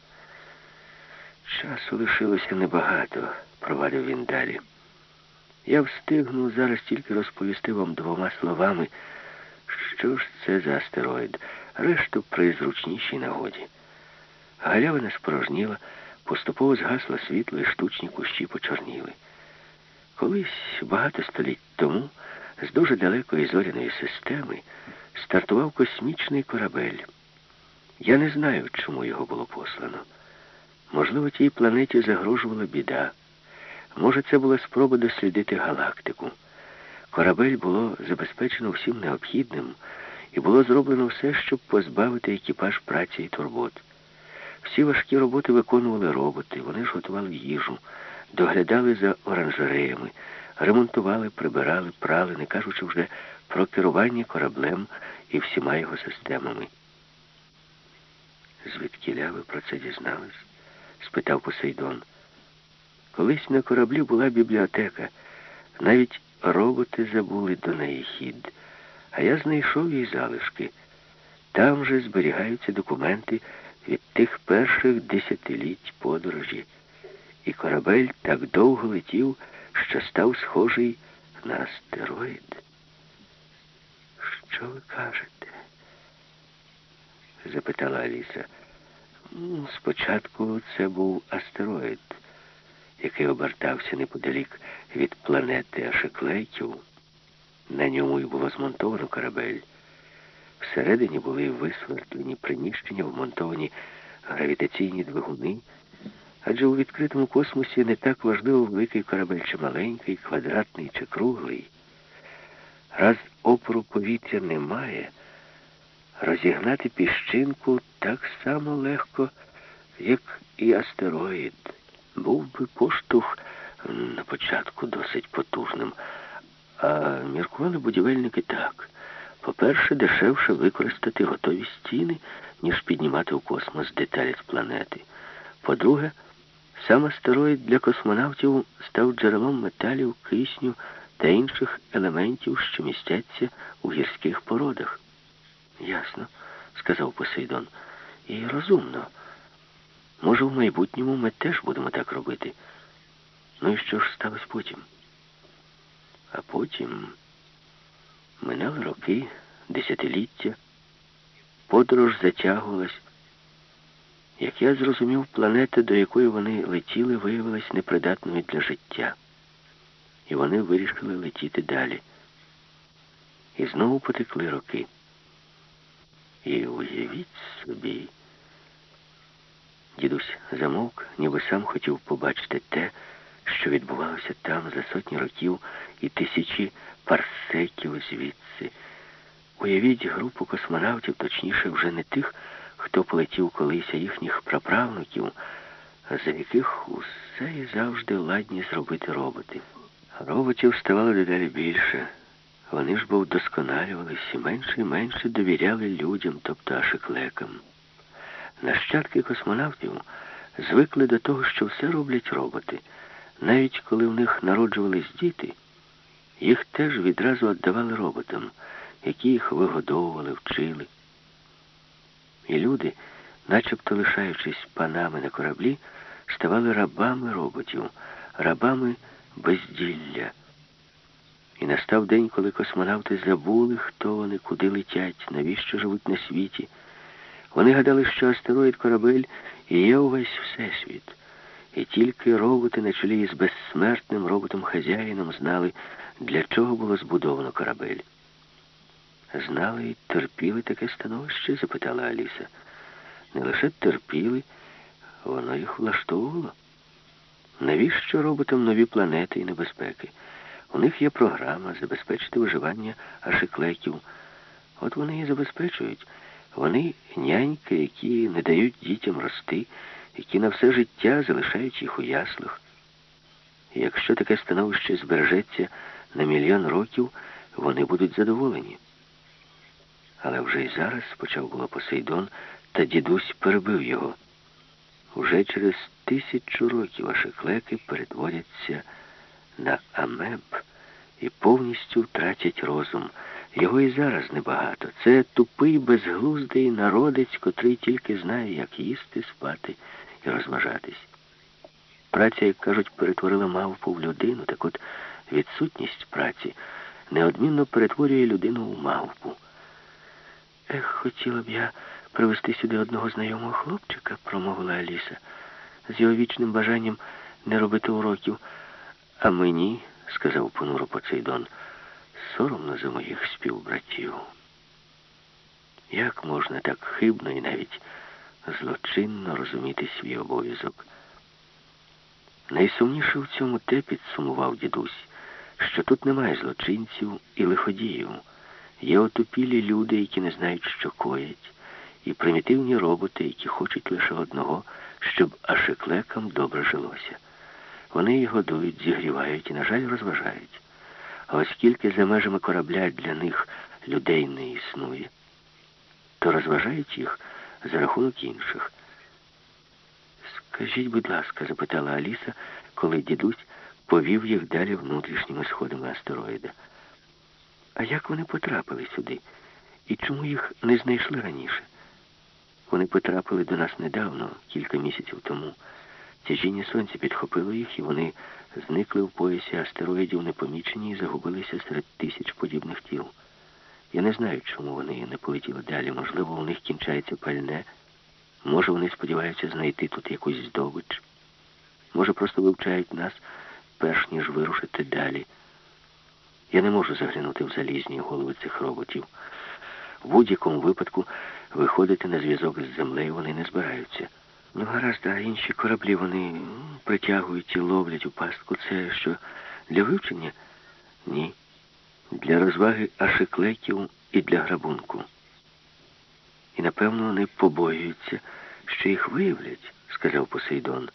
Часу лишилося небагато, провадив він далі. Я встигну зараз тільки розповісти вам двома словами, що ж це за астероїд, решту при зручнішій нагоді. Галявина спорожніла, поступово згасло світло і штучні кущі почорніли. Колись багато століть тому з дуже далекої зоряної системи стартував космічний корабель. Я не знаю, чому його було послано. Можливо, тій планеті загрожувала біда. Може, це була спроба дослідити галактику. Корабель було забезпечено всім необхідним, і було зроблено все, щоб позбавити екіпаж праці і турбот. Всі важкі роботи виконували роботи, вони ж готували їжу, доглядали за оранжереями, ремонтували, прибирали, прали, не кажучи вже про керування кораблем і всіма його системами. Звідки ви про це дізнались? спитав Посейдон. Колись на кораблі була бібліотека. Навіть роботи забули до неї хід. А я знайшов її залишки. Там же зберігаються документи від тих перших десятиліть подорожі. І корабель так довго летів, що став схожий на астероїд. Що ви кажете? запитала Аліса. Спочатку це був астероїд, який обертався неподалік від планети Ашеклетів. На ньому й було змонтовано корабель. Всередині були висвертлені приміщення, вмонтовані гравітаційні двигуни, адже у відкритому космосі не так важливо великий корабель чи маленький, квадратний чи круглий. Раз опору повітря немає, розігнати піщинку так само легко, як і астероїд. Був би поштовх на початку досить потужним. А міркували будівельники так. По-перше, дешевше використати готові стіни, ніж піднімати у космос деталі з планети. По-друге, сам астероїд для космонавтів став джерелом металів, кисню та інших елементів, що містяться у гірських породах. Ясно, сказав Посейдон. І розумно. Може, в майбутньому ми теж будемо так робити. Ну і що ж сталося потім? А потім минали роки, десятиліття, подорож затягувалась. Як я зрозумів, планета, до якої вони летіли, виявилась непридатною для життя. І вони вирішили летіти далі. І знову потекли роки. І уявіть собі, дідусь замовк, ніби сам хотів побачити те, що відбувалося там за сотні років і тисячі парсеків звідси. Уявіть групу космонавтів, точніше, вже не тих, хто полетів колись, а їхніх праправнуків, за яких усе і завжди ладні зробити роботи. Роботів ставало дедалі більше. Вони ж бо вдосконалювалися і менше і менше довіряли людям, тобто ашиклекам. Нащадки космонавтів звикли до того, що все роблять роботи. Навіть коли в них народжувались діти, їх теж відразу віддавали роботам, які їх вигодовували, вчили. І люди, начебто лишаючись панами на кораблі, ставали рабами роботів, рабами безділля. І настав день, коли космонавти забули, хто вони, куди летять, навіщо живуть на світі. Вони гадали, що астероїд корабель і є увесь всесвіт. І тільки роботи на чолі із безсмертним роботом-хазяїном знали, для чого було збудовано корабель. Знали і терпіли таке становище? запитала Аліса. Не лише терпіли, воно їх влаштовувало. Навіщо роботам нові планети і небезпеки? У них є програма забезпечити виживання ашиклеків. От вони і забезпечують. Вони няньки, які не дають дітям рости, які на все життя залишають їх у яслах. І якщо таке становище збережеться на мільйон років, вони будуть задоволені. Але вже й зараз почав було Посейдон, та дідусь перебив його. Уже через тисячу років ваші клеки перетворяться на амеб і повністю втратять розум. Його і зараз небагато. Це тупий, безглуздий народець, котрий тільки знає, як їсти, спати і розважатись. Праця, як кажуть, перетворила мавпу в людину, так от відсутність праці неодмінно перетворює людину в мавпу. Ех, хотіла б я привезти сюди одного знайомого хлопчика, промовила Аліса, з його вічним бажанням не робити уроків. А мені, сказав понуро Поцейдон, соромно за моїх співбратів. Як можна так хибно і навіть злочинно розуміти свій обов'язок? Найсумніше в цьому те, підсумував дідусь, що тут немає злочинців і лиходіїв. Є отупілі люди, які не знають, що коять, і примітивні роботи, які хочуть лише одного, щоб ашеклекам добре жилося. Вони їх годують, зігрівають і, на жаль, розважають. А оскільки за межами корабля для них людей не існує, то розважають їх за рахунок інших. Скажіть, будь ласка, запитала Аліса, коли дідусь повів їх далі внутрішніми сходами астероїда. А як вони потрапили сюди? І чому їх не знайшли раніше? Вони потрапили до нас недавно, кілька місяців тому. Тяжіння сонця підхопило їх, і вони зникли в поясі астероїдів непомічені і загубилися серед тисяч подібних тіл. Я не знаю, чому вони не полетіли далі. Можливо, у них кінчається пальне. Може, вони сподіваються знайти тут якусь здобич. Може, просто вивчають нас, перш ніж вирушити далі. Я не можу заглянути в залізні голови цих роботів. В будь-якому випадку виходити на зв'язок з землею вони не збираються. Ну, гаразд, а інші кораблі вони притягують і ловлять у пастку. Це що, для вивчення? Ні. Для розваги ашиклеків і для грабунку. І, напевно, вони побоюються, що їх виявлять, сказав Посейдон.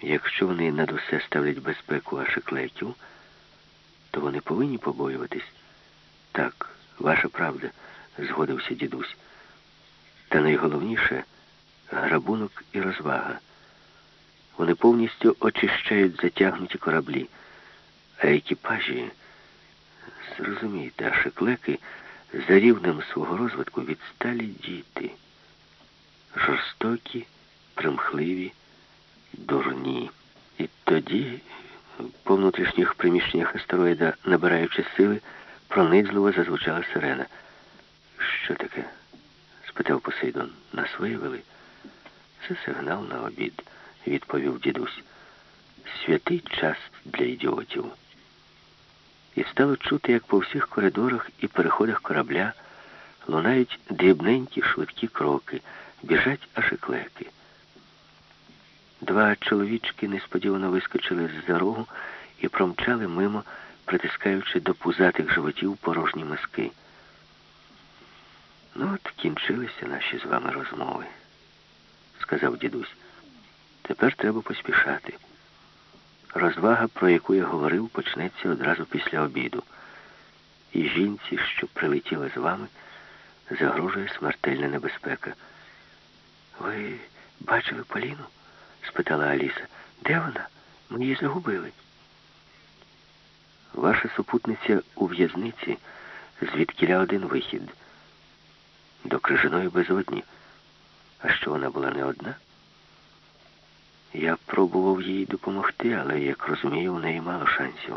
Якщо вони над усе ставлять безпеку ашиклеків, то вони повинні побоюватись. Так, ваша правда, згодився дідусь. Та найголовніше грабунок і розвага. Вони повністю очищають затягнуті кораблі, а екіпажі, зрозумійте, а шеклеки за рівнем свого розвитку відсталі діти. Жорстокі, примхливі, дурні. І тоді, по внутрішніх приміщеннях астероїда, набираючи сили, пронизливо зазвучала сирена. Що таке? спитав Посейдон. Нас виявили? Це сигнал на обід, відповів дідусь. Святий час для ідіотів. І стало чути, як по всіх коридорах і переходах корабля лунають дрібненькі швидкі кроки, біжать аж клеки. Два чоловічки несподівано вискочили з-за рогу і промчали мимо, притискаючи до пузатих животів порожні миски. Ну от кінчилися наші з вами розмови, сказав дідусь. Тепер треба поспішати. Розвага, про яку я говорив, почнеться одразу після обіду. І жінці, що прилетіла з вами, загрожує смертельна небезпека. Ви бачили Поліну? спитала Аліса. Де вона? Ми її загубили. Ваша супутниця у в'язниці, звідкіля один вихід. До крижаної безодні. А що вона була не одна? Я пробував їй допомогти, але, як розумію, у неї мало шансів.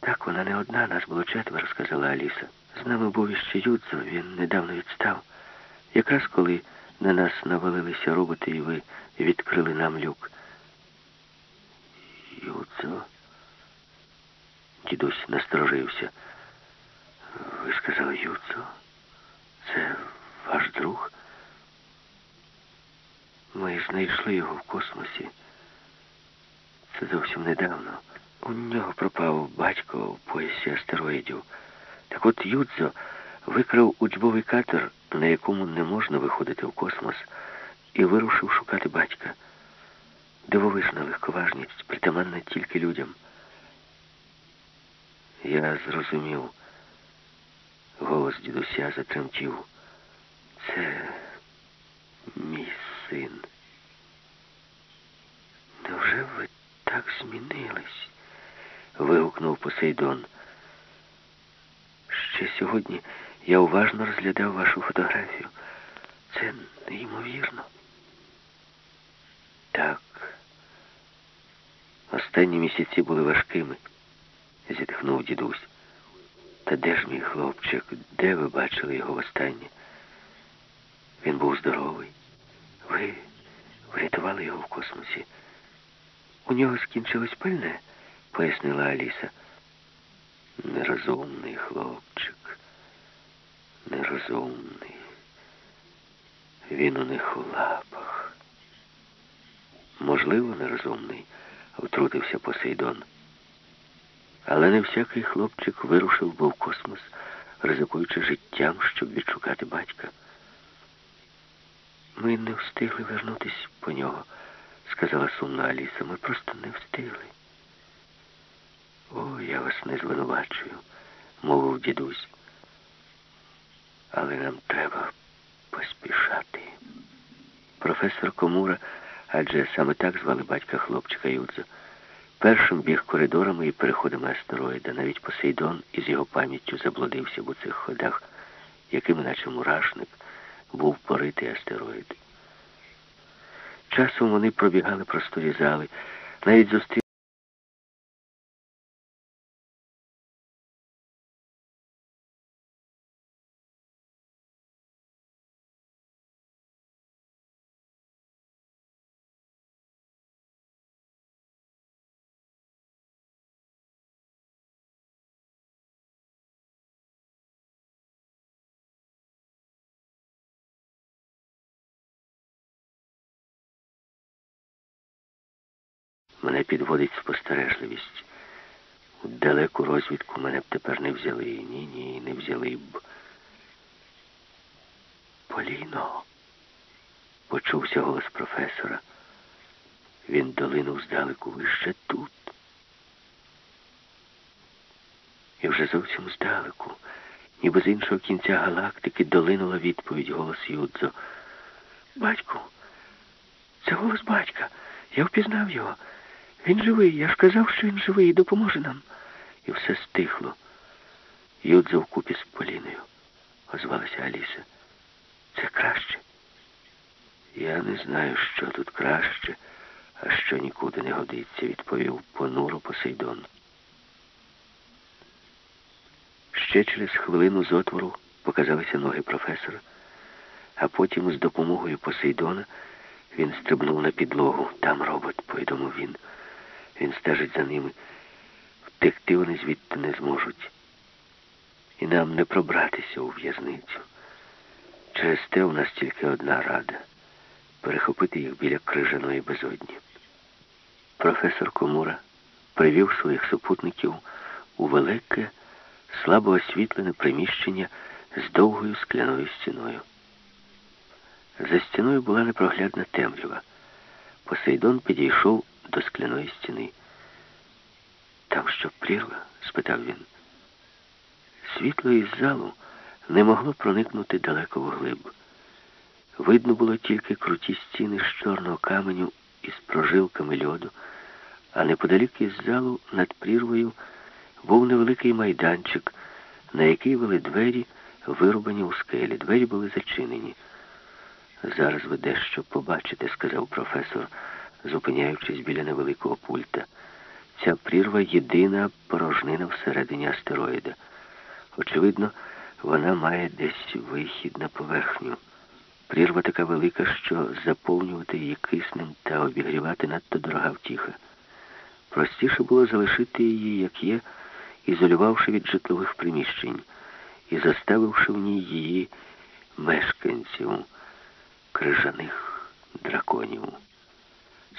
Так, вона не одна, нас було четверо, сказала Аліса. З нами був іще Юдзо, він недавно відстав. Якраз коли на нас навалилися роботи, і ви відкрили нам люк. Юдзо? Дідусь насторожився. Ви сказали Юдзо? Це ваш друг? Ми знайшли його в космосі. Це зовсім недавно. У нього пропав батько у поясі астероїдів. Так от Юдзо викрав учбовий катер, на якому не можна виходити в космос, і вирушив шукати батька. Дивовижна легковажність, притаманна тільки людям. Я зрозумів. Голос дідуся затремтів. Це мій син. Невже ви так змінились? вигукнув Посейдон. Ще сьогодні я уважно розглядав вашу фотографію. Це неймовірно. Так. Останні місяці були важкими, зітхнув дідусь. Та де ж мій хлопчик? Де ви бачили його востаннє? Він був здоровий. Ви врятували його в космосі. У нього скінчилось пальне, пояснила Аліса. Нерозумний хлопчик. Нерозумний. Він у них у лапах. Можливо, нерозумний, втрутився Посейдон. Але не всякий хлопчик вирушив би в космос, ризикуючи життям, щоб відшукати батька. Ми не встигли вернутись по нього, сказала сумна Аліса. Ми просто не встигли. О, я вас не звинувачую, мовив дідусь. Але нам треба поспішати. Професор Комура, адже саме так звали батька хлопчика Юдзо, першим біг коридорами і переходами астероїда. Навіть Посейдон із його пам'яттю заблудився в у цих ходах, яким, наче мурашник, був поритий астероїд. Часом вони пробігали просторі зали, навіть зустріли. Мене підводить спостережливість. У далеку розвідку мене б тепер не взяли. Ні, ні, не взяли б. Поліно, почувся голос професора. Він долинув здалеку. Ви ще тут. І вже зовсім здалеку, ніби з іншого кінця галактики долинула відповідь голос Юдзо. Батьку, це голос батька. Я впізнав його. Він живий, я ж казав, що він живий і допоможе нам. І все стихло. Юдзо вкупі з Поліною, озвалася Аліса. Це краще. Я не знаю, що тут краще, а що нікуди не годиться, відповів понуро Посейдон. Ще через хвилину з отвору показалися ноги професора, а потім з допомогою Посейдона він стрибнув на підлогу. Там робот, повідомив він. Він стежить за ними. Втекти вони звідти не зможуть. І нам не пробратися у в'язницю. Через те у нас тільки одна рада перехопити їх біля крижаної безодні. Професор Комура привів своїх супутників у велике, слабо освітлене приміщення з довгою скляною стіною. За стіною була непроглядна темрява. Посейдон підійшов до скляної стіни. Там що прірва? спитав він. Світло із залу не могло проникнути далеко вглиб. Видно було тільки круті стіни з чорного каменю із прожилками льоду, а неподалік із залу над прірвою був невеликий майданчик, на який вели двері, вирубані у скелі. Двері були зачинені. Зараз ви дещо побачите, сказав професор зупиняючись біля невеликого пульта. Ця прірва єдина порожнина всередині астероїда. Очевидно, вона має десь вихід на поверхню. Прірва така велика, що заповнювати її киснем та обігрівати надто дорога втіха. Простіше було залишити її, як є, ізолювавши від житлових приміщень і заставивши в ній її мешканців, крижаних драконів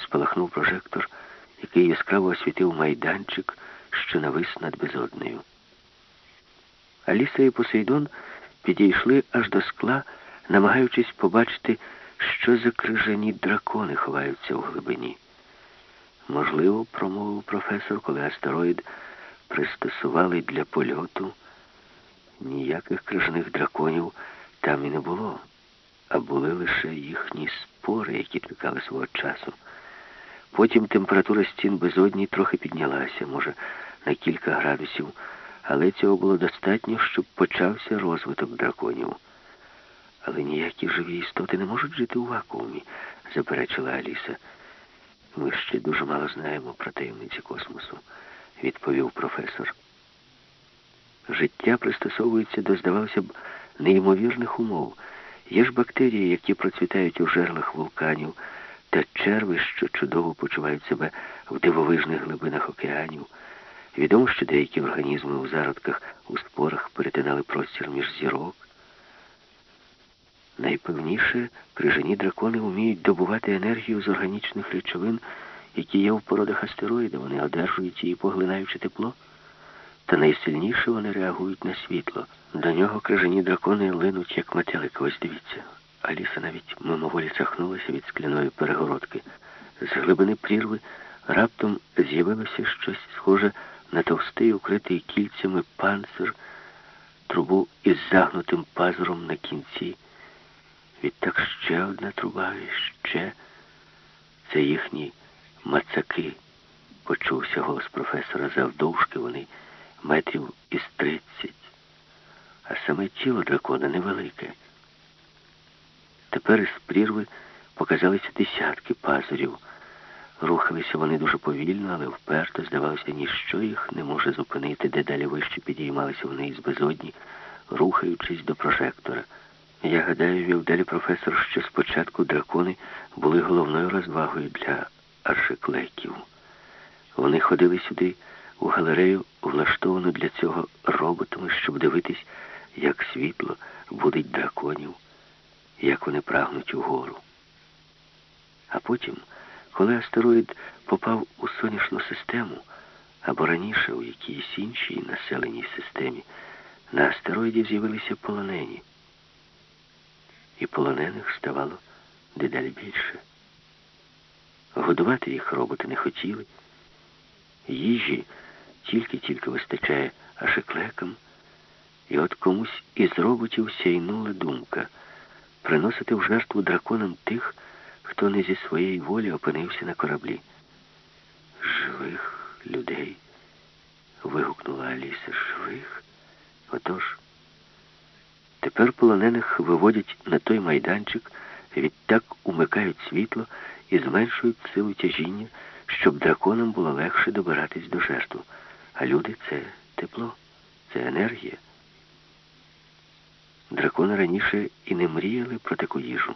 спалахнув прожектор, який яскраво освітив майданчик, що навис над безоднею. Аліса і Посейдон підійшли аж до скла, намагаючись побачити, що за крижані дракони ховаються у глибині. Можливо, промовив професор, коли астероїд пристосували для польоту, ніяких крижаних драконів там і не було, а були лише їхні спори, які чекали свого часу. Потім температура стін безодні трохи піднялася, може, на кілька градусів, але цього було достатньо, щоб почався розвиток драконів. Але ніякі живі істоти не можуть жити у вакуумі, заперечила Аліса. Ми ще дуже мало знаємо про таємниці космосу, відповів професор. Життя пристосовується до, здавалося б, неймовірних умов. Є ж бактерії, які процвітають у жерлах вулканів, та черви, що чудово почувають себе в дивовижних глибинах океанів. Відомо, що деякі організми у зародках у спорах перетинали простір між зірок. Найпевніше, крижані дракони вміють добувати енергію з органічних речовин, які є в породах астероїда. Вони одержують її, поглинаючи тепло. Та найсильніше вони реагують на світло. До нього крижані дракони линуть, як метелики. Ось дивіться. Аліса навіть мимоволі цахнулася від скляної перегородки. З глибини прірви раптом з'явилося щось схоже на товстий, укритий кільцями панцир, трубу із загнутим пазуром на кінці. Відтак ще одна труба і ще. Це їхні мацаки. Почувся голос професора завдовжки вони метрів із тридцять, а саме тіло дракона невелике. Тепер із прірви показалися десятки пазурів. Рухалися вони дуже повільно, але вперто, здавалося, ніщо їх не може зупинити, де далі вище підіймалися вони із безодні, рухаючись до прожектора. Я гадаю, вів далі професор, що спочатку дракони були головною розвагою для аршеклеків. Вони ходили сюди у галерею, влаштовану для цього роботами, щоб дивитись, як світло будить драконів, як вони прагнуть угору. А потім, коли астероїд попав у сонячну систему, або раніше у якійсь іншій населеній системі, на астероїді з'явилися полонені. І полонених ставало дедалі більше. Годувати їх роботи не хотіли. Їжі тільки-тільки вистачає ашеклекам. І от комусь із роботів сяйнула думка приносити в жертву драконам тих, хто не зі своєї волі опинився на кораблі. Живих людей. вигукнула Аліса. Живих? Отож. Тепер полонених виводять на той майданчик, відтак умикають світло і зменшують силу тяжіння, щоб драконам було легше добиратись до жертв. А люди це тепло, це енергія. Дракони раніше і не мріяли про таку їжу.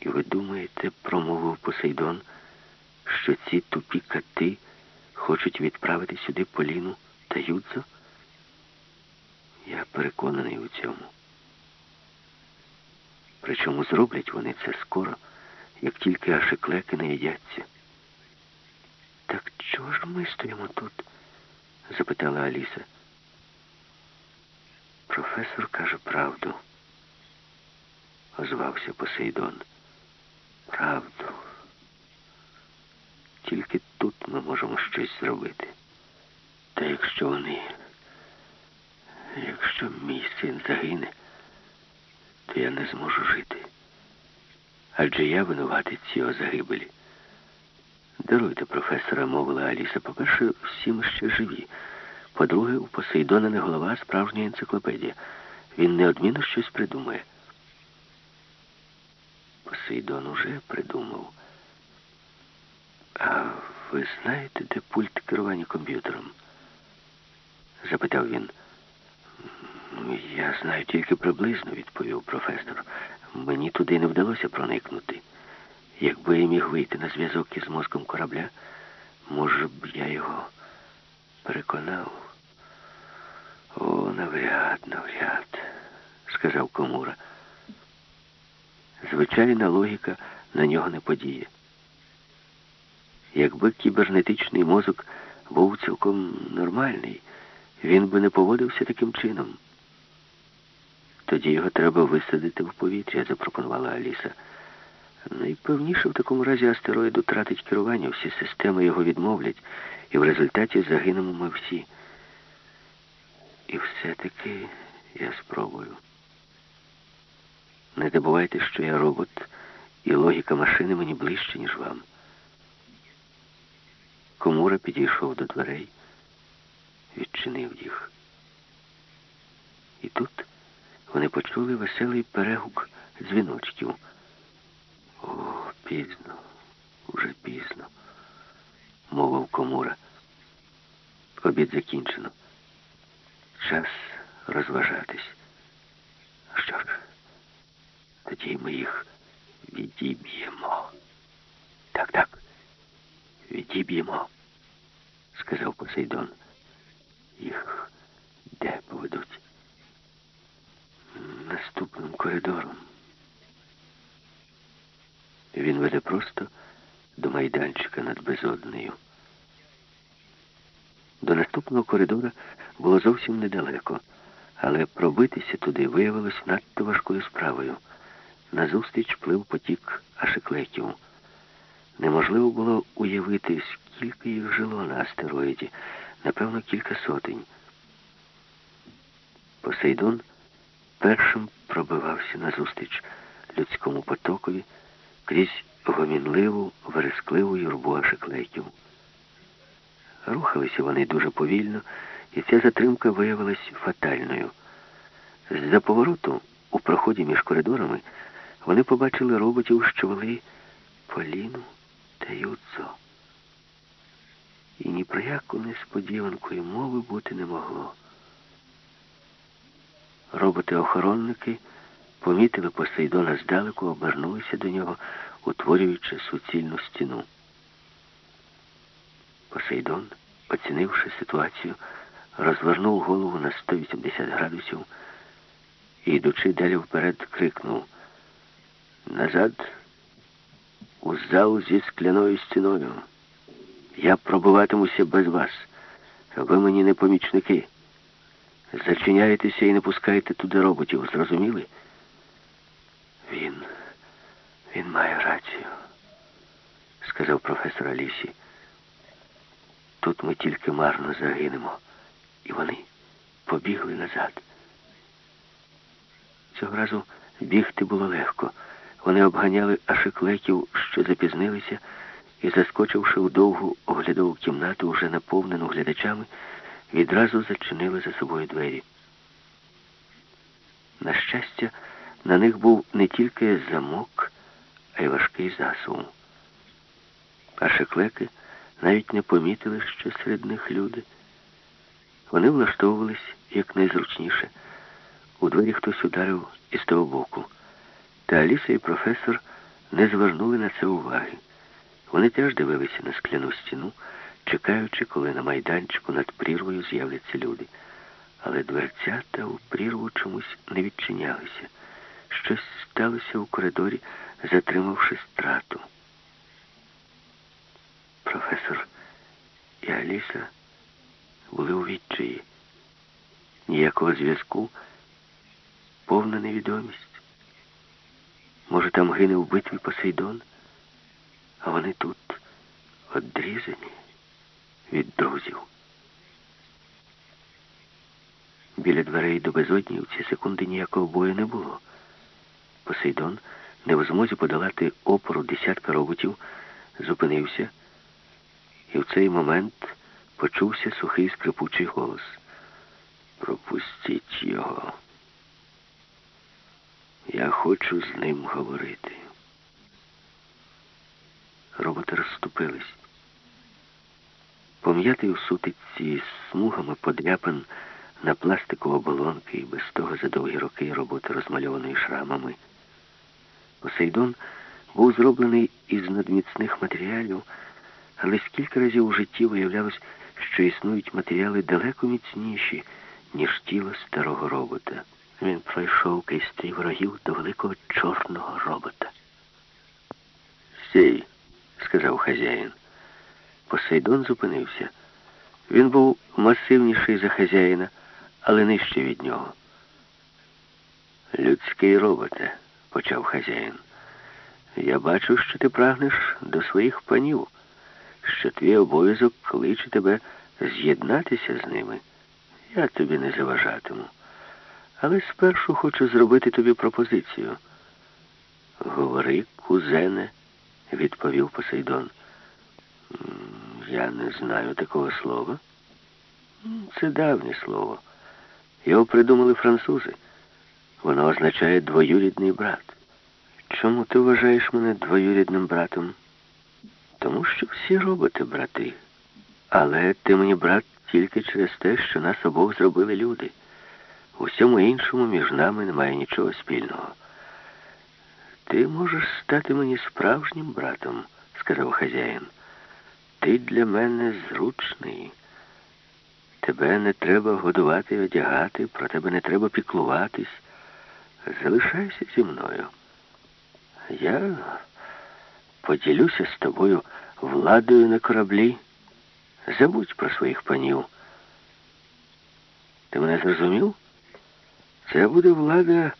І ви думаєте, промовив Посейдон, що ці тупі кати хочуть відправити сюди Поліну та Юдзо? Я переконаний у цьому. Причому зроблять вони це скоро, як тільки ашеклеки не їдяться. Так чого ж ми стоїмо тут? запитала Аліса. Професор каже правду, озвався Посейдон. Правду. Тільки тут ми можемо щось зробити. Та якщо вони, якщо мій син загине, то я не зможу жити. Адже я винуватець його загибелі. Даруйте, професора, мовила Аліса. По-перше, всі ми ще живі. По-друге, у Посейдона не голова, а справжня енциклопедія. Він неодмінно щось придумає. Посейдон уже придумав. А ви знаєте, де пульт керування комп'ютером? запитав він. «Ну, я знаю тільки приблизно, відповів професор. Мені туди не вдалося проникнути. Якби я міг вийти на зв'язок із мозком корабля, може б я його переконав. О, навряд, навряд, сказав Комура. Звичайна логіка на нього не подіє. Якби кібернетичний мозок був цілком нормальний, він би не поводився таким чином. Тоді його треба висадити в повітря, запропонувала Аліса. Найпевніше в такому разі астероїд втратить керування, всі системи його відмовлять, і в результаті загинемо ми всі. І все-таки я спробую. Не забувайте, що я робот, і логіка машини мені ближче, ніж вам. Комура підійшов до дверей, відчинив їх. І тут вони почули веселий перегук дзвіночків. О, пізно, уже пізно, мовив комура. Обід закінчено. Час розважатись. Що ж, тоді ми їх відіб'ємо. Так, так, відіб'ємо, сказав Посейдон. Їх де поведуть? Наступним коридором. Він веде просто до майданчика над безоднею. До наступного коридора було зовсім недалеко, але пробитися туди виявилось надто важкою справою. Назустріч плив потік ашеклеків. Неможливо було уявити, скільки їх жило на астероїді, напевно, кілька сотень. Посейдон першим пробивався назустріч людському потокові крізь гомінливу, верескливу юрбу ашеклеків. Рухалися вони дуже повільно, і ця затримка виявилась фатальною. З-за повороту, у проході між коридорами, вони побачили роботів, що вели Поліну та Юцо. І ні про яку несподіванку і мови бути не могло. Роботи-охоронники помітили Посейдона здалеку, обернулися до нього, утворюючи суцільну стіну. Посейдон, оцінивши ситуацію, розвернув голову на 180 градусів і, йдучи далі вперед, крикнув Назад у зал зі скляною стіною. Я пробуватимуся без вас. Ви мені не помічники. Зачиняєтеся і не пускайте туди роботів, зрозуміли? Він, він має рацію, сказав професор Алісі. Тут ми тільки марно загинемо. І вони побігли назад. Цього разу бігти було легко. Вони обганяли ашиклеків, що запізнилися, і, заскочивши в довгу оглядову кімнату, уже наповнену глядачами, відразу зачинили за собою двері. На щастя, на них був не тільки замок, а й важкий засув. Ашиклеки навіть не помітили, що серед них люди. Вони влаштовувались якнайзручніше. У двері хтось ударив із того боку. Та Аліса і професор не звернули на це уваги. Вони теж дивилися на скляну стіну, чекаючи, коли на майданчику над прірвою з'являться люди. Але дверцята у прірву чомусь не відчинялися. Щось сталося у коридорі, затримавши страту. Професор і Аліса були у відчаї. Ніякого зв'язку, повна невідомість. Може, там гине в битві Посейдон, а вони тут одрізані від друзів. Біля дверей до безодні в ці секунди ніякого бою не було. Посейдон, не в змозі подолати опору десятка роботів, зупинився, і в цей момент почувся сухий скрипучий голос. Пропустіть його. Я хочу з ним говорити. Роботи розступились. Пом'ятий у сутиці з смугами подряпан на пластикову оболонки і без того за довгі роки роботи розмальованої шрамами. Посейдон був зроблений із надміцних матеріалів, але скільки разів у житті виявлялось, що існують матеріали далеко міцніші, ніж тіло старого робота. Він пройшов крізь ворогів до великого чорного робота. Стій, сказав хазяїн. Посейдон зупинився. Він був масивніший за хазяїна, але нижче від нього. Людський роботе, почав хазяїн. Я бачу, що ти прагнеш до своїх панів, що твій обов'язок кличе тебе з'єднатися з ними. Я тобі не заважатиму. Але спершу хочу зробити тобі пропозицію. Говори, кузене, відповів Посейдон. Я не знаю такого слова. Це давнє слово. Його придумали французи. Воно означає двоюрідний брат. Чому ти вважаєш мене двоюрідним братом? Тому що всі роботи брати. Але ти мені брат тільки через те, що нас обох зробили люди. У всьому іншому між нами немає нічого спільного. Ти можеш стати мені справжнім братом, сказав хазяїн. Ти для мене зручний. Тебе не треба годувати одягати, про тебе не треба піклуватись. Залишайся зі мною. Я поділюся з тобою владою на кораблі. Забудь про своїх панів. Ти мене зрозумів? Це буде влада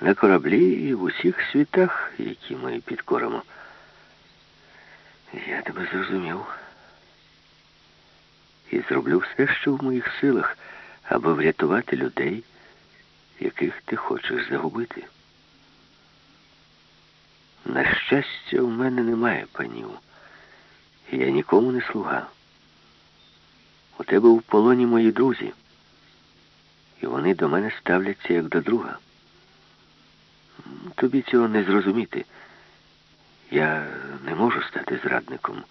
на кораблі і в усіх світах, які ми підкоримо. Я тебе зрозумів. І зроблю все, що в моїх силах, аби врятувати людей, яких ти хочеш загубити. На щастя, у мене немає панів. Я нікому не слуга. У тебе в полоні мої друзі, і вони до мене ставляться як до друга. Тобі цього не зрозуміти. Я не можу стати зрадником.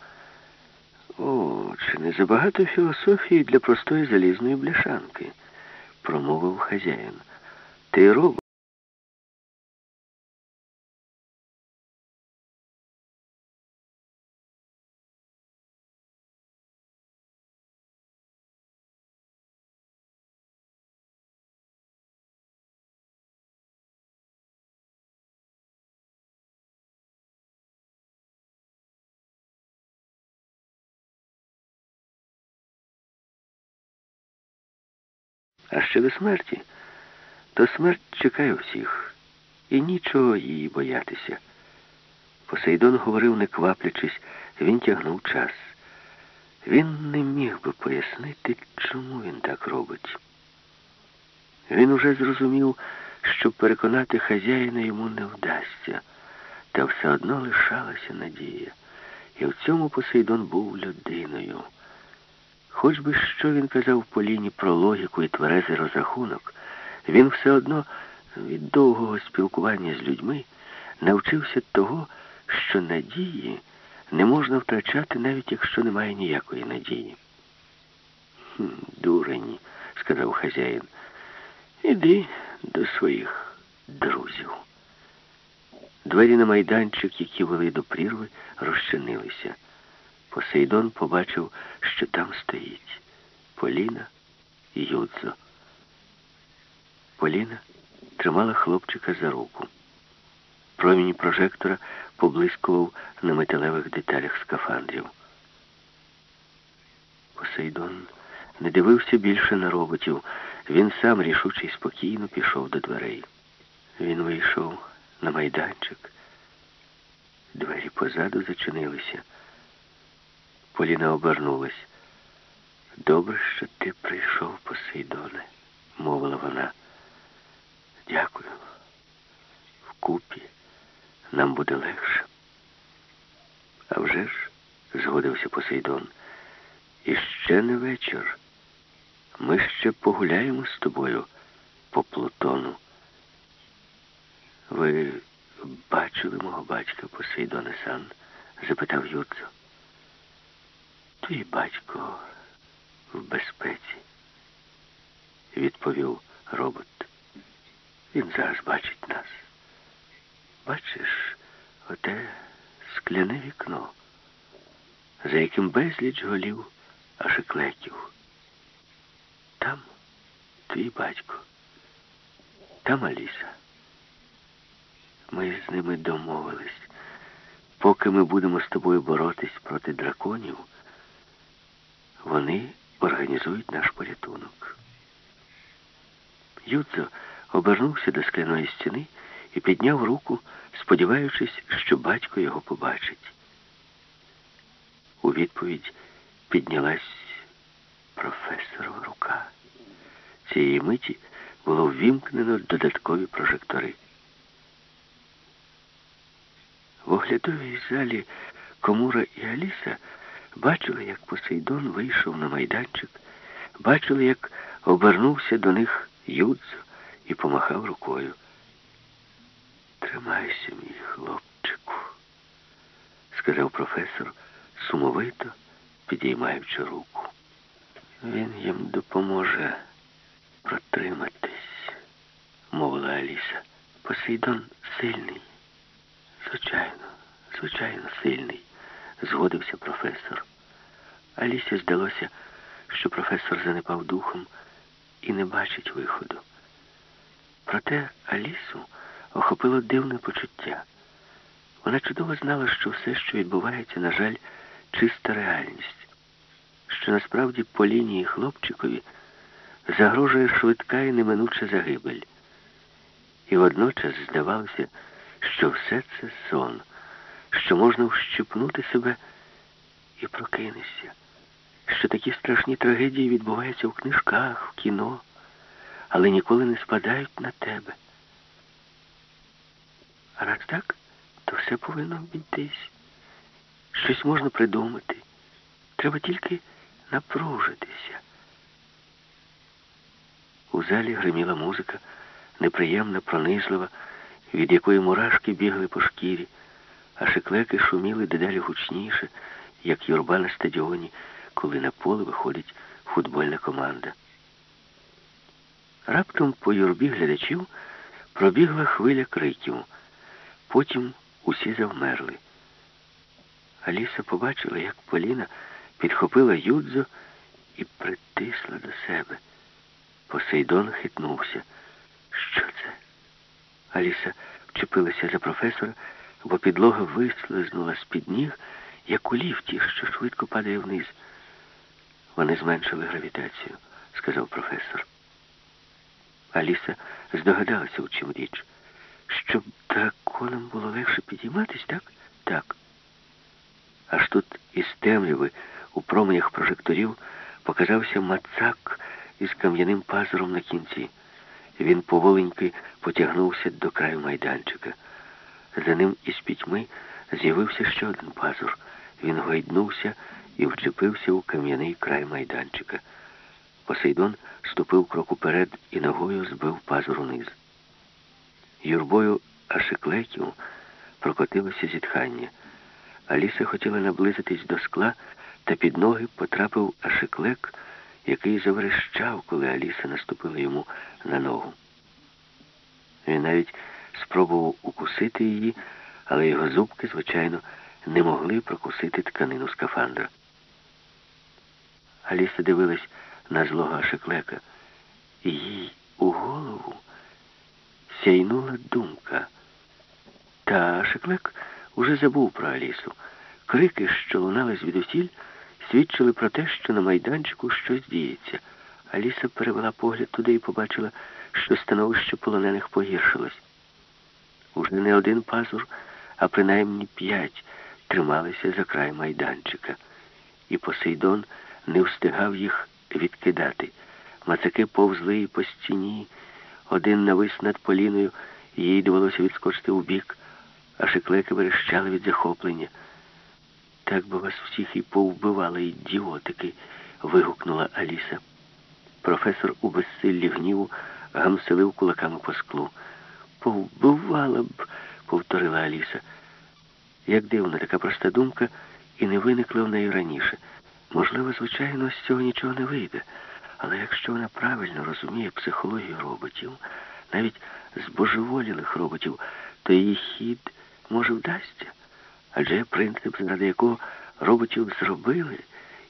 О, чи не забагато філософії для простої залізної бляшанки, промовив хазяїн. Ти робот. А щодо смерті, то смерть чекає всіх, і нічого її боятися. Посейдон говорив, не кваплячись, він тягнув час. Він не міг би пояснити, чому він так робить. Він уже зрозумів, що переконати хазяїна йому не вдасться, та все одно лишалася надія. І в цьому Посейдон був людиною. Хоч би що він казав Поліні про логіку і тверезий розрахунок, він все одно від довгого спілкування з людьми навчився того, що надії не можна втрачати, навіть якщо немає ніякої надії. «Хм, «Дурень», — сказав хазяїн, іди до своїх друзів. Двері на майданчик, які вели до прірви, розчинилися. Посейдон побачив, що там стоїть Поліна і Юдзо. Поліна тримала хлопчика за руку. Промінь прожектора поблискував на металевих деталях скафандрів. Посейдон не дивився більше на роботів. Він сам рішуче спокійно пішов до дверей. Він вийшов на майданчик. Двері позаду зачинилися. Поліна обернулась. Добре, що ти прийшов, Посейдоне, мовила вона. Дякую. Вкупі нам буде легше. А вже ж, згодився Посейдон. І ще не вечір. Ми ще погуляємо з тобою по Плутону. Ви бачили мого батька Посейдоне Сан? запитав Юдзо. Твій батько в безпеці, відповів робот. Він зараз бачить нас. Бачиш, оте скляне вікно, за яким безліч голів аж і клеків. Там твій батько, там Аліса. Ми з ними домовились. Поки ми будемо з тобою боротись проти драконів, вони організують наш порятунок. Юдзо обернувся до скляної стіни і підняв руку, сподіваючись, що батько його побачить. У відповідь піднялась професорова рука. Цієї миті було ввімкнено додаткові прожектори. В оглядовій залі Комура і Аліса бачили, як Посейдон вийшов на майданчик, бачили, як обернувся до них Юдзо і помахав рукою. Тримайся, мій хлопчику, сказав професор, сумовито підіймаючи руку. Він їм допоможе протриматись, мовила Аліса. Посейдон сильний. Звичайно, звичайно, сильний, згодився професор. Алісі здалося, що професор занепав духом і не бачить виходу. Проте Алісу охопило дивне почуття. Вона чудово знала, що все, що відбувається, на жаль, чиста реальність, що насправді по лінії хлопчикові загрожує швидка і неминуча загибель. І водночас здавалося, що все це сон, що можна вщипнути себе і прокинешся, що такі страшні трагедії відбуваються в книжках, в кіно, але ніколи не спадають на тебе. А раз так, то все повинно обійтись. Щось можна придумати. Треба тільки напружитися. У залі гриміла музика, неприємна, пронизлива, від якої мурашки бігли по шкірі, а шиклеки шуміли дедалі гучніше, як юрба на стадіоні, коли на поле виходить футбольна команда. Раптом по юрбі глядачів пробігла хвиля криків. Потім усі завмерли. Аліса побачила, як Поліна підхопила Юдзо і притисла до себе. Посейдон хитнувся. Що це? Аліса вчепилася за професора, бо підлога вислизнула з-під ніг, як у ліфті, що швидко падає вниз. Вони зменшили гравітацію, сказав професор. Аліса здогадалася, у чим річ. Щоб драконам було легше підійматись, так? Так. Аж тут із темряви у променях прожекторів показався мацак із кам'яним пазуром на кінці. Він поволеньки потягнувся до краю майданчика. За ним із пітьми з'явився ще один пазур. Він гойднувся і вчепився у кам'яний край майданчика. Посейдон ступив крок уперед і ногою збив пазур униз. Юрбою ашиклеків прокотилося зітхання. Аліса хотіла наблизитись до скла, та під ноги потрапив ашиклек, який заверещав, коли Аліса наступила йому на ногу. Він навіть спробував укусити її, але його зубки, звичайно, не могли прокусити тканину скафандра. Аліса дивилась на злого Ашиклека, і їй у голову сяйнула думка. Та Ашиклек уже забув про Алісу. Крики, що лунали звідусіль, свідчили про те, що на майданчику щось діється. Аліса перевела погляд туди і побачила, що становище полонених погіршилось. Уже не один пазур, а принаймні п'ять трималися за край майданчика. І Посейдон не встигав їх відкидати. Мацаки повзли і по стіні. Один навис над поліною, їй довелося відскочити у бік, а шиклеки верещали від захоплення. Так би вас всіх і повбивали, ідіотики, вигукнула Аліса. Професор у безсиллі гніву гамселив кулаками по склу. Повбивала б, повторила Аліса. Як дивна така проста думка, і не виникла в неї раніше. Можливо, звичайно, з цього нічого не вийде. Але якщо вона правильно розуміє психологію роботів, навіть збожеволілих роботів, то її хід може вдасться. Адже принцип, заради якого роботів зробили,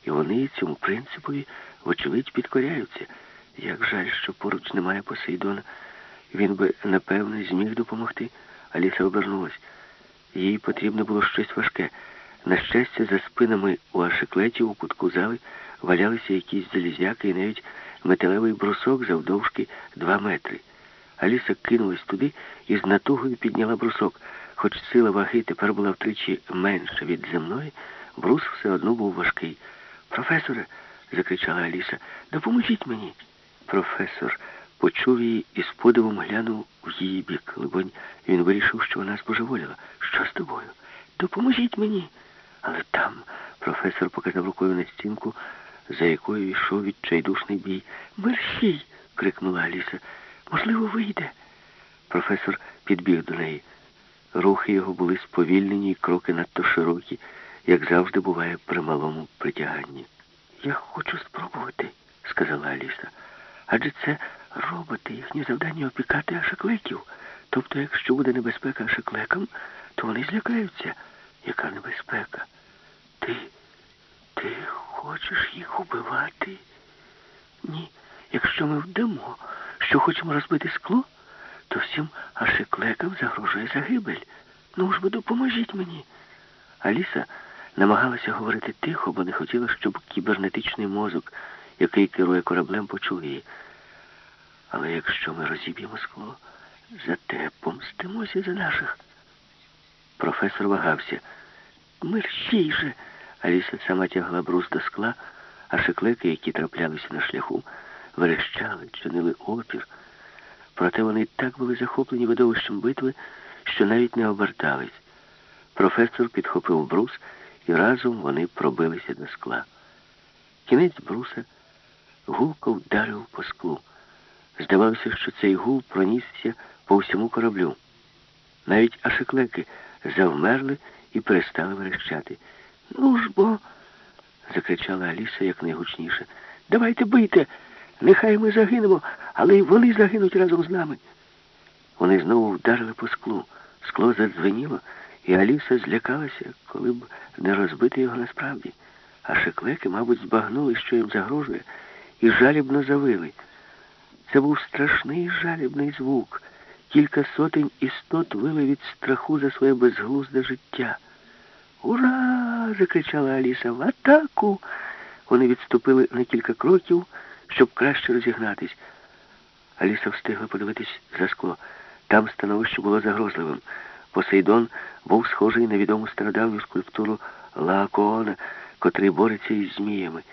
і вони цьому принципові, вочевидь, підкоряються. Як жаль, що поруч немає Посейдона. Він би, напевне, зміг допомогти. Аліса обернулась. Їй потрібно було щось важке. На щастя, за спинами у ашиклеті у кутку зали валялися якісь залізяки і навіть металевий брусок завдовжки два метри. Аліса кинулась туди і з натугою підняла брусок. Хоч сила ваги тепер була втричі менша від земної, брус все одно був важкий. Професоре, закричала Аліса, допоможіть мені. Професор почув її і з подивом глянув у її бік. Либонь, він вирішив, що вона збожеволіла. Що з тобою? Допоможіть мені. Але там професор показав рукою на стінку, за якою йшов відчайдушний бій. Мерщій. крикнула Аліса. Можливо, вийде. Професор підбіг до неї. Рухи його були сповільнені і кроки надто широкі, як завжди буває при малому притяганні. Я хочу спробувати, сказала Аліса. Адже це роботи, їхнє завдання опікати ашеклеків. Тобто, якщо буде небезпека ашеклекам, то вони злякаються. Яка небезпека? Ти, ти хочеш їх убивати? Ні. Якщо ми вдамо, що хочемо розбити скло, то всім ашеклекам загрожує загибель. Ну ж бо допоможіть мені. Аліса намагалася говорити тихо, бо не хотіла, щоб кібернетичний мозок, який керує кораблем, почув її. Але якщо ми розіб'ємо скло, зате помстимося за наших. Професор вагався. Мерщій же. Аліса сама тягла брус до скла, а шеклеки, які траплялися на шляху, верещали, чинили опір. Проте вони так були захоплені видовищем битви, що навіть не обертались. Професор підхопив брус, і разом вони пробилися до скла. Кінець бруса гулко вдарив по склу. Здавалося, що цей гул пронісся по всьому кораблю. Навіть ашеклеки завмерли і перестали верещати. Ну ж бо, закричала Аліса якнайгучніше. Давайте бийте, нехай ми загинемо, але й вони загинуть разом з нами. Вони знову вдарили по склу. Скло задзвеніло, і Аліса злякалася, коли б не розбити його насправді. А шеклеки, мабуть, збагнули, що їм загрожує, і жалібно завили. Це був страшний жалібний звук. Кілька сотень істот вили від страху за своє безглузде життя. Ура! закричала Аліса. В атаку! Вони відступили на кілька кроків, щоб краще розігнатись. Аліса встигла подивитись за скло. Там становище було загрозливим. Посейдон був схожий на відому стародавню скульптуру Лаокоона, котрий бореться із зміями.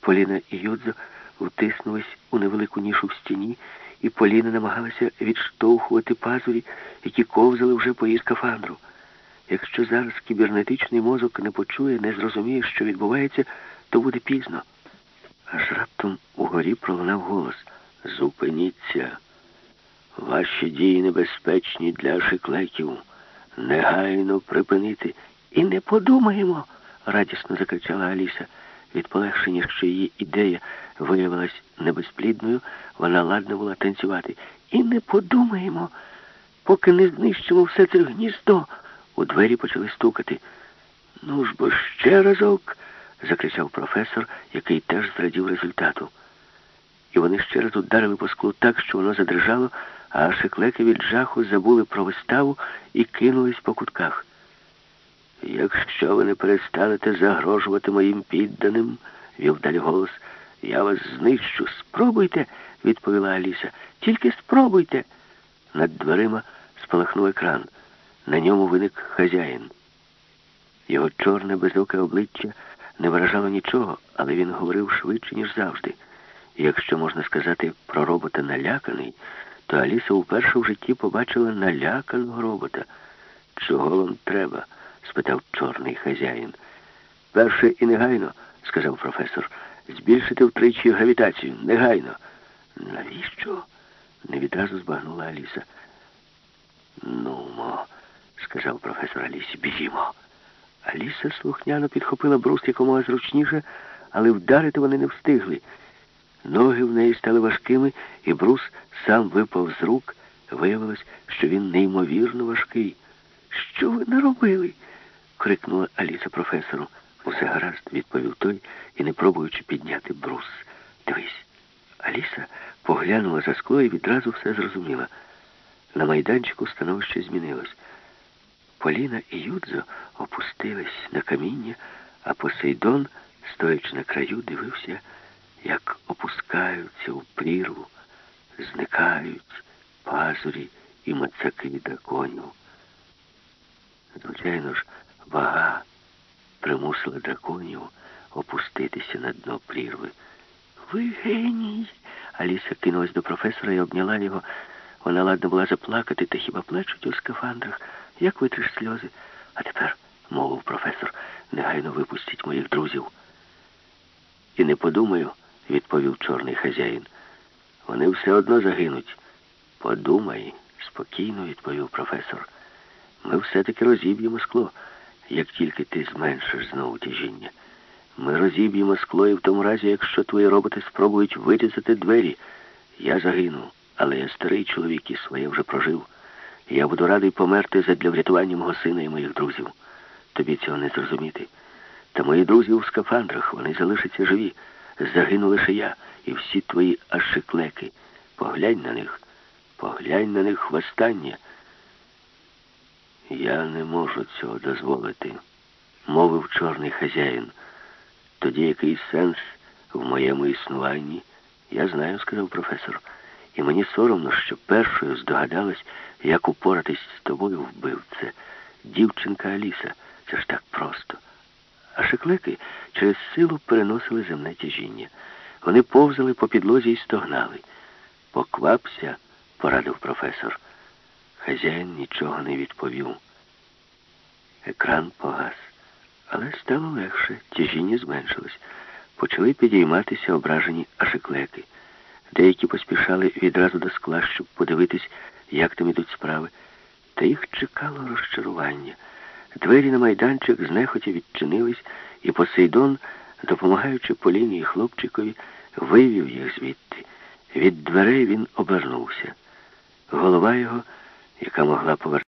Поліна і Юдзо втиснулись у невелику нішу в стіні, і Поліна намагалася відштовхувати пазурі, які ковзали вже по її скафандру. Якщо зараз кібернетичний мозок не почує, не зрозуміє, що відбувається, то буде пізно. Аж раптом угорі пролунав голос. Зупиніться. Ваші дії небезпечні для шиклеків. Негайно припинити. І не подумаємо, радісно закричала Аліса. Від полегшення, що її ідея виявилась небезплідною, вона ладна була танцювати. І не подумаємо, поки не знищимо все це гніздо. У двері почали стукати. Ну ж бо ще разок, закричав професор, який теж зрадів результату. І вони ще раз ударили по склу так, що воно задрижало, а шеклеки від жаху забули про виставу і кинулись по кутках. Якщо ви не перестанете загрожувати моїм підданим, вів далі голос, я вас знищу. Спробуйте, відповіла Аліса. Тільки спробуйте. Над дверима спалахнув екран. На ньому виник хазяїн. Його чорне безоке обличчя не виражало нічого, але він говорив швидше, ніж завжди. І якщо можна сказати про робота наляканий, то Аліса вперше в житті побачила наляканого робота. Чого вам треба? спитав чорний хазяїн. Перше і негайно, сказав професор, збільшити втричі гравітацію. Негайно. Навіщо? не відразу збагнула Аліса. Ну, мо, сказав професор Алісі, біжімо. Аліса слухняно підхопила брус якомога зручніше, але вдарити вони не встигли. Ноги в неї стали важкими, і брус сам випав з рук. Виявилось, що він неймовірно важкий. Що ви наробили? крикнула Аліса професору. Усе гаразд, відповів той і, не пробуючи підняти брус. Дивись. Аліса поглянула за скло і відразу все зрозуміла. На майданчику становище змінилось. Поліна і Юдзо опустились на каміння, а Посейдон, стоячи на краю, дивився, як опускаються у прірву, зникають пазурі і мацаки драконів. Звичайно ж, вага примусила драконів опуститися на дно прірви. Ви геній, Аліса кинулась до професора і обняла його. Вона ладна була заплакати, та хіба плачуть у скафандрах. Як витриш сльози? А тепер, мовив професор, негайно випустіть моїх друзів. І не подумаю, відповів чорний хазяїн. Вони все одно загинуть. Подумай, спокійно відповів професор. Ми все-таки розіб'ємо скло, як тільки ти зменшиш знову тяжіння. Ми розіб'ємо скло і в тому разі, якщо твої роботи спробують вирізати двері. Я загину, але я старий чоловік і своє вже прожив. Я буду радий померти задля врятування мого сина і моїх друзів. Тобі цього не зрозуміти. Та мої друзі у скафандрах, вони залишаться живі. Загину лише я і всі твої ашиклеки. Поглянь на них, поглянь на них востаннє. Я не можу цього дозволити, мовив чорний хазяїн. Тоді який сенс в моєму існуванні? Я знаю, сказав професор. І мені соромно, що першою здогадалась, як упоратись з тобою вбивце. Дівчинка Аліса. Це ж так просто. А шиклеки через силу переносили земне тяжіння. Вони повзали по підлозі і стогнали. Поквапся, порадив професор. Хазяїн нічого не відповів. Екран погас. Але стало легше, тяжіння зменшилось. Почали підійматися ображені ашиклеки. Деякі поспішали відразу до скла, щоб подивитись, як там ідуть справи. Та їх чекало розчарування. Двері на майданчик знехотя відчинились, і Посейдон, допомагаючи Поліні і хлопчикові, вивів їх звідти. Від дверей він обернувся. Голова його, яка могла повертати,